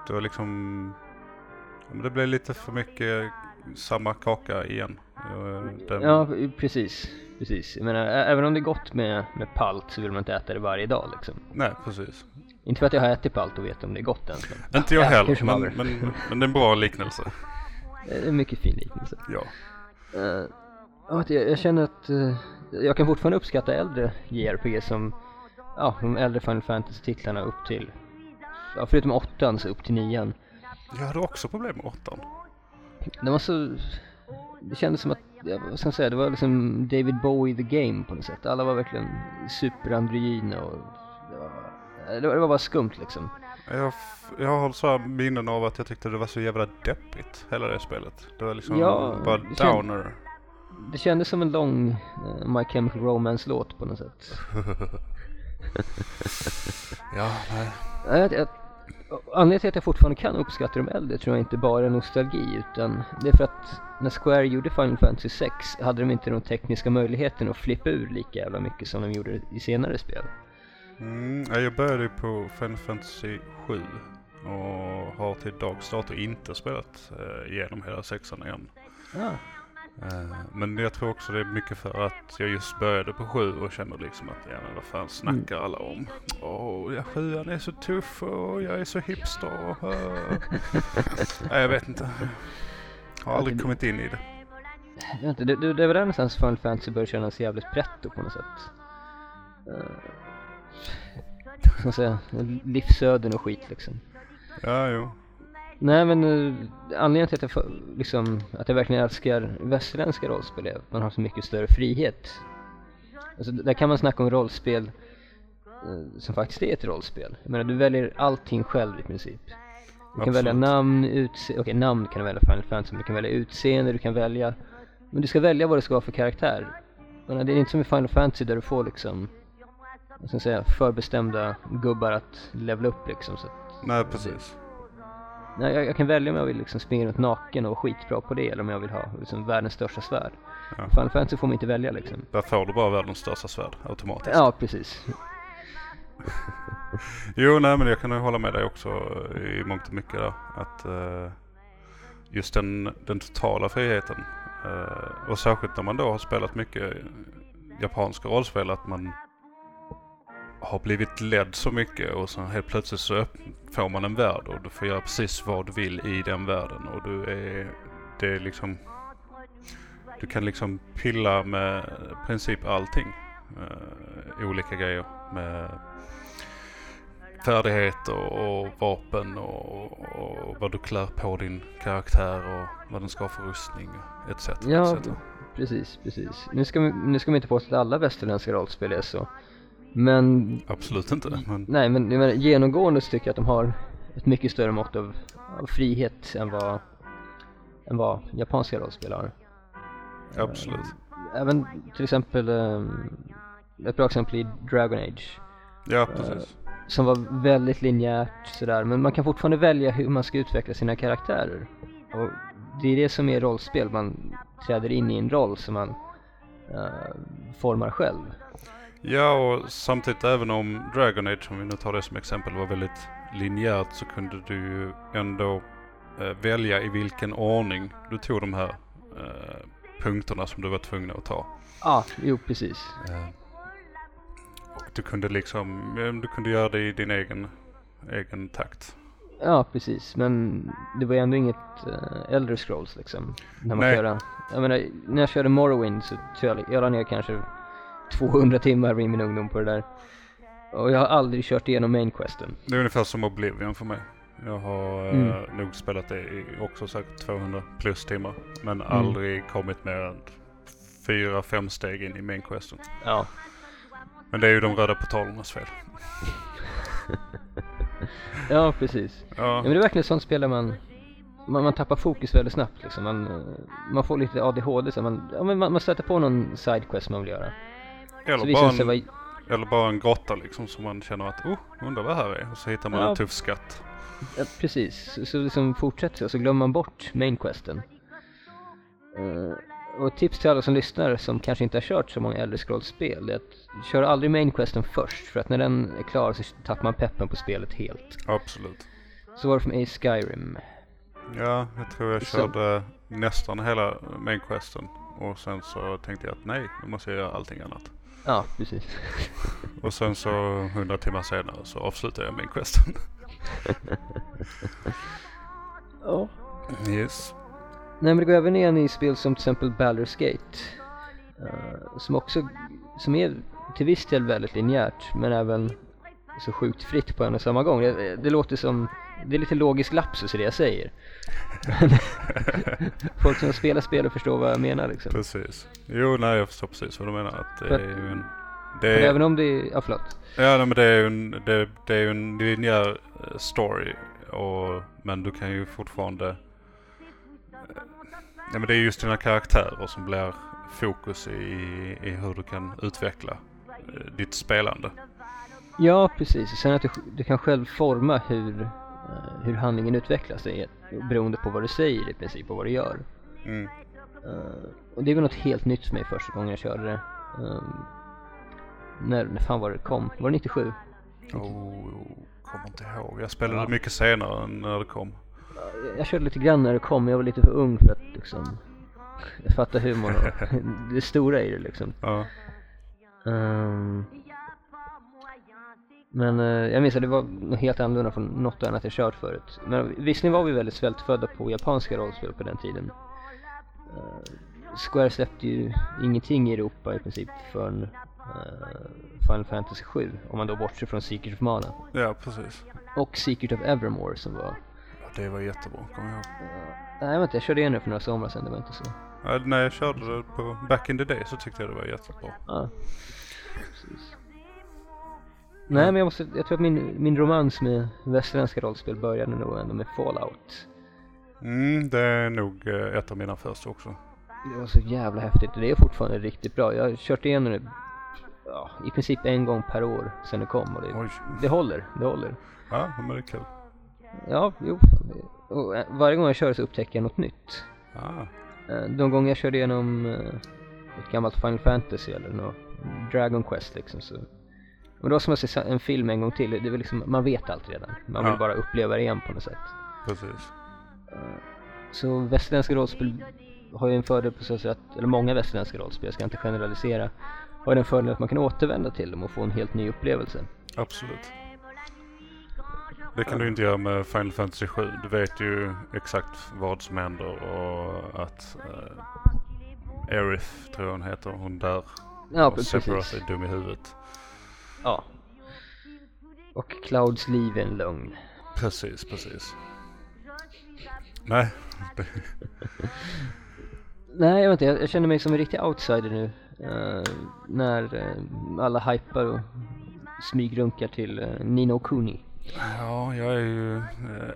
det var liksom... Det blev lite för mycket samma kaka igen. Den, Ja, precis. Precis. Jag menar, även om det är gott med, med palt så vill man inte äta det varje dag liksom. Nej, precis. Inte för att jag har ätit palt och vet om det är gott ens. Men Inte jag heller, men, men, men det är en bra liknelse. det är en mycket fin liknelse. Ja. Uh, jag, jag känner att eh, jag kan fortfarande uppskatta äldre JRPG som, ja, de äldre Final Fantasy-titlarna upp till, ja, förutom åttan så upp till nian. Jag hade också problem med åttan. Det var så, det kändes som att, vad ska jag säga, det var liksom David Bowie the game på något sätt. Alla var verkligen superandrogyna och det var, det var, det var bara skumt liksom. Jag, jag har så minnen av att jag tyckte det var så jävla deppigt, hela det spelet. Det var liksom Ja, bara det downer. Det kändes som en lång eh, My Chemical Romance-låt på något sätt. Ja, nej. Ja, Jag, jag, anledningen till att jag fortfarande kan uppskatta de äldre tror jag inte bara är nostalgi utan det är för att när Square gjorde Final Fantasy 6 hade de inte de tekniska möjligheterna att flippa ur lika jävla mycket som de gjorde i senare spel. Mm, ja, jag började på Final Fantasy 7 och har till dags dato inte spelat eh, igenom hela sexan igen. Ja, Eh, men jag tror också det är mycket för att jag just började på 7 och känner liksom att ja men vad fan snackar alla om? Åh, ja, sjuan är så tuff och jag är så hipster och... Nej, jag vet inte. Har aldrig kommit in i det. jag vet inte, det, det, det var där någonstans Final Fantasy började kännas jävligt pretto på något sätt. Uh, ska man säga, livsöden och skit liksom. Ja, jo. Nej men uh, anledningen till att jag, liksom, att jag verkligen älskar västerländska rollspel är att man har så mycket större frihet. Alltså där kan man snacka om rollspel eh, som faktiskt är ett rollspel. Jag menar du väljer allting själv i princip. Du kan välja Absolut. namn, utseende, okej namn kan du välja Final Fantasy, men du kan välja utseende, du kan välja Men du ska välja vad det ska vara för karaktär. Menar, det är inte som i Final Fantasy där du får liksom vad ska jag säga, förbestämda gubbar att levela upp liksom så att Nej, precis. Nej, jag, jag kan välja om jag vill liksom springa runt naken och vara skitbra på det eller om jag vill ha liksom världens största svärd. Ja. Final Fantasy får man inte välja liksom. Där får du bara världens största svärd automatiskt. Ja, precis. Jo, nej men jag kan nog hålla med dig också i mångt och mycket där. Att eh, just den, den totala friheten. eh, och särskilt när man då har spelat mycket japanska rollspel att man har blivit ledd så mycket och sen helt plötsligt så får man en värld och du får göra precis vad du vill i den världen och du är, det är liksom du kan liksom pilla med i princip allting. eh, olika grejer med färdigheter och vapen och, och vad du klär på din karaktär och vad den ska ha för rustning etc. Ja, etc. precis, precis. Nu ska, vi, nu ska vi inte påstå att alla västerländska rollspel är så. Men, Absolut inte. Men nej men jag menar, genomgående så tycker jag att de har ett mycket större mått av, av frihet än vad, än vad japanska rollspel har. Absolut. Även till exempel, um, ett bra exempel i Dragon Age. Ja, precis. Som var väldigt linjärt sådär, men man kan fortfarande välja hur man ska utveckla sina karaktärer. Och det är det som är rollspel, man träder in i en roll som man eh, formar själv. Ja, och samtidigt även om Dragon Age, om vi nu tar det som exempel, var väldigt linjärt så kunde du ju ändå eh, välja i vilken ordning du tog de här eh, punkterna som du var tvungen att ta. Ja, jo precis. Eh, och du kunde liksom, du kunde göra det i din egen, egen takt. Ja, precis. Men det var ju ändå inget uh, Elder Scrolls liksom. När man Nej. körde. Jag menar, när jag körde Morrowind så tror jag, jag la ner kanske 200 timmar i min ungdom på det där. Och jag har aldrig kört igenom main questen. Det är ungefär som Oblivion för mig. Jag har eh, Mm. nog spelat det i också säkert 200 plus timmar. Men Mm. aldrig kommit mer än fyra, fem steg in i main questen. Ja. Men det är ju de röda portalernas fel. Ja, precis. Ja, Ja, men det är verkligen sånt spel där man, man, man tappar fokus väldigt snabbt liksom. Man, eh, man får lite ADHD så man, ja, man, man stöter på någon sidequest man vill göra. Så eller, bara en, vara, eller bara en grotta liksom som man känner att oh, undrar vad här är. Och så hittar man Ja. en tuff skatt. ja, precis. Så, så liksom fortsätter så, så glömmer man bort main questen. Eh, och tips till alla som lyssnar som kanske inte har kört så många Elder Scrolls-spel är att kör aldrig main questen först för att när den är klar så tappar man peppen på spelet helt. Absolut. Så var det för mig i Skyrim. Ja, jag tror jag Så- körde nästan hela main questen. Och sen så tänkte jag att nej, nu måste jag göra allting annat. Ja, precis. Och sen så 100 timmar senare så avslutade jag main questen. Ja. yes. Nej men det går även igen i spel som till exempel Baldur's Gate. eh, som också, som är till viss del väldigt linjärt men även så sjukt fritt på en och samma gång. Det, det låter som, det är lite logisk lapsus i det jag säger. Folk som spelar spel och förstår vad jag menar liksom. Precis. Jo, nej jag förstår precis vad du menar. Att det För- är ju en... Det är, även om det är, ja förlåt. ja, nej, men det är ju en, det, det är en linjär eh, story. Och, men du kan ju fortfarande... eh, Ja, men det är just dina karaktärer som blir fokus i, i hur du kan utveckla eh, ditt spelande. Ja precis, sen att du, du kan själv forma hur, eh, hur handlingen utvecklas. Det är beroende på vad du säger i princip och vad du gör. Mm. Eh, och det var något helt nytt för mig första gången jag körde det. Ehm, när, när fan var det kom? Var det 97? Oh, kommer inte ihåg. Jag spelade Ja. mycket senare än när det kom. Jag, jag körde lite grann när det kom, jag var lite för ung för att liksom jag fattar humorn och det stora i det liksom. Ja. Ehm, men eh, jag minns att det var något helt annorlunda från något annat jag kört förut. Men visserligen var vi väldigt svältfödda på japanska rollspel på den tiden. Eh, Square släppte ju ingenting i Europa i princip förrän uh, Final Fantasy 7 om man då bortser från Secret of Mana. ja, precis. Och Secret of Evermore som var... Ja, det var jättebra, kommer jag ihåg. Uh, nej vänta, jag körde igen det för några somrar sedan, det var inte så. Ja, när jag körde det på Back in the Day så tyckte jag det var jättebra. Ja, precis. Nej men jag måste, jag tror att min, min romans med västerländska rollspel började nog ändå med Fallout. Mm, det är nog eh, ett av mina första också. Det var så jävla häftigt och det är fortfarande riktigt bra. Jag har kört igenom det ja, i princip en gång per år sedan det kom och det, Oj. det håller, det håller. Ja, men det är kul. Ja, jo. Och eh, varje gång jag kör så upptäcker jag något nytt. Ah, Eh, De gånger jag körde igenom ett gammalt Final Fantasy eller något Dragon Quest liksom så men det var som att se en film en gång till, det var liksom, man vet allt redan. Man vill Ja. bara uppleva det igen på något sätt. precis. Så västerländska rollspel har ju en fördel på så sätt, eller många västerländska rollspel, jag ska inte generalisera, har den fördelen att man kan återvända till dem och få en helt ny upplevelse. Absolut. Det kan du inte göra med Final Fantasy 7. Du vet ju exakt vad som händer och att Aerith, tror jag hon heter, hon där. Ja, och Sephiroth precis. är dum i huvudet. Ja. Och Clouds liv är en lögn. Precis, precis. Nej, Nej, jag vet inte, jag, jag känner mig som en riktig outsider nu. eh, när eh, alla hypar och smygrunkar till uh, Nino Kuni. ja, jag är ju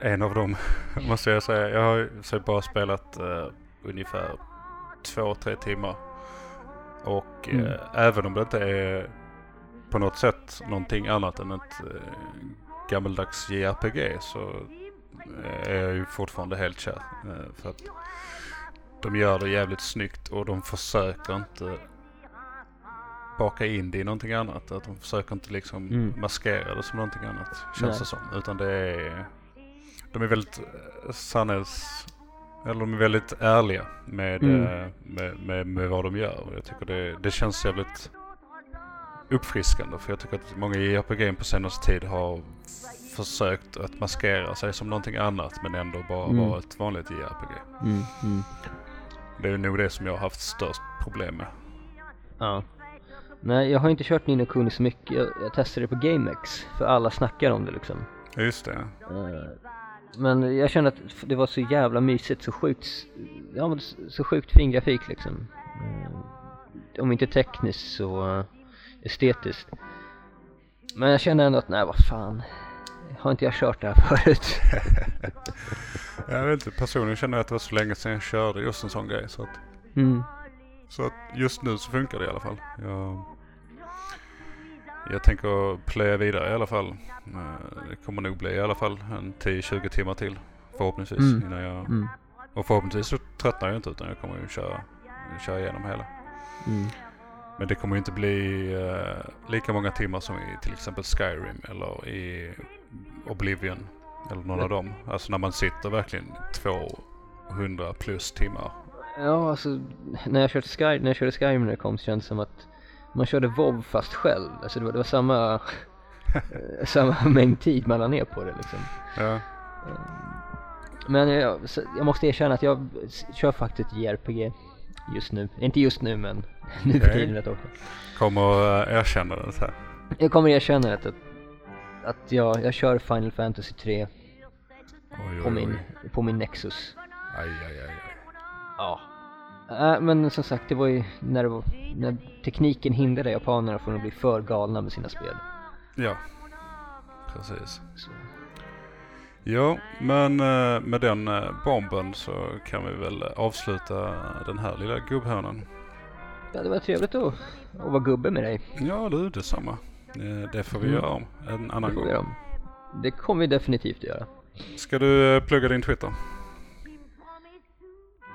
en av dem, måste jag säga. Jag har ju bara spelat ungefär två, tre timmar. Och Mm. även om det inte är på något sätt någonting annat än ett eh, gammeldags JRPG så eh, är jag ju fortfarande helt kär. Eh, för att de gör det jävligt snyggt och de försöker inte baka in det i någonting annat. Att de försöker inte liksom Mm. maskera det som någonting annat känns Nej. det som. Utan det är... De är väldigt eh, sannhets... Eller de är väldigt ärliga med, Mm. med, med, med vad de gör. Jag tycker det, det känns jävligt uppfriskande. För jag tycker att många JRPG på senaste tid har försökt att maskera sig som någonting annat men ändå bara Mm. vara ett vanligt JRPG. Mm, mm. Det är nog det som jag har haft störst problem med. Ja. Nej, jag har inte kört Nino Kuni så mycket. Jag, jag testade det på GameX, för alla snackar om det liksom. Just det. Eh, Men jag kände att det var så jävla mysigt, så sjukt, ja så sjukt fin grafik liksom. Eh, Om inte tekniskt så eh, estetiskt. Men jag kände ändå att, nej vad fan. Har inte jag kört det här förut? Jag vet inte, personligen känner jag att det var så länge sedan jag körde just en sån grej. Så att, Mm. så att just nu så funkar det i alla fall. Jag, jag tänker playa vidare i alla fall. Eh, Det kommer nog bli i alla fall en 10-20 timmar till förhoppningsvis. Mm. Innan jag, Mm. och förhoppningsvis så tröttnar jag inte utan jag kommer ju köra, köra igenom hela. Mm. Men det kommer ju inte bli eh, lika många timmar som i till exempel Skyrim eller i Oblivion. Eller någon av dem. Alltså när man sitter verkligen 200 plus timmar. Ja, alltså när jag körde Sky, när jag körde Skyrim när det kom så kändes det som att man körde WoW fast själv. Alltså det var, det var samma, eh, samma mängd tid man la ner på det liksom. Ja, Men jag, jag måste erkänna att jag kör faktiskt JRPG just nu. Inte just nu men nu för tiden rätt ofta. kommer uh, erkänna det här. Jag kommer erkänna att, att jag, jag kör Final Fantasy 3 Oj, på oj, min, oj. på min Nexus. Aj, aj, aj, aj. Ja. Äh, men som sagt, det var ju när, det var, när tekniken hindrade japanerna från att bli för galna med sina spel. Ja, precis. Så. Ja, men eh, med den eh, bomben så kan vi väl avsluta den här lilla gubbhörnan. Ja, det var trevligt att, att vara gubbe med dig. Ja du, detsamma. Eh, Det får vi Mm. göra om en Det annan vi gång. göra om. Det kommer vi definitivt att göra. Ska du plugga din Twitter?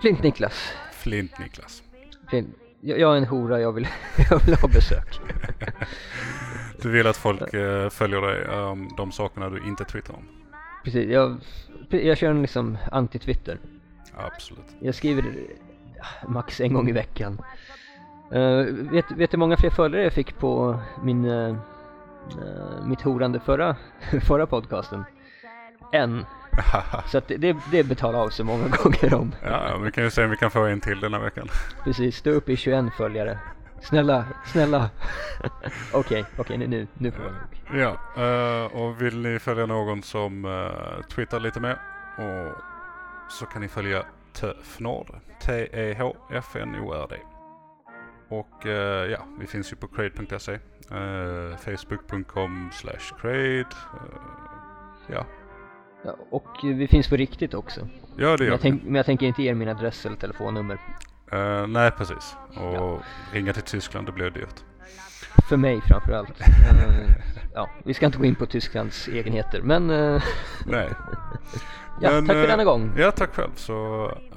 Flint Niklas. Flint Niklas. Flint. Jag, är en hora, jag vill, jag vill ha besök. Du vill att folk följer dig om de sakerna du inte twittrar om? Precis, jag, jag kör en liksom anti-Twitter. Absolut. Jag skriver max en gång i veckan. Eh, vet, vet du hur många fler följare jag fick på min, eh, mitt horande förra, förra podcasten? En. Så att det, det, det betalar av sig många gånger om. ja, vi kan ju se om vi kan få en till den här veckan. Precis, stå upp i 21 följare. Snälla, snälla. Okej, okej nu, nu, nu får jag nog. Ja, eh, och vill ni följa någon som uh, twittrar lite mer och så kan ni följa Töfnord. T-E-H-F-N-O-R-D. Och eh, ja, vi finns ju på crade.se. Facebook.com slash crade. Eh, ja. Ja, och eh, vi finns på riktigt också. ja, det Men gör jag, vi. tänk, men jag tänker inte ge er min adress eller telefonnummer. Eh, nej, precis. Och Ja. ringa till Tyskland, det blir dyrt. För mig framförallt. Eh, ja, vi ska inte gå in på Tysklands egenheter, men eh, Nej. ja, Men, tack för denna gång. Ja, tack själv. Så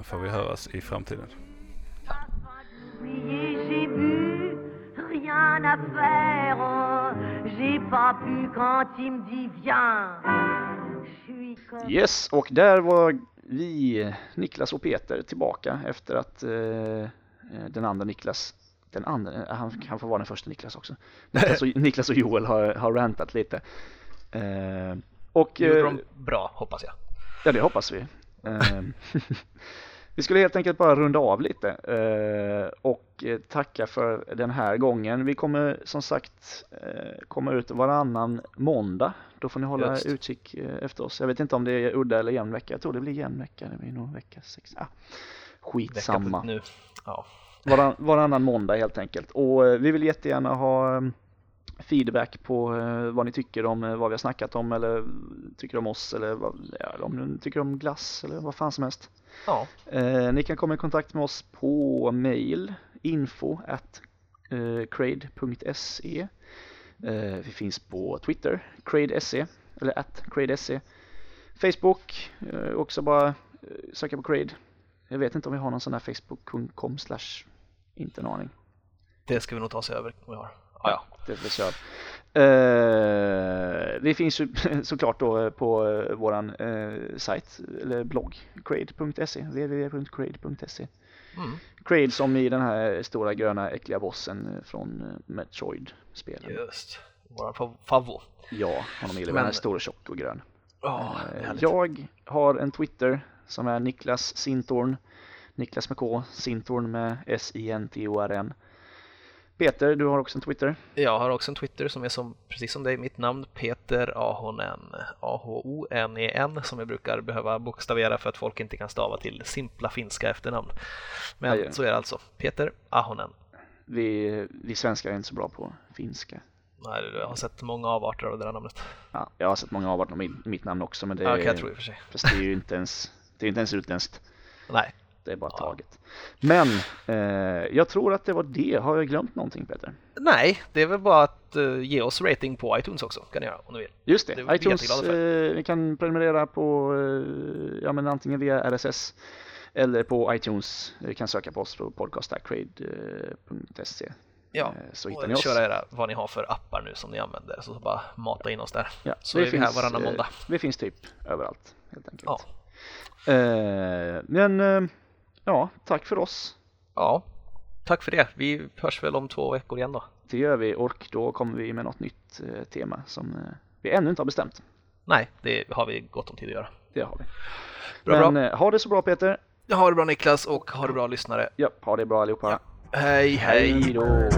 får vi höras i framtiden. Rien à faire. J'ai pas pu quand il me dit viens. Yes, och där var vi, Niklas och Peter, tillbaka efter att eh, den andra Niklas, den andra, eh, han kan få vara den första Niklas också. Niklas och, Niklas och Joel har, har rantat lite. Eh, och Gjorde eh, de bra, hoppas jag. Ja, det hoppas vi. Vi skulle helt enkelt bara runda av lite eh, och eh, tacka för den här gången. Vi kommer som sagt eh, komma ut varannan måndag. Då får ni hålla Just. utkik efter oss. Jag vet inte om det är udda eller jämn vecka. Jag tror det blir jämn vecka. Det blir nog vecka sex. Ah, Vecka skitsamma. på- nu. Ja. Varann, varannan måndag helt enkelt. Och vi vill jättegärna ha feedback på eh, vad ni tycker om eh, vad vi har snackat om eller tycker om oss eller vad, ja, om ni tycker om glass eller vad fan som helst. Ja, Eh, ni kan komma i kontakt med oss på mail info at eh, crade.se eh, Vi finns på Twitter, crade.se eller at crade.se Facebook, eh, också bara eh, söka på crade. Jag vet inte om vi har någon sån där facebook.com slash, inte en aning. det ska vi nog ta oss över om vi har. Ja. Det vi kör. Eh, vi finns ju såklart då på eh, våran eh, sajt eller blogg crade.se www.crade.se Mm. Crade som i den här stora gröna äckliga bossen eh, från eh, Metroid-spelen. Just. Våran fav- favvo. Ja, honom gillar vi. Han är stor och tjock och grön. Det är Eh, jag har en Twitter som är Niklas Sintorn. Niklas med K, Sintorn med S-I-N-T-O-R-N. Peter, du har också en Twitter. Jag har också en Twitter som är som, precis som dig, mitt namn Peter Ahonen, A-H-O-N-E-N som jag brukar behöva bokstavera för att folk inte kan stava till simpla finska efternamn. Men Aj, aj. så är det alltså, Peter Ahonen. Vi, vi svenskar är inte så bra på finska. Nej, Jag har sett många avarter av det där namnet. Ja, jag har sett många avarter av min, mitt namn också men det, Ja, fast det är ju inte ens, det är inte ens utländskt. Nej, Det är bara Ja. taget. Men eh, jag tror att det var det. Har jag glömt någonting Peter? Nej, det är väl bara att eh, ge oss rating på iTunes också, kan ni göra om ni vill. Just det, Det vi iTunes. Eh, ni kan prenumerera på, eh, ja men antingen via RSS eller på iTunes. Ni kan söka på oss på podcastacrade.se. Ja, Eh, så hittar och ni oss. köra era, vad ni har för appar nu som ni använder, så bara mata in oss där. Ja, Så är vi här varannan eh, måndag. Vi finns typ överallt helt enkelt. Ja. Eh, men eh, ja, tack för oss. ja, tack för det. Vi hörs väl om två veckor igen då. Det gör vi och då kommer vi med något nytt eh, tema som eh, vi ännu inte har bestämt. Nej, det har vi gott om tid att göra. Det har vi. Bra, Men eh, ha det så bra Peter. bra. Ha det bra Niklas och ha det bra lyssnare. Ja, ha det bra allihopa. Hej, hej! Hej då.